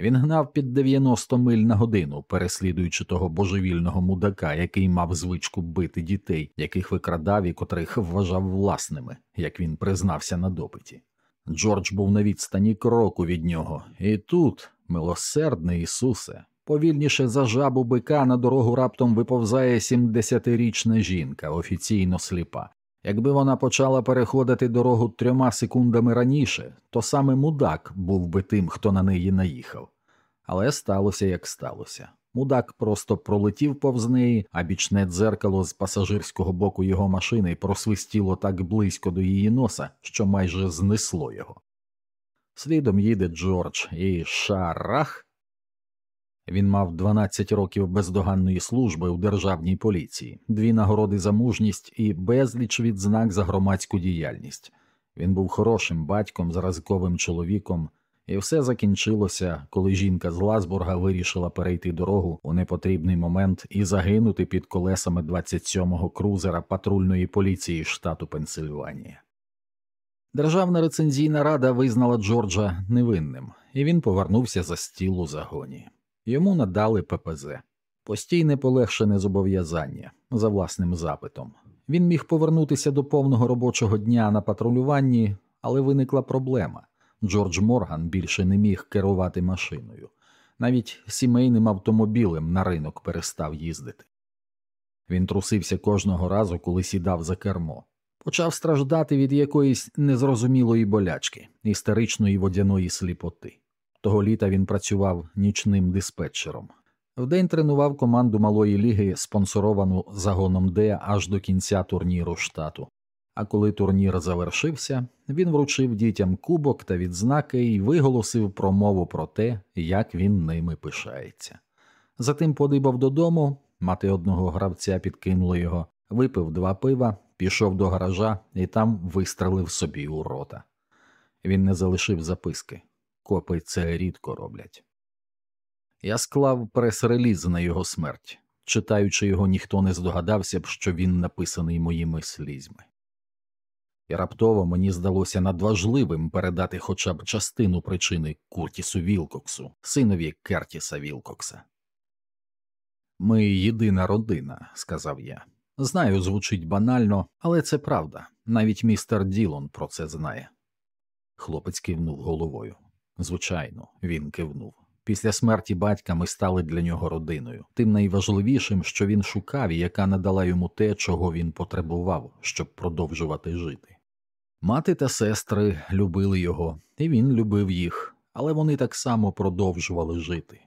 Він гнав під 90 миль на годину, переслідуючи того божевільного мудака, який мав звичку бити дітей, яких викрадав і котрих вважав власними, як він признався на допиті. Джордж був на відстані кроку від нього, і тут, милосердний Ісусе, Повільніше за жабу бика на дорогу раптом виповзає 70-річна жінка, офіційно сліпа. Якби вона почала переходити дорогу трьома секундами раніше, то саме мудак був би тим, хто на неї наїхав. Але сталося, як сталося. Мудак просто пролетів повз неї, а бічне дзеркало з пасажирського боку його машини просвистіло так близько до її носа, що майже знесло його. Слідом їде Джордж і шарах. Він мав 12 років бездоганної служби у державній поліції, дві нагороди за мужність і безліч відзнак за громадську діяльність. Він був хорошим батьком, зразковим чоловіком, і все закінчилося, коли жінка з Ласбурга вирішила перейти дорогу у непотрібний момент і загинути під колесами 27-го крузера патрульної поліції штату Пенсильванія. Державна рецензійна рада визнала Джорджа невинним, і він повернувся за стіл у загоні. Йому надали ППЗ постійне полегшене зобов'язання за власним запитом. Він міг повернутися до повного робочого дня на патрулюванні, але виникла проблема. Джордж Морган більше не міг керувати машиною, навіть сімейним автомобілем на ринок перестав їздити. Він трусився кожного разу, коли сідав за кермо, почав страждати від якоїсь незрозумілої болячки, істеричної водяної сліпоти. Того літа він працював нічним диспетчером. Вдень тренував команду малої ліги, спонсоровану загоном Д аж до кінця турніру штату. А коли турнір завершився, він вручив дітям кубок та відзнаки і виголосив промову про те, як він ними пишається. Затим подибав додому, мати одного гравця підкинула його, випив два пива, пішов до гаража і там вистрелив собі у рота. Він не залишив записки. Копи це рідко роблять. Я склав прес-реліз на його смерть. Читаючи його, ніхто не здогадався б, що він написаний моїми слізьми. І раптово мені здалося надважливим передати хоча б частину причини Куртісу Вілкоксу, синові Кертіса Вілкокса. Ми єдина родина, сказав я. Знаю, звучить банально, але це правда. Навіть містер Ділон про це знає. Хлопець кивнув головою. Звичайно, він кивнув. Після смерті батька ми стали для нього родиною, тим найважливішим, що він шукав і яка надала йому те, чого він потребував, щоб продовжувати жити. Мати та сестри любили його, і він любив їх, але вони так само продовжували жити.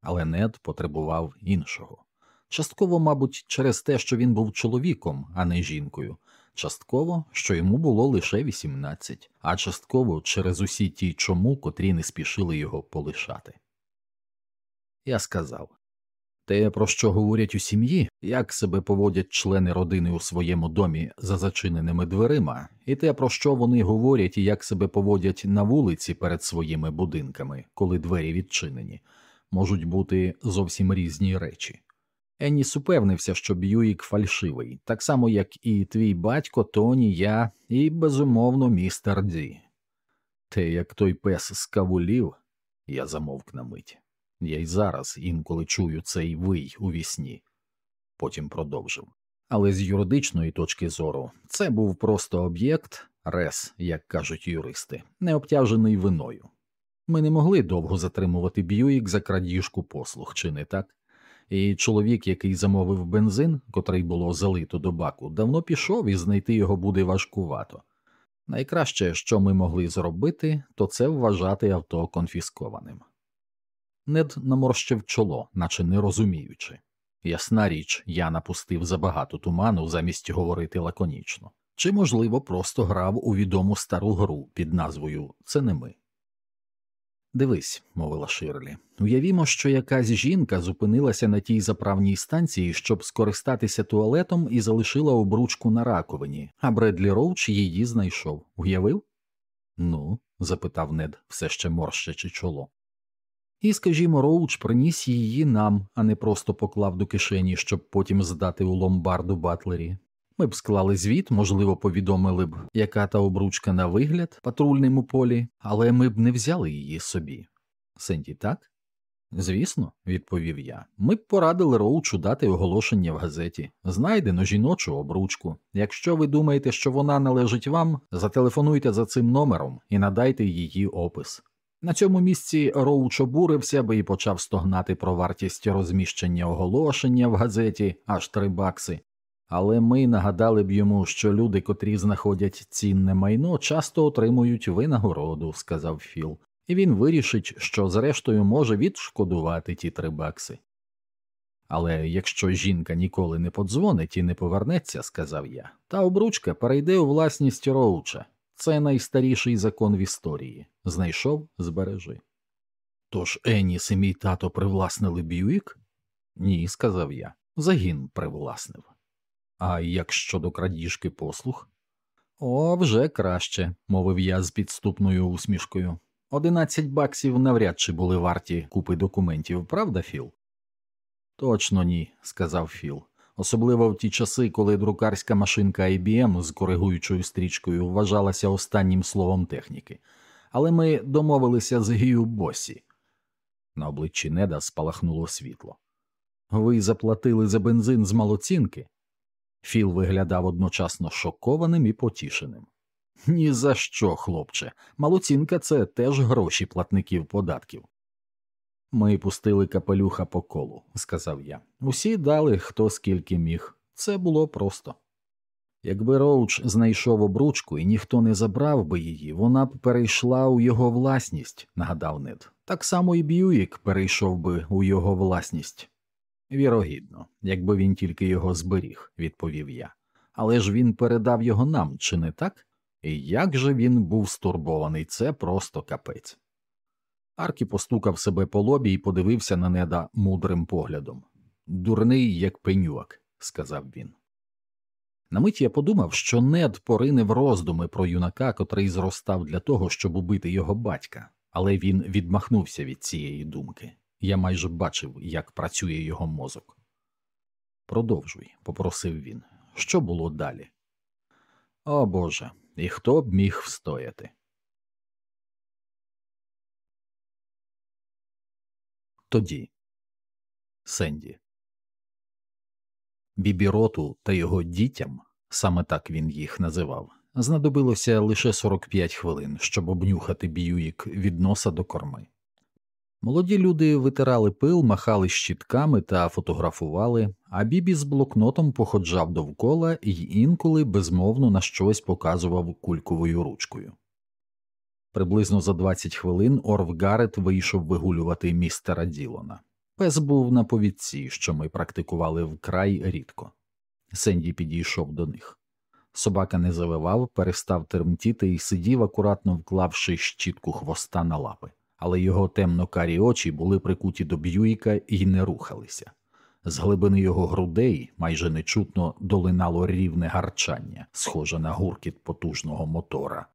Але нед потребував іншого. Частково, мабуть, через те, що він був чоловіком, а не жінкою, частково, що йому було лише 18, а частково через усі ті чому, котрі не спішили його полишати. Я сказав Те, про що говорять у сім'ї, як себе поводять члени родини у своєму домі за зачиненими дверима, і те, про що вони говорять і як себе поводять на вулиці перед своїми будинками, коли двері відчинені, можуть бути зовсім різні речі. Енніс упевнився, що Б'юїк фальшивий, так само, як і твій батько, Тоні, я і, безумовно, містер Ді. Те, як той пес скавулів, я замовк на мить. Я й зараз інколи чую цей вий у вісні. Потім продовжив. Але з юридичної точки зору це був просто об'єкт, рес, як кажуть юристи, не обтяжений виною. Ми не могли довго затримувати Б'юїк за крадіжку послуг, чи не так? І чоловік, який замовив бензин, котрий було залито до баку, давно пішов і знайти його буде важкувато. Найкраще, що ми могли зробити, то це вважати авто конфіскованим. Нед наморщив чоло, наче не розуміючи. Ясна річ, я напустив забагато туману замість говорити лаконічно, чи, можливо, просто грав у відому стару гру під назвою Це не ми. Дивись, мовила Ширлі, уявімо, що якась жінка зупинилася на тій заправній станції, щоб скористатися туалетом і залишила обручку на раковині, а Бредлі Роуч її знайшов. Уявив? Ну, запитав нед, все ще морщачи чоло. І, скажімо, Роуч приніс її нам, а не просто поклав до кишені, щоб потім здати у ломбарду Батлері. Ми б склали звіт, можливо, повідомили б, яка та обручка на вигляд патрульному полі, але ми б не взяли її собі. Сенді, так? Звісно, відповів я. Ми б порадили Роучу дати оголошення в газеті. Знайдено жіночу обручку. Якщо ви думаєте, що вона належить вам, зателефонуйте за цим номером і надайте її опис. На цьому місці Роуч обурився би і почав стогнати про вартість розміщення оголошення в газеті аж три бакси, але ми нагадали б йому, що люди, котрі знаходять цінне майно, часто отримують винагороду, сказав Філ, і він вирішить, що зрештою може відшкодувати ті три бакси. Але якщо жінка ніколи не подзвонить і не повернеться, сказав я, та обручка перейде у власність Роуча. Це найстаріший закон в історії. Знайшов, збережи. Тож Еніс і мій тато привласнили Б'юік? Ні, сказав я. Загін привласнив. А як щодо крадіжки послуг? О, вже краще, мовив я з підступною усмішкою. Одинадцять баксів навряд чи були варті купи документів, правда, Філ? Точно ні, сказав Філ. Особливо в ті часи, коли друкарська машинка IBM з коригуючою стрічкою вважалася останнім словом техніки. Але ми домовилися з Гію Босі. На обличчі Неда спалахнуло світло. Ви заплатили за бензин з малоцінки? Філ виглядав одночасно шокованим і потішеним. «Ні за що, хлопче, малоцінка це теж гроші платників податків. Ми пустили капелюха по колу, сказав я. Усі дали хто скільки міг. Це було просто. Якби Роуч знайшов обручку і ніхто не забрав би її, вона б перейшла у його власність, нагадав Нед. Так само і Б'юїк перейшов би у його власність. Вірогідно, якби він тільки його зберіг, відповів я. Але ж він передав його нам, чи не так? І як же він був стурбований, це просто капець. Аркі постукав себе по лобі і подивився на неда мудрим поглядом. Дурний, як пенюк, сказав він. На мить я подумав, що нед поринив роздуми про юнака, котрий зростав для того, щоб убити його батька, але він відмахнувся від цієї думки. Я майже бачив, як працює його мозок. Продовжуй, попросив він. Що було далі? О Боже, і хто б міг встояти? Тоді Сенді. Бібіроту та його дітям, саме так він їх називав, знадобилося лише 45 хвилин, щоб обнюхати Б'юїк від носа до корми. Молоді люди витирали пил, махали щітками та фотографували, а бібі з блокнотом походжав довкола і інколи безмовно на щось показував кульковою ручкою. Приблизно за 20 хвилин Орв Гарет вийшов вигулювати містера Ділона. Пес був на повідці, що ми практикували вкрай рідко. Сенді підійшов до них. Собака не завивав, перестав тремтіти і сидів, акуратно вклавши щітку хвоста на лапи, але його темно карі очі були прикуті до б'юїка і не рухалися. З глибини його грудей майже нечутно долинало рівне гарчання, схоже на гуркіт потужного мотора.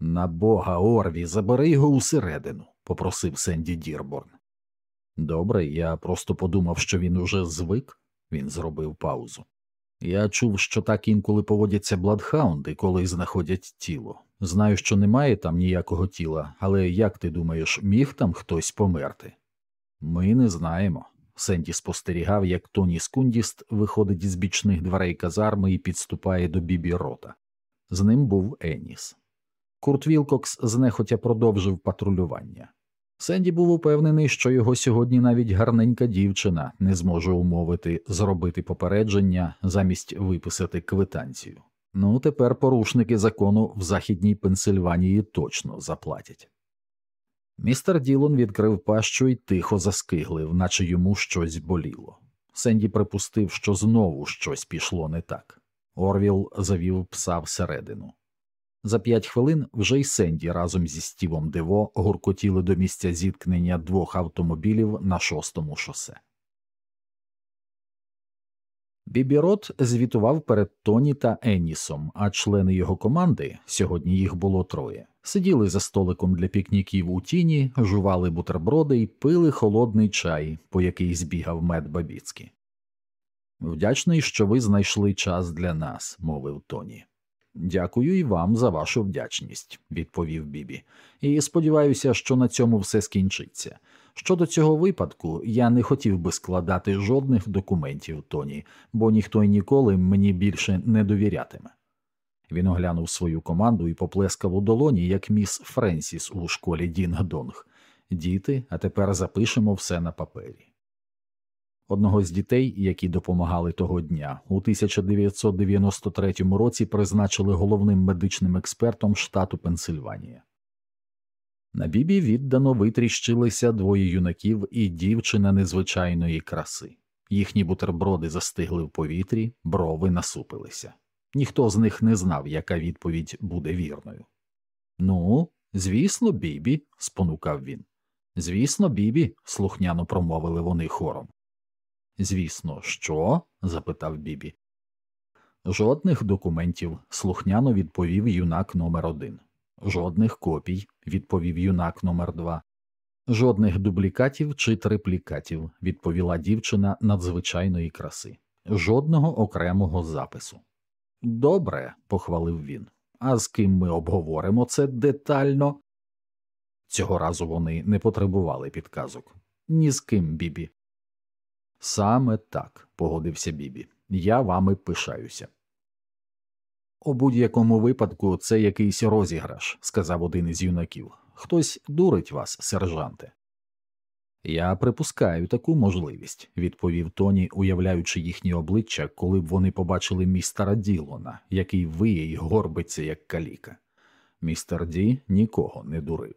На бога, Орві, забери його усередину, попросив Сенді Дірборн. Добре, я просто подумав, що він уже звик, він зробив паузу. Я чув, що так інколи поводяться бладхаунди, коли знаходять тіло. Знаю, що немає там ніякого тіла, але як ти думаєш, міг там хтось померти? Ми не знаємо. Сенді спостерігав, як Тоні Скундіст виходить із бічних дверей казарми і підступає до бібі рота. З ним був Еніс. Курт Вілкокс знехотя продовжив патрулювання. Сенді був упевнений, що його сьогодні навіть гарненька дівчина не зможе умовити зробити попередження замість виписати квитанцію. Ну, тепер порушники закону в Західній Пенсильванії точно заплатять. Містер Ділон відкрив пащу і тихо заскиглив, наче йому щось боліло. Сенді припустив, що знову щось пішло не так. Орвіл завів пса всередину. За п'ять хвилин вже й Сенді разом зі Стівом Дево гуркотіли до місця зіткнення двох автомобілів на шостому шосе. Бібі Рот звітував перед Тоні та Еннісом, а члени його команди сьогодні їх було троє. Сиділи за столиком для пікніків у тіні, жували бутерброди й пили холодний чай, по який збігав мед Бабіцький. Вдячний, що ви знайшли час для нас, мовив Тоні. Дякую і вам за вашу вдячність, відповів Бібі, і сподіваюся, що на цьому все скінчиться. Щодо цього випадку, я не хотів би складати жодних документів, Тоні, бо ніхто й ніколи мені більше не довірятиме. Він оглянув свою команду і поплескав у долоні, як міс Френсіс у школі Дінг-Донг. Діти, а тепер запишемо все на папері. Одного з дітей, які допомагали того дня, у 1993 році призначили головним медичним експертом штату Пенсильванія. На бібі віддано витріщилися двоє юнаків і дівчина незвичайної краси. Їхні бутерброди застигли в повітрі, брови насупилися. Ніхто з них не знав, яка відповідь буде вірною. Ну, звісно, бібі, спонукав він. Звісно, бібі, слухняно промовили вони хором. Звісно, що? запитав бібі. Жодних документів, слухняно відповів юнак номер один. Жодних копій, відповів юнак номер два. Жодних дублікатів чи триплікатів, відповіла дівчина надзвичайної краси. Жодного окремого запису. Добре, похвалив він. А з ким ми обговоримо це детально? Цього разу вони не потребували підказок. Ні з ким, Бібі. Саме так, погодився Бібі. Я вами пишаюся. У будь-якому випадку це якийсь розіграш, сказав один із юнаків. Хтось дурить вас, сержанте. Я припускаю таку можливість, відповів Тоні, уявляючи їхні обличчя, коли б вони побачили містера Ділона, який виє й горбиться, як каліка. Містер Ді нікого не дурив.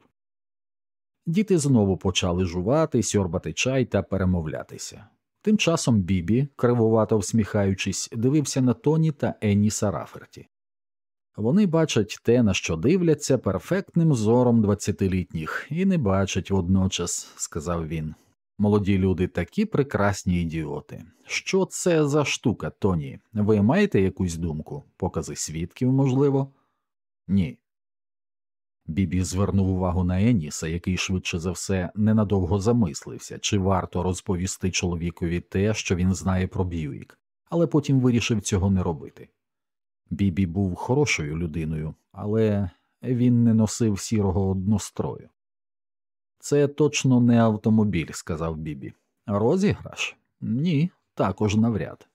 Діти знову почали жувати, сьорбати чай та перемовлятися. Тим часом Бібі, кривувато всміхаючись, дивився на Тоні та Енніса Раферті. Вони бачать те, на що дивляться, перфектним зором двадцятилітніх, і не бачать водночас, сказав він. Молоді люди такі прекрасні ідіоти. Що це за штука, Тоні? Ви маєте якусь думку? Покази свідків, можливо? Ні. Бібі звернув увагу на Еніса, який швидше за все ненадовго замислився, чи варто розповісти чоловікові те, що він знає про Б'юїк, але потім вирішив цього не робити. Бібі був хорошою людиною, але він не носив сірого однострою. Це точно не автомобіль, сказав Бібі. Розіграш? Ні, також навряд.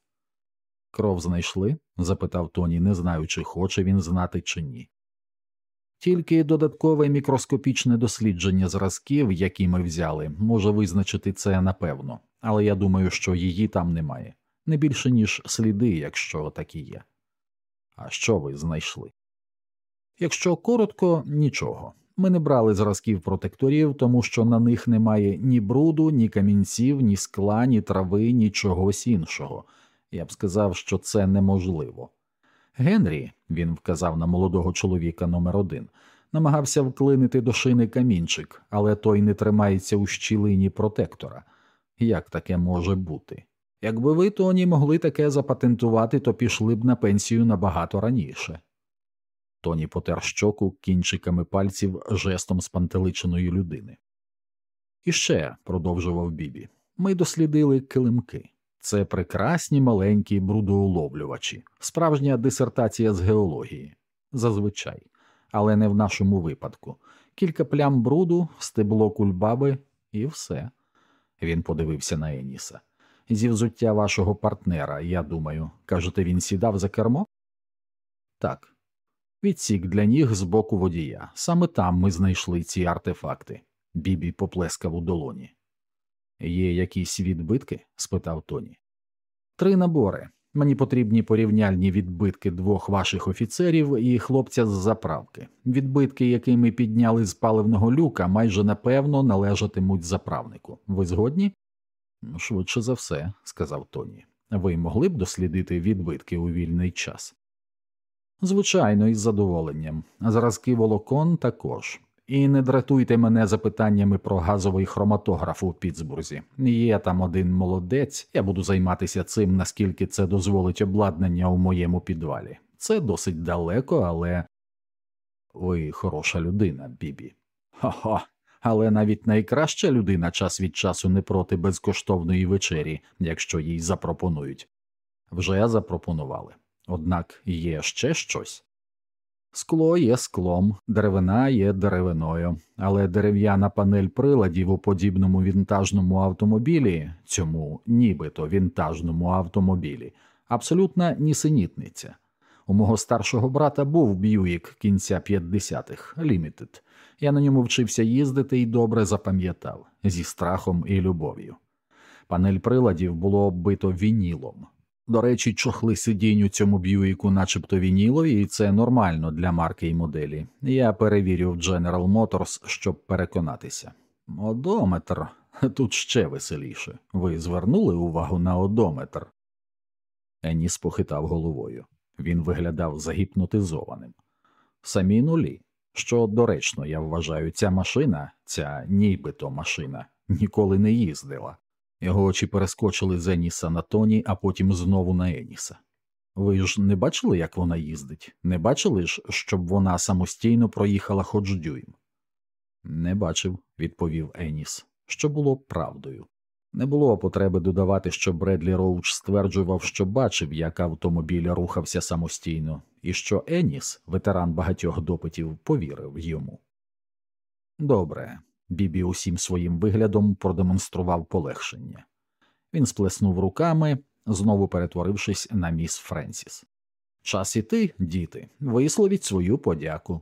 Кров знайшли? запитав Тоні, не знаючи, хоче він знати чи ні. Тільки додаткове мікроскопічне дослідження зразків, які ми взяли, може визначити це напевно, але я думаю, що її там немає, не більше, ніж сліди, якщо такі є. А що ви знайшли? Якщо коротко, нічого. Ми не брали зразків протекторів, тому що на них немає ні бруду, ні камінців, ні скла, ні трави, ні чогось іншого. Я б сказав, що це неможливо. Генрі, він вказав на молодого чоловіка номер один, намагався вклинити до шини камінчик, але той не тримається у щілині протектора. Як таке може бути? Якби ви, Тоні, могли таке запатентувати, то пішли б на пенсію набагато раніше. Тоні потер щоку кінчиками пальців жестом спантеличеної людини. І ще, продовжував Бібі, ми дослідили килимки. Це прекрасні маленькі брудоуловлювачі, справжня дисертація з геології, зазвичай, але не в нашому випадку. Кілька плям бруду, стебло кульбаби і все. Він подивився на Еніса. Зі взуття вашого партнера, я думаю, кажете, він сідав за кермо? Так. Відсік для ніг з боку водія. Саме там ми знайшли ці артефакти. Бібі поплескав у долоні. Є якісь відбитки? спитав Тоні. Три набори. Мені потрібні порівняльні відбитки двох ваших офіцерів і хлопця з заправки. Відбитки, які ми підняли з паливного люка, майже напевно належатимуть заправнику. Ви згодні? Швидше за все, сказав Тоні. Ви могли б дослідити відбитки у вільний час? Звичайно, із задоволенням. Зразки волокон також. І не дратуйте мене запитаннями про газовий хроматограф у Пітсбурзі. Є там один молодець, я буду займатися цим, наскільки це дозволить обладнання у моєму підвалі. Це досить далеко, але. Ви хороша людина, Бібі. Хо-хо, але навіть найкраща людина час від часу не проти безкоштовної вечері, якщо їй запропонують. Вже запропонували. Однак є ще щось. Скло є склом, деревина є деревиною, але дерев'яна панель приладів у подібному вінтажному автомобілі, цьому нібито вінтажному автомобілі, абсолютна нісенітниця. У мого старшого брата був Б'юїк кінця 50-х, Limited. Я на ньому вчився їздити і добре запам'ятав зі страхом і любов'ю. Панель приладів було оббито вінілом. До речі, чохли сидінь у цьому б'юїку, начебто вінілові, і це нормально для марки і моделі. Я перевірю в General Motors, щоб переконатися. Одометр тут ще веселіше. Ви звернули увагу на одометр? Еніс похитав головою. Він виглядав загіпнотизованим. Самі нулі. Що доречно, я вважаю, ця машина, ця нібито машина, ніколи не їздила. Його очі перескочили з Еніса на тоні, а потім знову на Еніса. Ви ж не бачили, як вона їздить? Не бачили ж, щоб вона самостійно проїхала хоч дюйм? Не бачив, відповів Еніс, що було правдою. Не було потреби додавати, що Бредлі Роуч стверджував, що бачив, як автомобіль рухався самостійно, і що Еніс, ветеран багатьох допитів, повірив йому. Добре, Бібі усім своїм виглядом продемонстрував полегшення. Він сплеснув руками, знову перетворившись на міс Френсіс. Час іти, діти, висловіть свою подяку.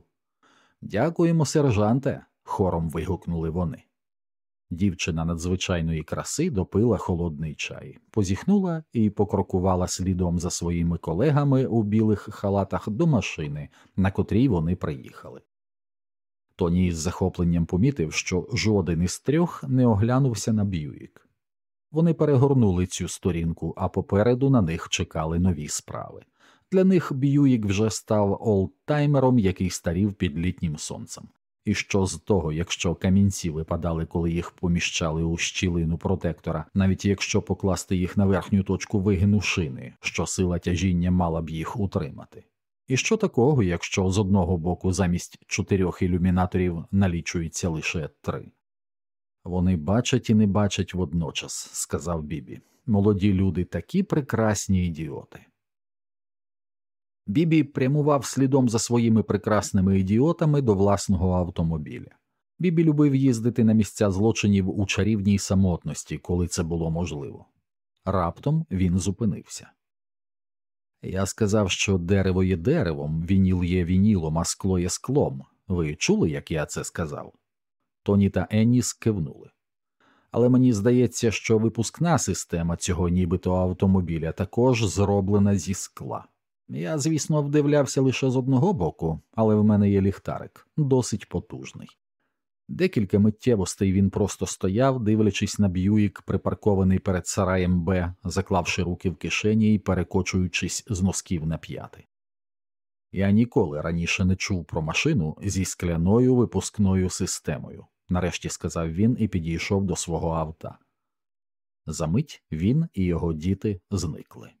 Дякуємо, сержанте, хором вигукнули вони. Дівчина надзвичайної краси допила холодний чай, позіхнула і покрокувала слідом за своїми колегами у білих халатах до машини, на котрій вони приїхали. Тоні із захопленням помітив, що жоден із трьох не оглянувся на Б'юїк. Вони перегорнули цю сторінку, а попереду на них чекали нові справи. Для них Б'юїк вже став олдтаймером, який старів під літнім сонцем. І що з того, якщо камінці випадали, коли їх поміщали у щілину протектора, навіть якщо покласти їх на верхню точку вигину шини, що сила тяжіння мала б їх утримати? І що такого, якщо з одного боку замість чотирьох ілюмінаторів налічується лише три? Вони бачать і не бачать водночас, сказав Бібі. Молоді люди такі прекрасні ідіоти. Бібі прямував слідом за своїми прекрасними ідіотами до власного автомобіля. Бібі любив їздити на місця злочинів у чарівній самотності, коли це було можливо. Раптом він зупинився. Я сказав, що дерево є деревом, вініл є вінілом, а скло є склом. Ви чули, як я це сказав? Тоні та Еніс кивнули. Але мені здається, що випускна система цього нібито автомобіля також зроблена зі скла. Я, звісно, вдивлявся лише з одного боку, але в мене є ліхтарик, досить потужний. Декілька миттєвостей він просто стояв, дивлячись на б'юїк, припаркований перед сараєм Б, заклавши руки в кишені і перекочуючись з носків на п'яти. Я ніколи раніше не чув про машину зі скляною випускною системою, нарешті сказав він і підійшов до свого авта. Замить він і його діти зникли.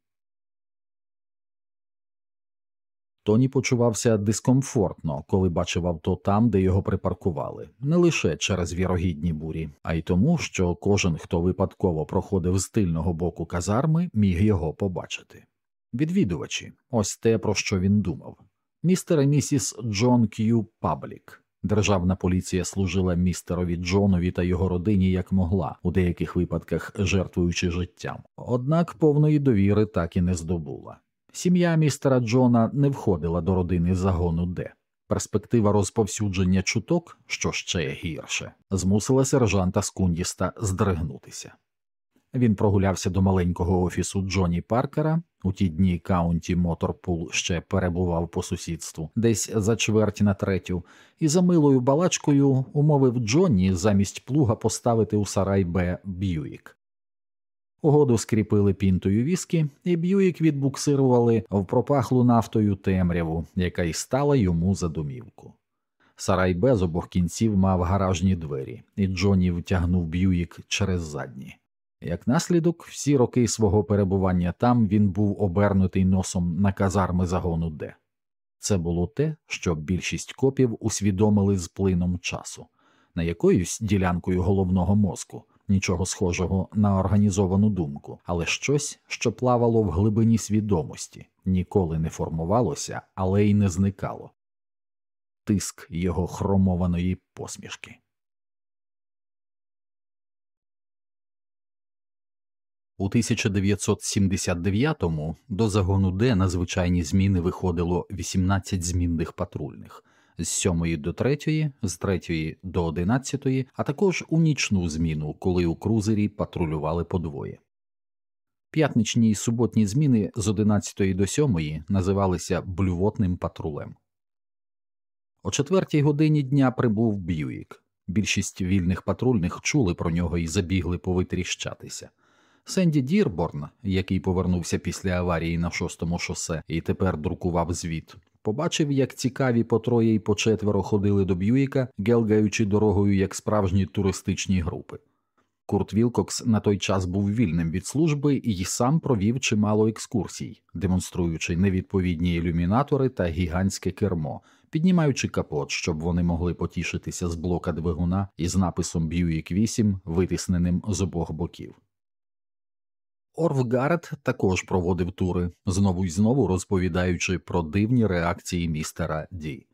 Тоні почувався дискомфортно, коли бачив авто там, де його припаркували, не лише через вірогідні бурі, а й тому, що кожен, хто випадково проходив з тильного боку казарми, міг його побачити. Відвідувачі, ось те, про що він думав. Містер і місіс Джон К'ю Паблік. Державна поліція служила містерові Джонові та його родині як могла, у деяких випадках жертвуючи життям. Однак повної довіри так і не здобула. Сім'я містера Джона не входила до родини загону Д. Перспектива розповсюдження чуток, що ще гірше, змусила сержанта Скундіста здригнутися. Він прогулявся до маленького офісу Джоні Паркера. У ті дні Каунті Моторпул ще перебував по сусідству, десь за чверть на третю, і за милою балачкою умовив Джонні замість плуга поставити у сарай Б Б'юїк. Угоду скріпили пінтою віскі, і Б'юїк відбуксирували в пропахлу нафтою темряву, яка й стала йому за домівку. Сарай Б з обох кінців мав гаражні двері, і Джонні втягнув Б'юїк через задні. Як наслідок, всі роки свого перебування там він був обернутий носом на казарми загону Д. Це було те, що більшість копів усвідомили з плином часу, на якоюсь ділянкою головного мозку, нічого схожого на організовану думку, але щось, що плавало в глибині свідомості, ніколи не формувалося, але й не зникало. Тиск його хромованої посмішки. У 1979-му до загону Д на звичайні зміни виходило 18 змінних патрульних з 7 до 3, з 3 до 11, а також у нічну зміну, коли у крузері патрулювали по двоє. П'ятничні й суботні зміни з 11 до 7 називалися блювотним патрулем. О четвертій годині дня прибув Б'юїк. Більшість вільних патрульних чули про нього і забігли повитріщатися. Сенді Дірборн, який повернувся після аварії на шостому шосе і тепер друкував звіт, побачив, як цікаві по троє й по четверо ходили до Б'юїка, ґелґаючи дорогою як справжні туристичні групи. Курт Вілкокс на той час був вільним від служби і сам провів чимало екскурсій, демонструючи невідповідні ілюмінатори та гігантське кермо, піднімаючи капот, щоб вони могли потішитися з блока двигуна із написом Б'юїк 8, витисненим з обох боків. Орфгарет також проводив тури, знову й знову розповідаючи про дивні реакції містера Ді.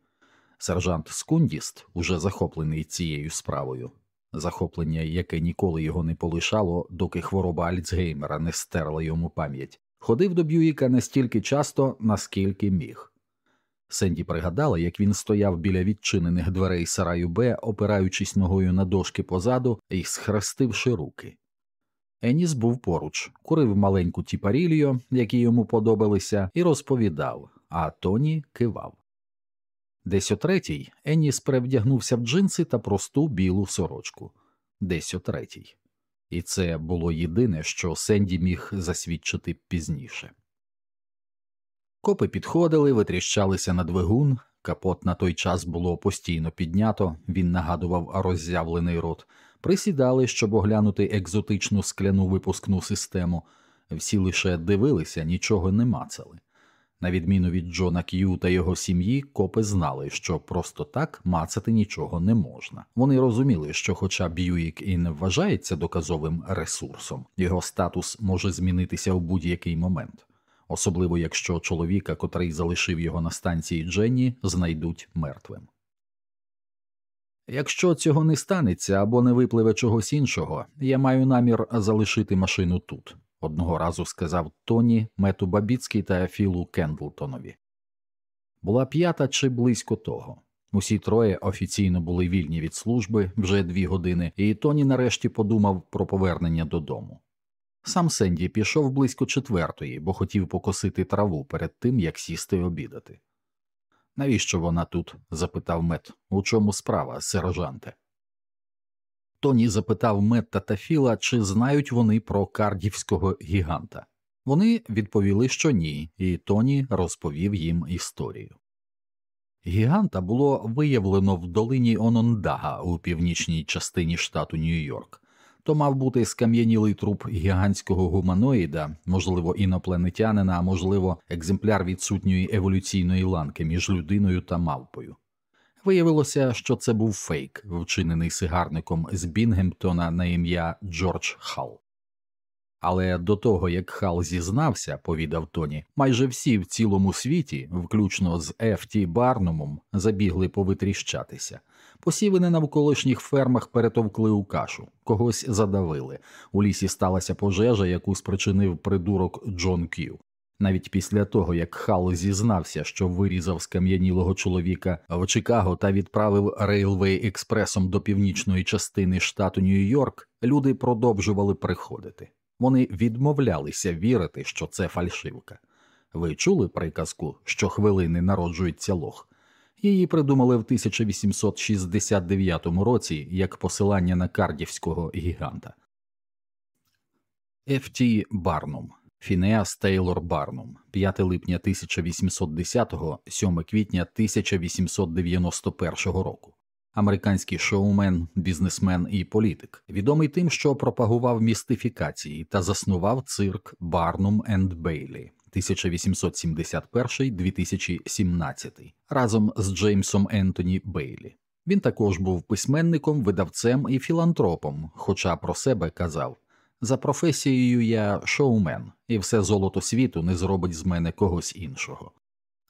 Сержант Скундіст, уже захоплений цією справою, захоплення, яке ніколи його не полишало, доки хвороба Альцгеймера не стерла йому пам'ять, ходив до Б'юїка настільки часто, наскільки міг. Сенді пригадала, як він стояв біля відчинених дверей сараю Б, опираючись ногою на дошки позаду і схрестивши руки. Еніс був поруч, курив маленьку тіпарілью, які йому подобалися, і розповідав, а Тоні кивав. Десь о третій Еніс перевдягнувся в джинси та просту білу сорочку. Десь о третій. І це було єдине, що Сенді міг засвідчити пізніше. Копи підходили, витріщалися на двигун, капот на той час було постійно піднято, він нагадував роззявлений рот присідали, щоб оглянути екзотичну скляну випускну систему, всі лише дивилися, нічого не мацали. На відміну від Джона К'ю та його сім'ї, копи знали, що просто так мацати нічого не можна. Вони розуміли, що, хоча Б'юїк і не вважається доказовим ресурсом, його статус може змінитися у будь-який момент, особливо якщо чоловіка, котрий залишив його на станції Дженні, знайдуть мертвим. Якщо цього не станеться або не випливе чогось іншого, я маю намір залишити машину тут, одного разу сказав Тоні, Мету Бабіцький та Філу Кендлтонові. Була п'ята чи близько того. Усі троє офіційно були вільні від служби вже дві години, і Тоні нарешті подумав про повернення додому. Сам Сенді пішов близько четвертої, бо хотів покосити траву перед тим, як сісти обідати. Навіщо вона тут? запитав мет. У чому справа, сержанте? Тоні запитав Метта та Філа, чи знають вони про кардівського гіганта. Вони відповіли, що ні, і Тоні розповів їм історію. Гіганта було виявлено в долині Онондага у північній частині штату Нью-Йорк. То мав бути скам'янілий труп гігантського гуманоїда, можливо, інопланетянина, а можливо, екземпляр відсутньої еволюційної ланки між людиною та мавпою. Виявилося, що це був фейк, вчинений сигарником з Бінгемптона на ім'я Джордж Халл. Але до того як Хал зізнався, повідав Тоні, майже всі в цілому світі, включно з Ф. Т. Барнумом, забігли повитріщатися. Посіви на навколишніх фермах перетовкли у кашу, когось задавили. У лісі сталася пожежа, яку спричинив придурок Джон К'ю. Навіть після того, як Хал зізнався, що вирізав скам'янілого чоловіка в Чикаго та відправив Рейлвей експресом до північної частини штату Нью-Йорк, люди продовжували приходити. Вони відмовлялися вірити, що це фальшивка. Ви чули приказку, що хвилини народжується лох? Її придумали в 1869 році як посилання на кардівського гіганта. Ф.Т. Барнум Фінеас Тейлор Барнум 5 липня 1810 7 квітня 1891 року американський шоумен, бізнесмен і політик, відомий тим, що пропагував містифікації та заснував цирк Барнум енд Бейлі 1871-2017 разом з Джеймсом Ентоні Бейлі. Він також був письменником, видавцем і філантропом, хоча про себе казав за професією я шоумен, і все золото світу не зробить з мене когось іншого.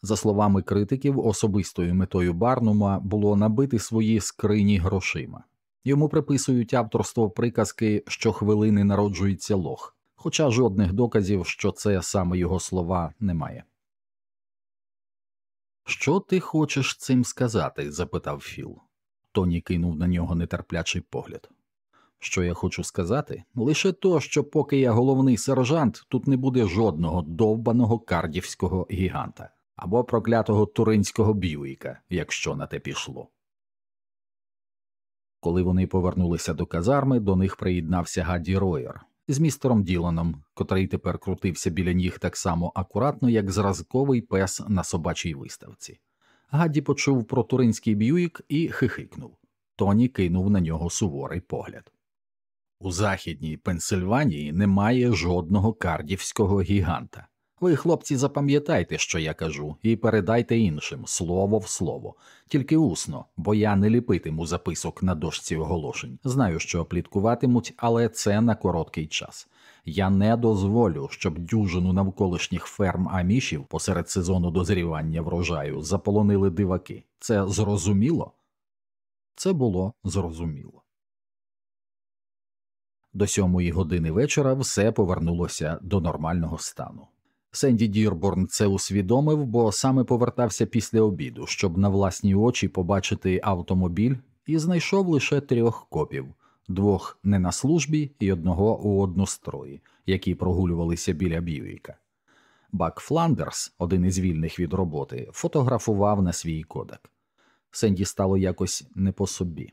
За словами критиків, особистою метою Барнума було набити свої скрині грошима. Йому приписують авторство приказки що хвилини народжується лох, хоча жодних доказів, що це саме його слова, немає. Що ти хочеш цим сказати? запитав Філ. Тоні кинув на нього нетерплячий погляд. Що я хочу сказати? Лише то, що поки я головний сержант, тут не буде жодного довбаного кардівського гіганта або проклятого туринського б'юїка, якщо на те пішло. Коли вони повернулися до казарми, до них приєднався Гадді Роєр з містером Діланом, котрий тепер крутився біля ніг так само акуратно, як зразковий пес на собачій виставці. Гадді почув про туринський б'юїк і хихикнув. Тоні кинув на нього суворий погляд. У західній Пенсильванії немає жодного кардівського гіганта. Ви, хлопці, запам'ятайте, що я кажу, і передайте іншим слово в слово, тільки усно, бо я не ліпитиму записок на дошці оголошень. Знаю, що пліткуватимуть, але це на короткий час. Я не дозволю, щоб дюжину навколишніх ферм амішів посеред сезону дозрівання врожаю заполонили диваки. Це зрозуміло? Це було зрозуміло. До сьомої години вечора все повернулося до нормального стану. Сенді Дірборн це усвідомив, бо саме повертався після обіду, щоб на власні очі побачити автомобіль, і знайшов лише трьох копів двох не на службі і одного у однострої, які прогулювалися біля Б'юїка. Бак Фландерс, один із вільних від роботи, фотографував на свій кодак. Сенді стало якось не по собі.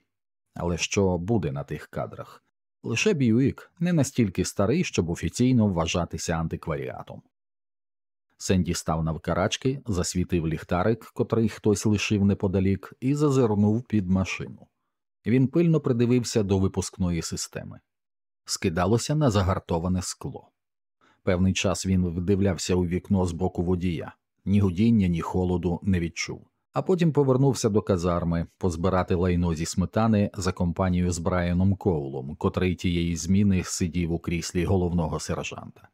Але що буде на тих кадрах? Лише Б'юїк не настільки старий, щоб офіційно вважатися антикваріатом. Сенді став навкарачки, засвітив ліхтарик, котрий хтось лишив неподалік, і зазирнув під машину. Він пильно придивився до випускної системи. Скидалося на загартоване скло. Певний час він вдивлявся у вікно з боку водія, ні гудіння, ні холоду не відчув. А потім повернувся до казарми позбирати лайно зі сметани за компанією з Брайаном Коулом, котрий тієї зміни сидів у кріслі головного сержанта.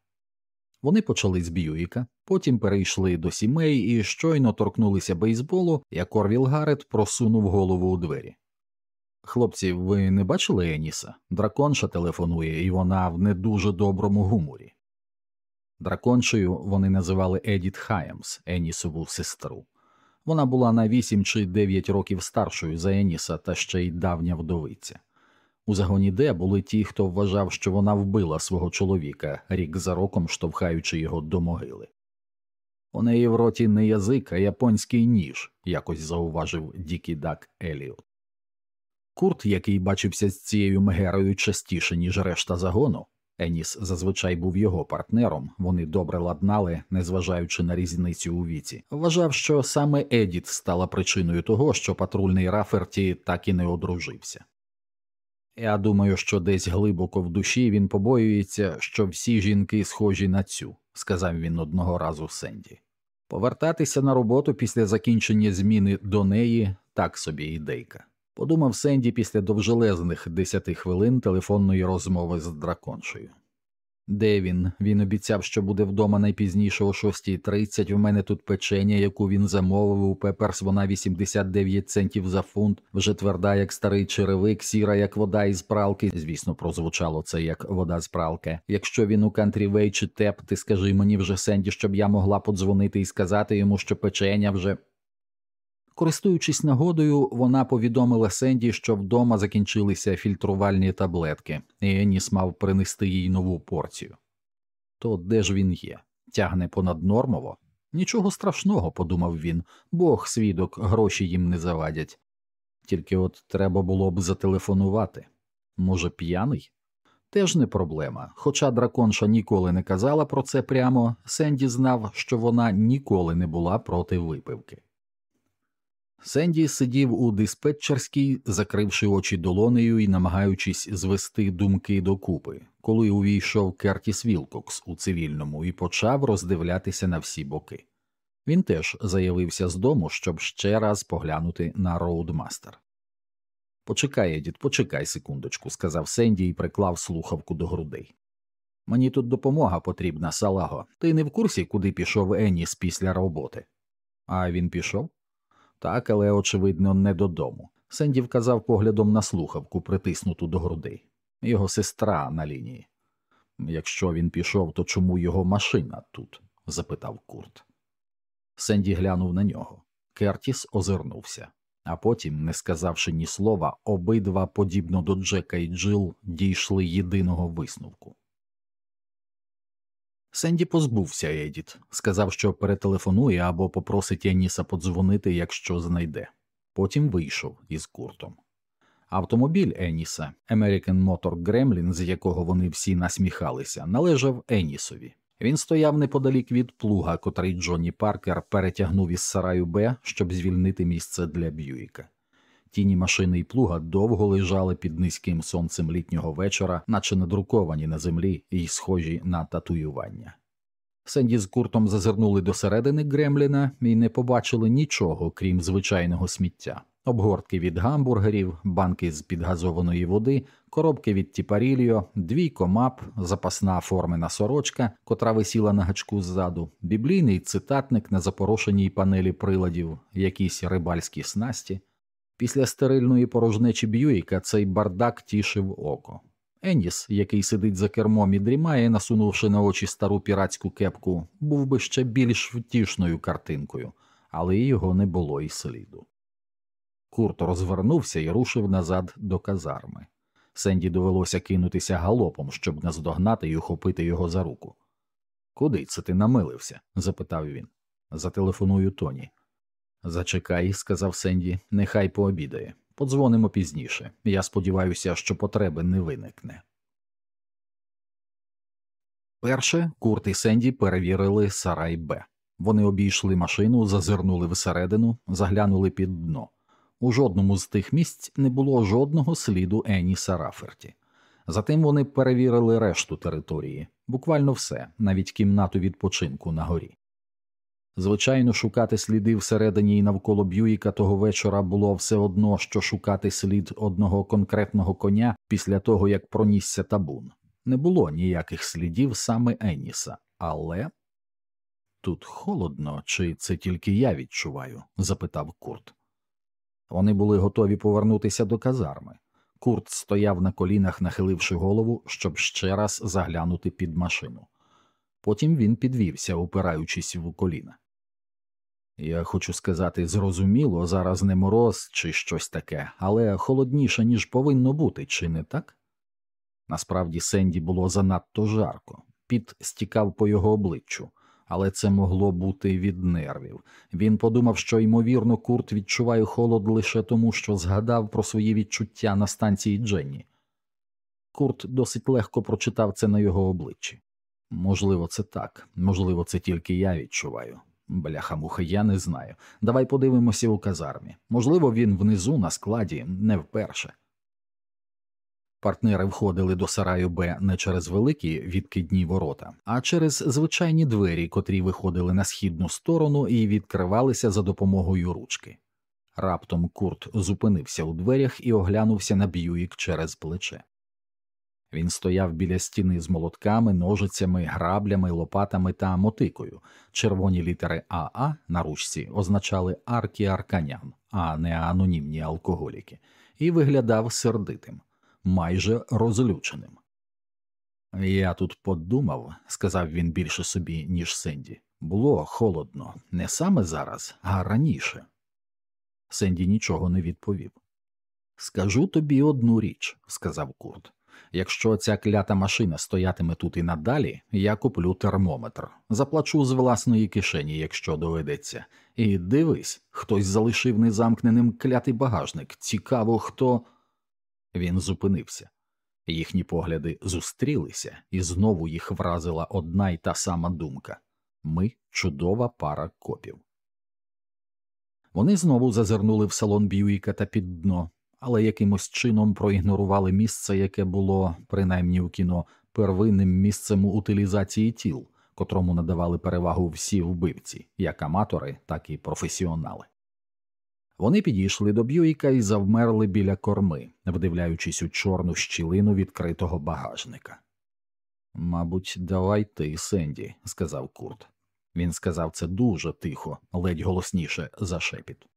Вони почали з Б'юїка, потім перейшли до сімей і щойно торкнулися бейсболу, як Орвіл Гарет просунув голову у двері. Хлопці, ви не бачили Еніса? Драконша телефонує, і вона в не дуже доброму гуморі. Драконшею вони називали Едіт Хаємс, Енісову сестру. Вона була на вісім чи дев'ять років старшою за Еніса та ще й давня вдовиця. У загоні Де були ті, хто вважав, що вона вбила свого чоловіка, рік за роком штовхаючи його до могили. У неї в роті не язик, а японський ніж, якось зауважив Дікий Дак Еліот. Курт, який бачився з цією мегерою частіше, ніж решта загону, Еніс зазвичай був його партнером, вони добре ладнали, незважаючи на різницю у віці, вважав, що саме Едіт стала причиною того, що патрульний Раферті так і не одружився. Я думаю, що десь глибоко в душі він побоюється, що всі жінки схожі на цю, сказав він одного разу Сенді. Повертатися на роботу після закінчення зміни до неї так собі ідейка. Подумав Сенді після довжелезних десяти хвилин телефонної розмови з драконшею. Де він? Він обіцяв, що буде вдома найпізніше о 6.30. У мене тут печення, яку він замовив у Пеперс, вона 89 центів за фунт, вже тверда, як старий черевик, сіра, як вода із пралки. Звісно, прозвучало це як вода з пралки. Якщо він у кантрівей чи теп, ти скажи мені вже Сенді, щоб я могла подзвонити і сказати йому, що печення вже. Користуючись нагодою, вона повідомила Сенді, що вдома закінчилися фільтрувальні таблетки, і Еніс мав принести їй нову порцію. То де ж він є? Тягне понаднормово? Нічого страшного, подумав він, бог свідок, гроші їм не завадять. Тільки от треба було б зателефонувати. Може, п'яний? Теж не проблема. Хоча драконша ніколи не казала про це прямо, Сенді знав, що вона ніколи не була проти випивки. Сенді сидів у диспетчерській, закривши очі долонею і намагаючись звести думки докупи, коли увійшов Кертіс Вілкокс у цивільному і почав роздивлятися на всі боки. Він теж заявився з дому, щоб ще раз поглянути на роудмастер. Почекай, Едіт, почекай секундочку, сказав Сенді і приклав слухавку до грудей. Мені тут допомога потрібна, салаго. Ти не в курсі, куди пішов Еніс після роботи? А він пішов? Так, але, очевидно, не додому. Сенді вказав поглядом на слухавку, притиснуту до грудей. Його сестра на лінії. Якщо він пішов, то чому його машина тут? запитав Курт. Сенді глянув на нього. Кертіс озирнувся, а потім, не сказавши ні слова, обидва, подібно до Джека і Джил, дійшли єдиного висновку. Сенді позбувся Едіт, сказав, що перетелефонує або попросить Еніса подзвонити, якщо знайде. Потім вийшов із куртом. Автомобіль Еніса, American Motor Gremlin, з якого вони всі насміхалися, належав Енісові. Він стояв неподалік від плуга, котрий Джонні Паркер перетягнув із сараю Б, щоб звільнити місце для Б'юїка. Тіні машини і плуга довго лежали під низьким сонцем літнього вечора, наче надруковані на землі і схожі на татуювання. Сенді з куртом зазирнули до середини Гремліна і не побачили нічого, крім звичайного сміття. Обгортки від гамбургерів, банки з підгазованої води, коробки від тіпарільо, дві комап, запасна формена сорочка, котра висіла на гачку ззаду, біблійний цитатник на запорошеній панелі приладів, якісь рибальські снасті. Після стерильної порожнечі Б'юїка цей бардак тішив око. Еніс, який сидить за кермом і дрімає, насунувши на очі стару піратську кепку, був би ще більш втішною картинкою, але його не було і сліду. Курт розвернувся і рушив назад до казарми. Сенді довелося кинутися галопом, щоб наздогнати і ухопити його за руку. Куди це ти намилився? запитав він. Зателефоную Тоні. Зачекай, сказав Сенді, нехай пообідає. Подзвонимо пізніше. Я сподіваюся, що потреби не виникне. Перше Курт і Сенді перевірили сарай Б. Вони обійшли машину, зазирнули всередину, заглянули під дно. У жодному з тих місць не було жодного сліду Еніса Раферті. Затим вони перевірили решту території, буквально все, навіть кімнату відпочинку на горі. Звичайно, шукати сліди всередині і навколо Б'юїка того вечора було все одно, що шукати слід одного конкретного коня після того, як пронісся табун. Не було ніяких слідів саме Еніса, але тут холодно, чи це тільки я відчуваю? запитав Курт. Вони були готові повернутися до казарми. Курт стояв на колінах, нахиливши голову, щоб ще раз заглянути під машину. Потім він підвівся, упираючись в коліна. Я хочу сказати, зрозуміло, зараз не мороз чи щось таке, але холодніше, ніж повинно бути, чи не так? Насправді Сенді було занадто жарко, піт стікав по його обличчю, але це могло бути від нервів. Він подумав, що, ймовірно, Курт відчуває холод лише тому, що згадав про свої відчуття на станції Дженні. Курт досить легко прочитав це на його обличчі. Можливо, це так, можливо, це тільки я відчуваю. Бляха муха, я не знаю. Давай подивимося у казармі. Можливо, він внизу на складі не вперше. Партнери входили до сараю Б не через великі відкидні ворота, а через звичайні двері, котрі виходили на східну сторону і відкривалися за допомогою ручки. Раптом Курт зупинився у дверях і оглянувся на Б'юїк через плече. Він стояв біля стіни з молотками, ножицями, граблями, лопатами та мотикою. Червоні літери АА на ручці означали аркі арканян, а не анонімні алкоголіки, і виглядав сердитим, майже розлюченим. Я тут подумав, сказав він більше собі, ніж Сенді. Було холодно, не саме зараз, а раніше. Сенді нічого не відповів. Скажу тобі одну річ, сказав Курт. Якщо ця клята машина стоятиме тут і надалі, я куплю термометр, заплачу з власної кишені, якщо доведеться. І дивись, хтось залишив незамкненим клятий багажник. Цікаво, хто. Він зупинився. Їхні погляди зустрілися, і знову їх вразила одна й та сама думка ми чудова пара копів. Вони знову зазирнули в салон Б'юїка та під дно, але якимось чином проігнорували місце, яке було, принаймні у кіно, первинним місцем утилізації тіл, котрому надавали перевагу всі вбивці, як аматори, так і професіонали. Вони підійшли до Б'юїка і завмерли біля корми, вдивляючись у чорну щілину відкритого багажника. Мабуть, давай ти, Сенді, сказав Курт. Він сказав це дуже тихо, ледь голосніше за шепіт.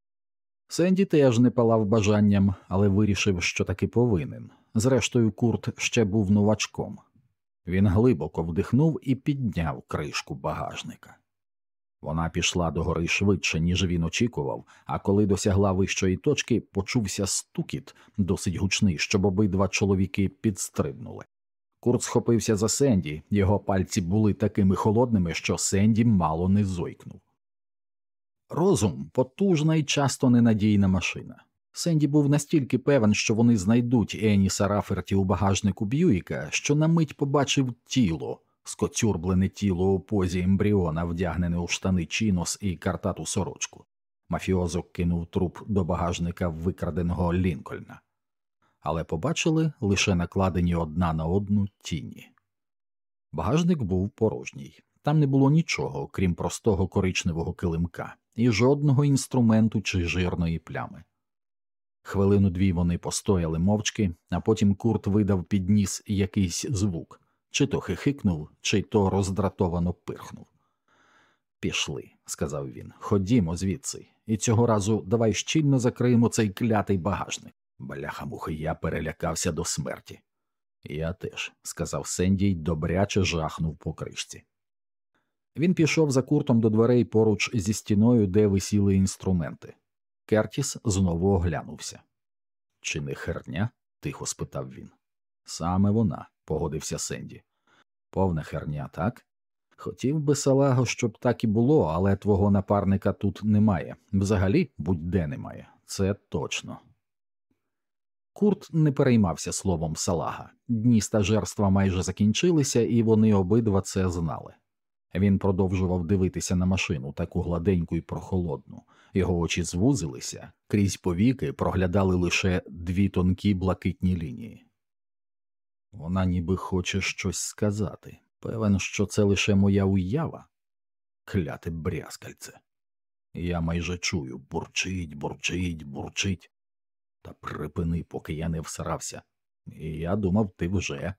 Сенді теж не палав бажанням, але вирішив, що таки повинен. Зрештою, Курт ще був новачком. Він глибоко вдихнув і підняв кришку багажника. Вона пішла догори швидше, ніж він очікував, а коли досягла вищої точки, почувся стукіт, досить гучний, щоб обидва чоловіки підстрибнули. Курт схопився за Сенді, його пальці були такими холодними, що Сенді мало не зойкнув. Розум потужна і часто ненадійна машина. Сенді був настільки певен, що вони знайдуть Еніса Раферті у багажнику Б'юїка, що на мить побачив тіло, скоцюрблене тіло у позі ембріона, вдягнене у штани чинос і картату сорочку. Мафіозо кинув труп до багажника викраденого Лінкольна, але побачили лише накладені одна на одну тіні. Багажник був порожній, там не було нічого, крім простого коричневого килимка і жодного інструменту чи жирної плями. Хвилину дві вони постояли мовчки, а потім Курт видав під ніс якийсь звук, чи то хихикнув, чи то роздратовано пирхнув. Пішли, сказав він, ходімо звідси, і цього разу давай щільно закриємо цей клятий багажник. Бляха мухи, я перелякався до смерті. Я теж, сказав Сендій, добряче жахнув по кришці. Він пішов за куртом до дверей поруч зі стіною, де висіли інструменти. Кертіс знову оглянувся. Чи не херня? тихо спитав він. Саме вона, погодився Сенді. Повна херня, так? Хотів би салаго, щоб так і було, але твого напарника тут немає. Взагалі будь-де немає, це точно. Курт не переймався словом салага. Дні стажерства майже закінчилися, і вони обидва це знали. Він продовжував дивитися на машину, таку гладеньку і прохолодну, його очі звузилися, крізь повіки проглядали лише дві тонкі блакитні лінії. Вона ніби хоче щось сказати. Певен, що це лише моя уява, кляте брязкальце. Я майже чую бурчить, бурчить, бурчить. Та припини, поки я не всрався. І я думав, ти вже.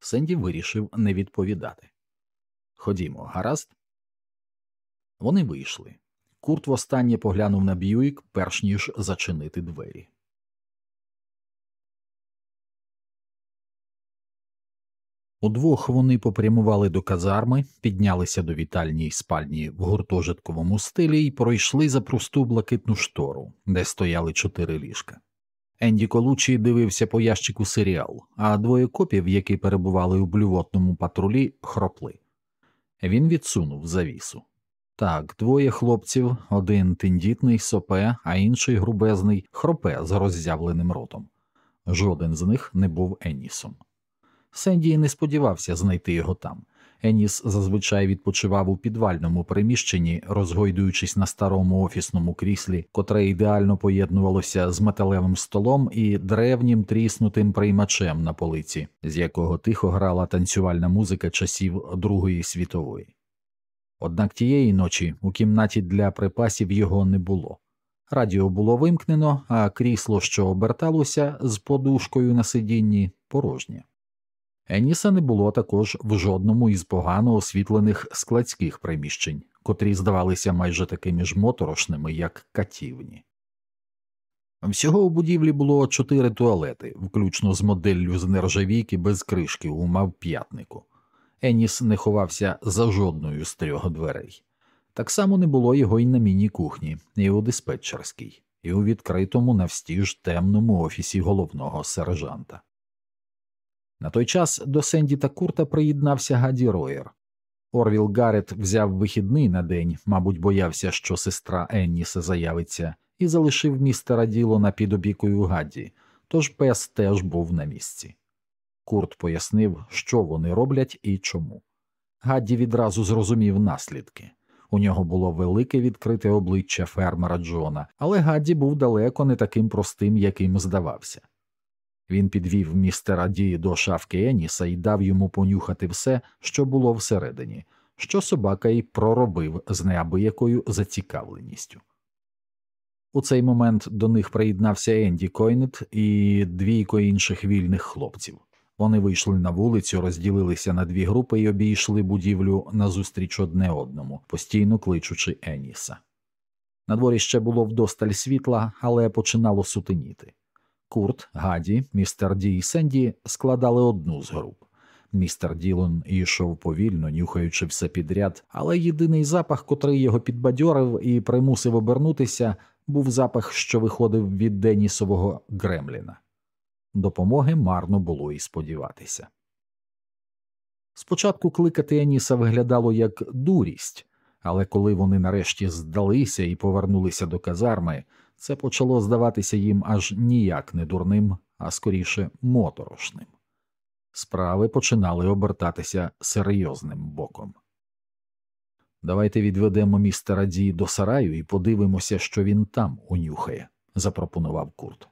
Сенді вирішив не відповідати. Ходімо, гаразд. Вони вийшли. Курт востаннє поглянув на Б'юїк, перш ніж зачинити двері. Удвох вони попрямували до казарми, піднялися до вітальній спальні в гуртожитковому стилі і пройшли за просту блакитну штору, де стояли чотири ліжка. Енді Колучі дивився по ящику серіал, а двоє копів, які перебували у блювотному патрулі, хропли. Він відсунув завісу. Так, двоє хлопців, один тендітний сопе, а інший грубезний хропе з роззявленим ротом. Жоден з них не був Енісом. Сенді не сподівався знайти його там. Еніс зазвичай відпочивав у підвальному приміщенні, розгойдуючись на старому офісному кріслі, котре ідеально поєднувалося з металевим столом і древнім тріснутим приймачем на полиці, з якого тихо грала танцювальна музика часів Другої світової. Однак тієї ночі у кімнаті для припасів його не було. Радіо було вимкнено, а крісло, що оберталося з подушкою на сидінні, порожнє. Еніса не було також в жодному із погано освітлених складських приміщень, котрі здавалися майже такими ж моторошними, як катівні. Всього у будівлі було чотири туалети, включно з моделлю з нержавійки без кришки у мавп'ятнику. Еніс не ховався за жодною з трьох дверей. Так само не було його й на міні-кухні, і у диспетчерській, і у відкритому навстіж темному офісі головного сержанта. На той час до Сенді та Курта приєднався Гаді Роєр. Орвіл Гаррет взяв вихідний на день, мабуть, боявся, що сестра Енніса заявиться, і залишив містера Ділона під опікою Гадді, тож пес теж був на місці. Курт пояснив, що вони роблять і чому. Гадді відразу зрозумів наслідки. У нього було велике відкрите обличчя фермера Джона, але Гадді був далеко не таким простим, яким здавався. Він підвів містера Ді до шафки Еніса і дав йому понюхати все, що було всередині, що собака й проробив з неабиякою зацікавленістю. У цей момент до них приєднався Енді Койнет і двійко інших вільних хлопців. Вони вийшли на вулицю, розділилися на дві групи і обійшли будівлю назустріч одне одному, постійно кличучи Еніса. На дворі ще було вдосталь світла, але починало сутеніти. Курт, Гаді, містер Ді і Сенді складали одну з груп. Містер Ділон йшов повільно, нюхаючи все підряд, але єдиний запах, котрий його підбадьорив і примусив обернутися, був запах, що виходив від Денісового Гремліна. Допомоги марно було і сподіватися. Спочатку кликати Еніса виглядало як дурість, але коли вони нарешті здалися і повернулися до казарми, це почало здаватися їм аж ніяк не дурним, а скоріше моторошним. Справи починали обертатися серйозним боком. Давайте відведемо містера Ді до сараю і подивимося, що він там унюхає, запропонував Курт.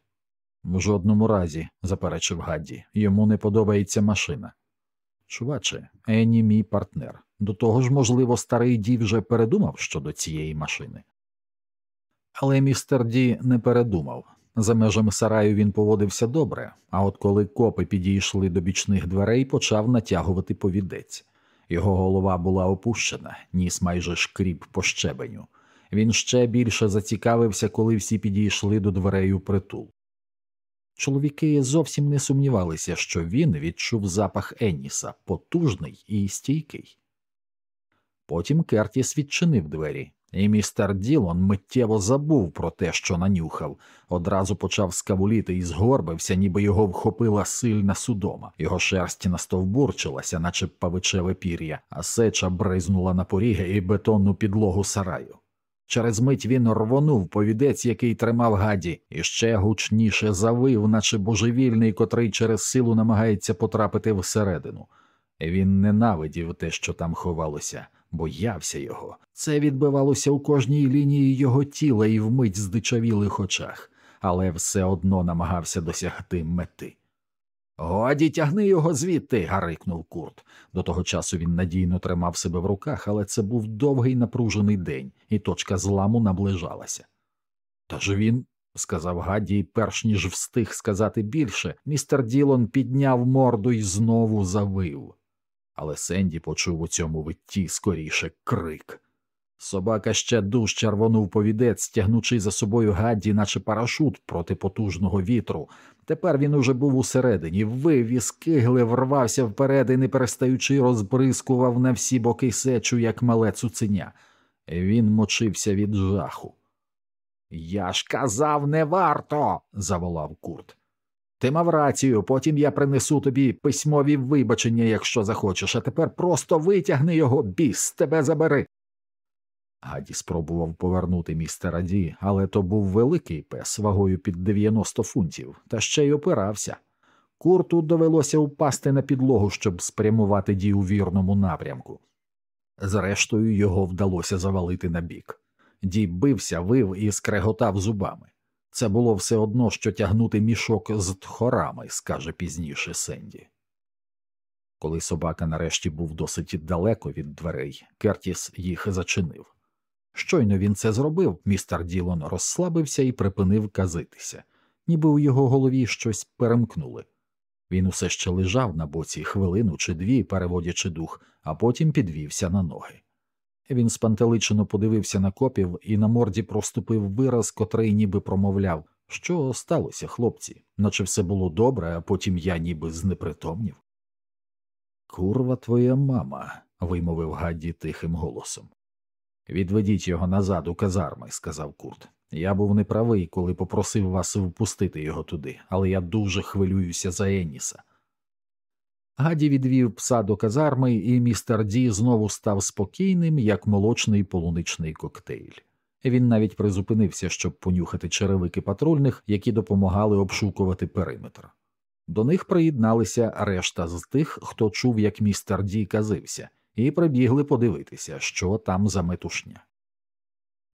В жодному разі, заперечив Гадді, йому не подобається машина. Чуваче, Енні мій партнер. До того ж, можливо, старий Ді вже передумав щодо цієї машини. Але містер Ді не передумав. За межами сараю він поводився добре, а от коли копи підійшли до бічних дверей, почав натягувати повідець. Його голова була опущена, ніс майже шкріп по щебеню. Він ще більше зацікавився, коли всі підійшли до дверей у притул. Чоловіки зовсім не сумнівалися, що він відчув запах Енніса, потужний і стійкий. Потім Кертіс відчинив двері, і містер Ділон миттєво забув про те, що нанюхав, одразу почав скавуліти і згорбився, ніби його вхопила сильна судома. Його шерсть настовбурчилася, наче павичеве пір'я, а сеча бризнула на поріги і бетонну підлогу сараю. Через мить він рвонув повідець, який тримав гаді, і ще гучніше завив, наче божевільний, котрий через силу намагається потрапити всередину. Він ненавидів те, що там ховалося, боявся його. Це відбивалося у кожній лінії його тіла і вмить здичавілих очах, але все одно намагався досягти мети. Годі тягни його звідти. гарикнув Курт. До того часу він надійно тримав себе в руках, але це був довгий напружений день, і точка зламу наближалася. Тож він, сказав Гадді, перш ніж встиг сказати більше, містер Ділон підняв морду і знову завив. Але Сенді почув у цьому витті скоріше крик. Собака ще дужче рвонув повідець, тягнучи за собою гадді, наче парашут проти потужного вітру. Тепер він уже був усередині, вивіз кигли, врвався вперед і, не перестаючи, розбризкував на всі боки сечу, як мале цуценя. Він мочився від жаху. Я ж казав, не варто. заволав Курт. Ти мав рацію, потім я принесу тобі письмові вибачення, якщо захочеш, а тепер просто витягни його, біс, тебе забери. Гаді спробував повернути містера Ді, але то був великий пес вагою під 90 фунтів, та ще й опирався. Курту довелося впасти на підлогу, щоб спрямувати дій у вірному напрямку. Зрештою, його вдалося завалити на бік. Дій бився, вив і скреготав зубами. Це було все одно, що тягнути мішок з тхорами, скаже пізніше Сенді. Коли собака нарешті був досить далеко від дверей, Кертіс їх зачинив. Щойно він це зробив, містер Ділон розслабився і припинив казитися, ніби у його голові щось перемкнули. Він усе ще лежав на боці хвилину чи дві, переводячи дух, а потім підвівся на ноги. Він спантеличено подивився на копів і на морді проступив вираз, котрий ніби промовляв, що сталося, хлопці, наче все було добре, а потім я ніби знепритомнів. Курва твоя мама, вимовив Гадді тихим голосом. Відведіть його назад у казарми, сказав Курт. Я був неправий, коли попросив вас впустити його туди, але я дуже хвилююся за Еніса. Гаді відвів пса до казарми, і містер Ді знову став спокійним, як молочний полуничний коктейль. Він навіть призупинився, щоб понюхати черевики патрульних, які допомагали обшукувати периметр. До них приєдналися решта з тих, хто чув, як містер Ді казився, і прибігли подивитися, що там за метушня.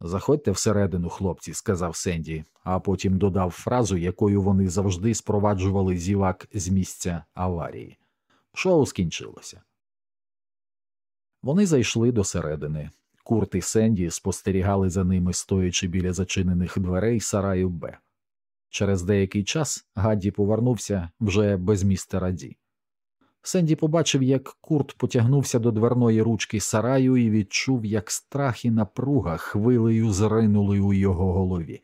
Заходьте всередину, хлопці, сказав Сенді, а потім додав фразу, якою вони завжди спроваджували зівак з місця аварії. Шоу скінчилося. Вони зайшли до середини. Курт і Сенді спостерігали за ними, стоячи біля зачинених дверей сараю Б. Через деякий час Гадді повернувся вже без містера Ді. Сенді побачив, як Курт потягнувся до дверної ручки сараю і відчув, як страх і напруга хвилею зринули у його голові.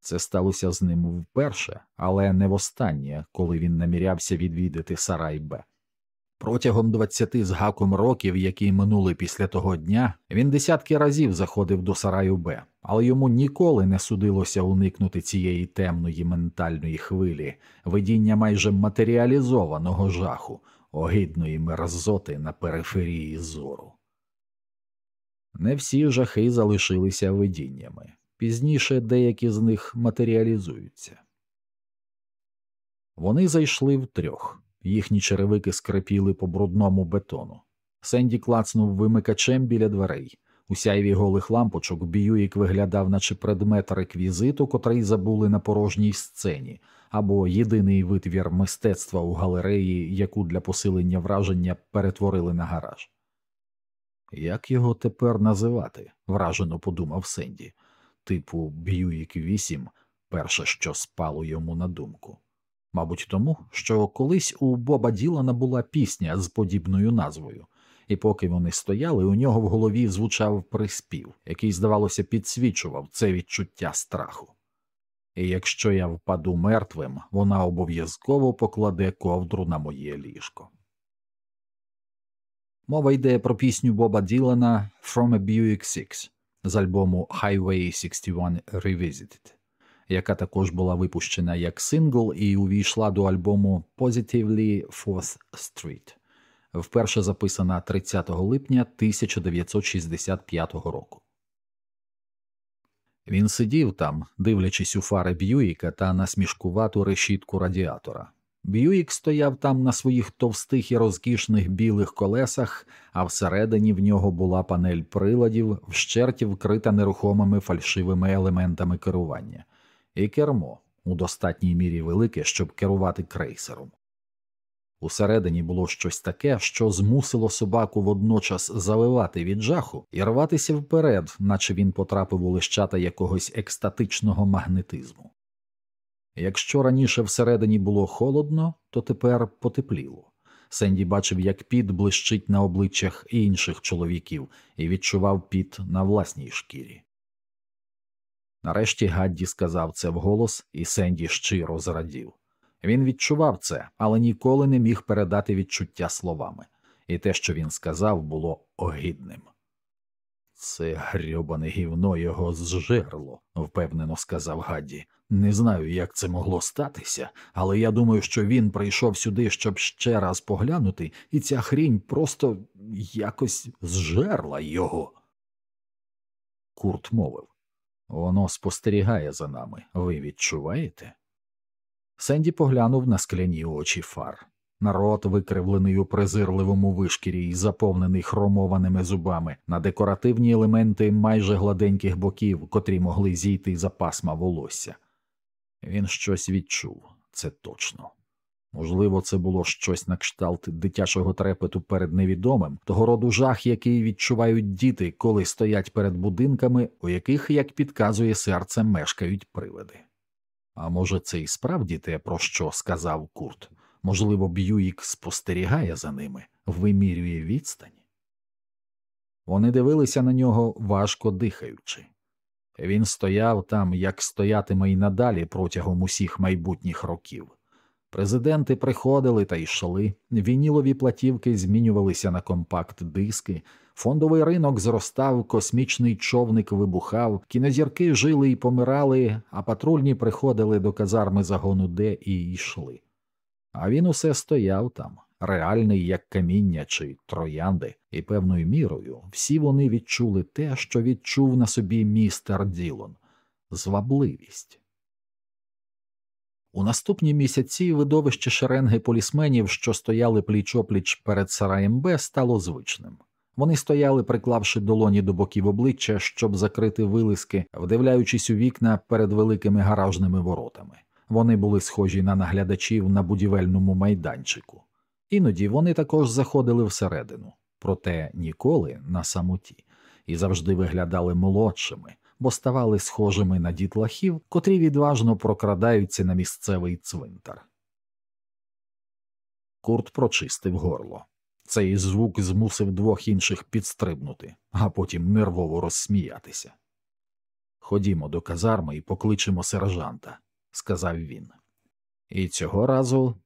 Це сталося з ним вперше, але не востаннє, коли він намірявся відвідати Сарай Б. Протягом двадцяти з гаком років, які минули після того дня, він десятки разів заходив до Сараю Б, але йому ніколи не судилося уникнути цієї темної ментальної хвилі, видіння майже матеріалізованого жаху, огидної мерзоти на периферії зору. Не всі жахи залишилися видіннями. Пізніше деякі з них матеріалізуються. Вони зайшли втрьох, їхні черевики скрипіли по брудному бетону. Сенді клацнув вимикачем біля дверей. У сяйві голих лампочок Б'юїк виглядав, наче предмет реквізиту, котрий забули на порожній сцені, або єдиний витвір мистецтва у галереї, яку для посилення враження перетворили на гараж. Як його тепер називати? вражено подумав Сенді типу Б'юїк 8 перше, що спало йому на думку. Мабуть, тому, що колись у Боба Ділана була пісня з подібною назвою, і поки вони стояли, у нього в голові звучав приспів, який, здавалося, підсвічував це відчуття страху. І якщо я впаду мертвим, вона обов'язково покладе ковдру на моє ліжко. Мова йде про пісню Боба Ділана «From a Buick 6» з альбому Highway 61 Revisited, яка також була випущена як сингл і увійшла до альбому Positively Fourth Street, вперше записана 30 липня 1965 року. Він сидів там, дивлячись у фари Б'юїка та насмішкувату решітку радіатора. Б'юїк стояв там на своїх товстих і розкішних білих колесах, а всередині в нього була панель приладів, вщерті вкрита нерухомими фальшивими елементами керування, і кермо у достатній мірі велике, щоб керувати крейсером. Усередині було щось таке, що змусило собаку водночас заливати від жаху і рватися вперед, наче він потрапив у лищата якогось екстатичного магнетизму. Якщо раніше всередині було холодно, то тепер потепліло. Сенді бачив, як піт блищить на обличчях інших чоловіків, і відчував піт на власній шкірі. Нарешті Гадді сказав це вголос, і Сенді щиро зрадів. Він відчував це, але ніколи не міг передати відчуття словами, і те, що він сказав, було огидним. Це грьобане гівно його зжерло, впевнено сказав Гадді. Не знаю, як це могло статися, але я думаю, що він прийшов сюди, щоб ще раз поглянути, і ця хрінь просто якось зжерла його. Курт мовив воно спостерігає за нами. Ви відчуваєте? Сенді поглянув на скляні очі фар. Народ, викривлений у презирливому вишкірі і заповнений хромованими зубами, на декоративні елементи майже гладеньких боків, котрі могли зійти за пасма волосся. Він щось відчув, це точно. Можливо, це було щось на кшталт дитячого трепету перед невідомим, того роду жах, який відчувають діти, коли стоять перед будинками, у яких, як підказує серце, мешкають привиди. А може, це і справді те, про що сказав Курт. Можливо, Б'юїк спостерігає за ними, вимірює відстань. Вони дивилися на нього, важко дихаючи. Він стояв там, як стоятиме й надалі протягом усіх майбутніх років. Президенти приходили та йшли, вінілові платівки змінювалися на компакт диски, фондовий ринок зростав, космічний човник вибухав, кінозірки жили і помирали, а патрульні приходили до казарми загону Д і йшли. А він усе стояв там, реальний, як каміння чи троянди, і певною мірою всі вони відчули те, що відчув на собі містер Ділон звабливість. У наступні місяці видовище шеренги полісменів, що стояли пліч опліч перед сараєм Б, стало звичним. Вони стояли, приклавши долоні до боків обличчя, щоб закрити вилиски, вдивляючись у вікна перед великими гаражними воротами. Вони були схожі на наглядачів на будівельному майданчику. Іноді вони також заходили всередину, проте ніколи на самоті, і завжди виглядали молодшими, бо ставали схожими на дітлахів, котрі відважно прокрадаються на місцевий цвинтар. Курт прочистив горло. Цей звук змусив двох інших підстрибнути, а потім нервово розсміятися. Ходімо до казарми і покличемо сержанта сказав він. І цього разу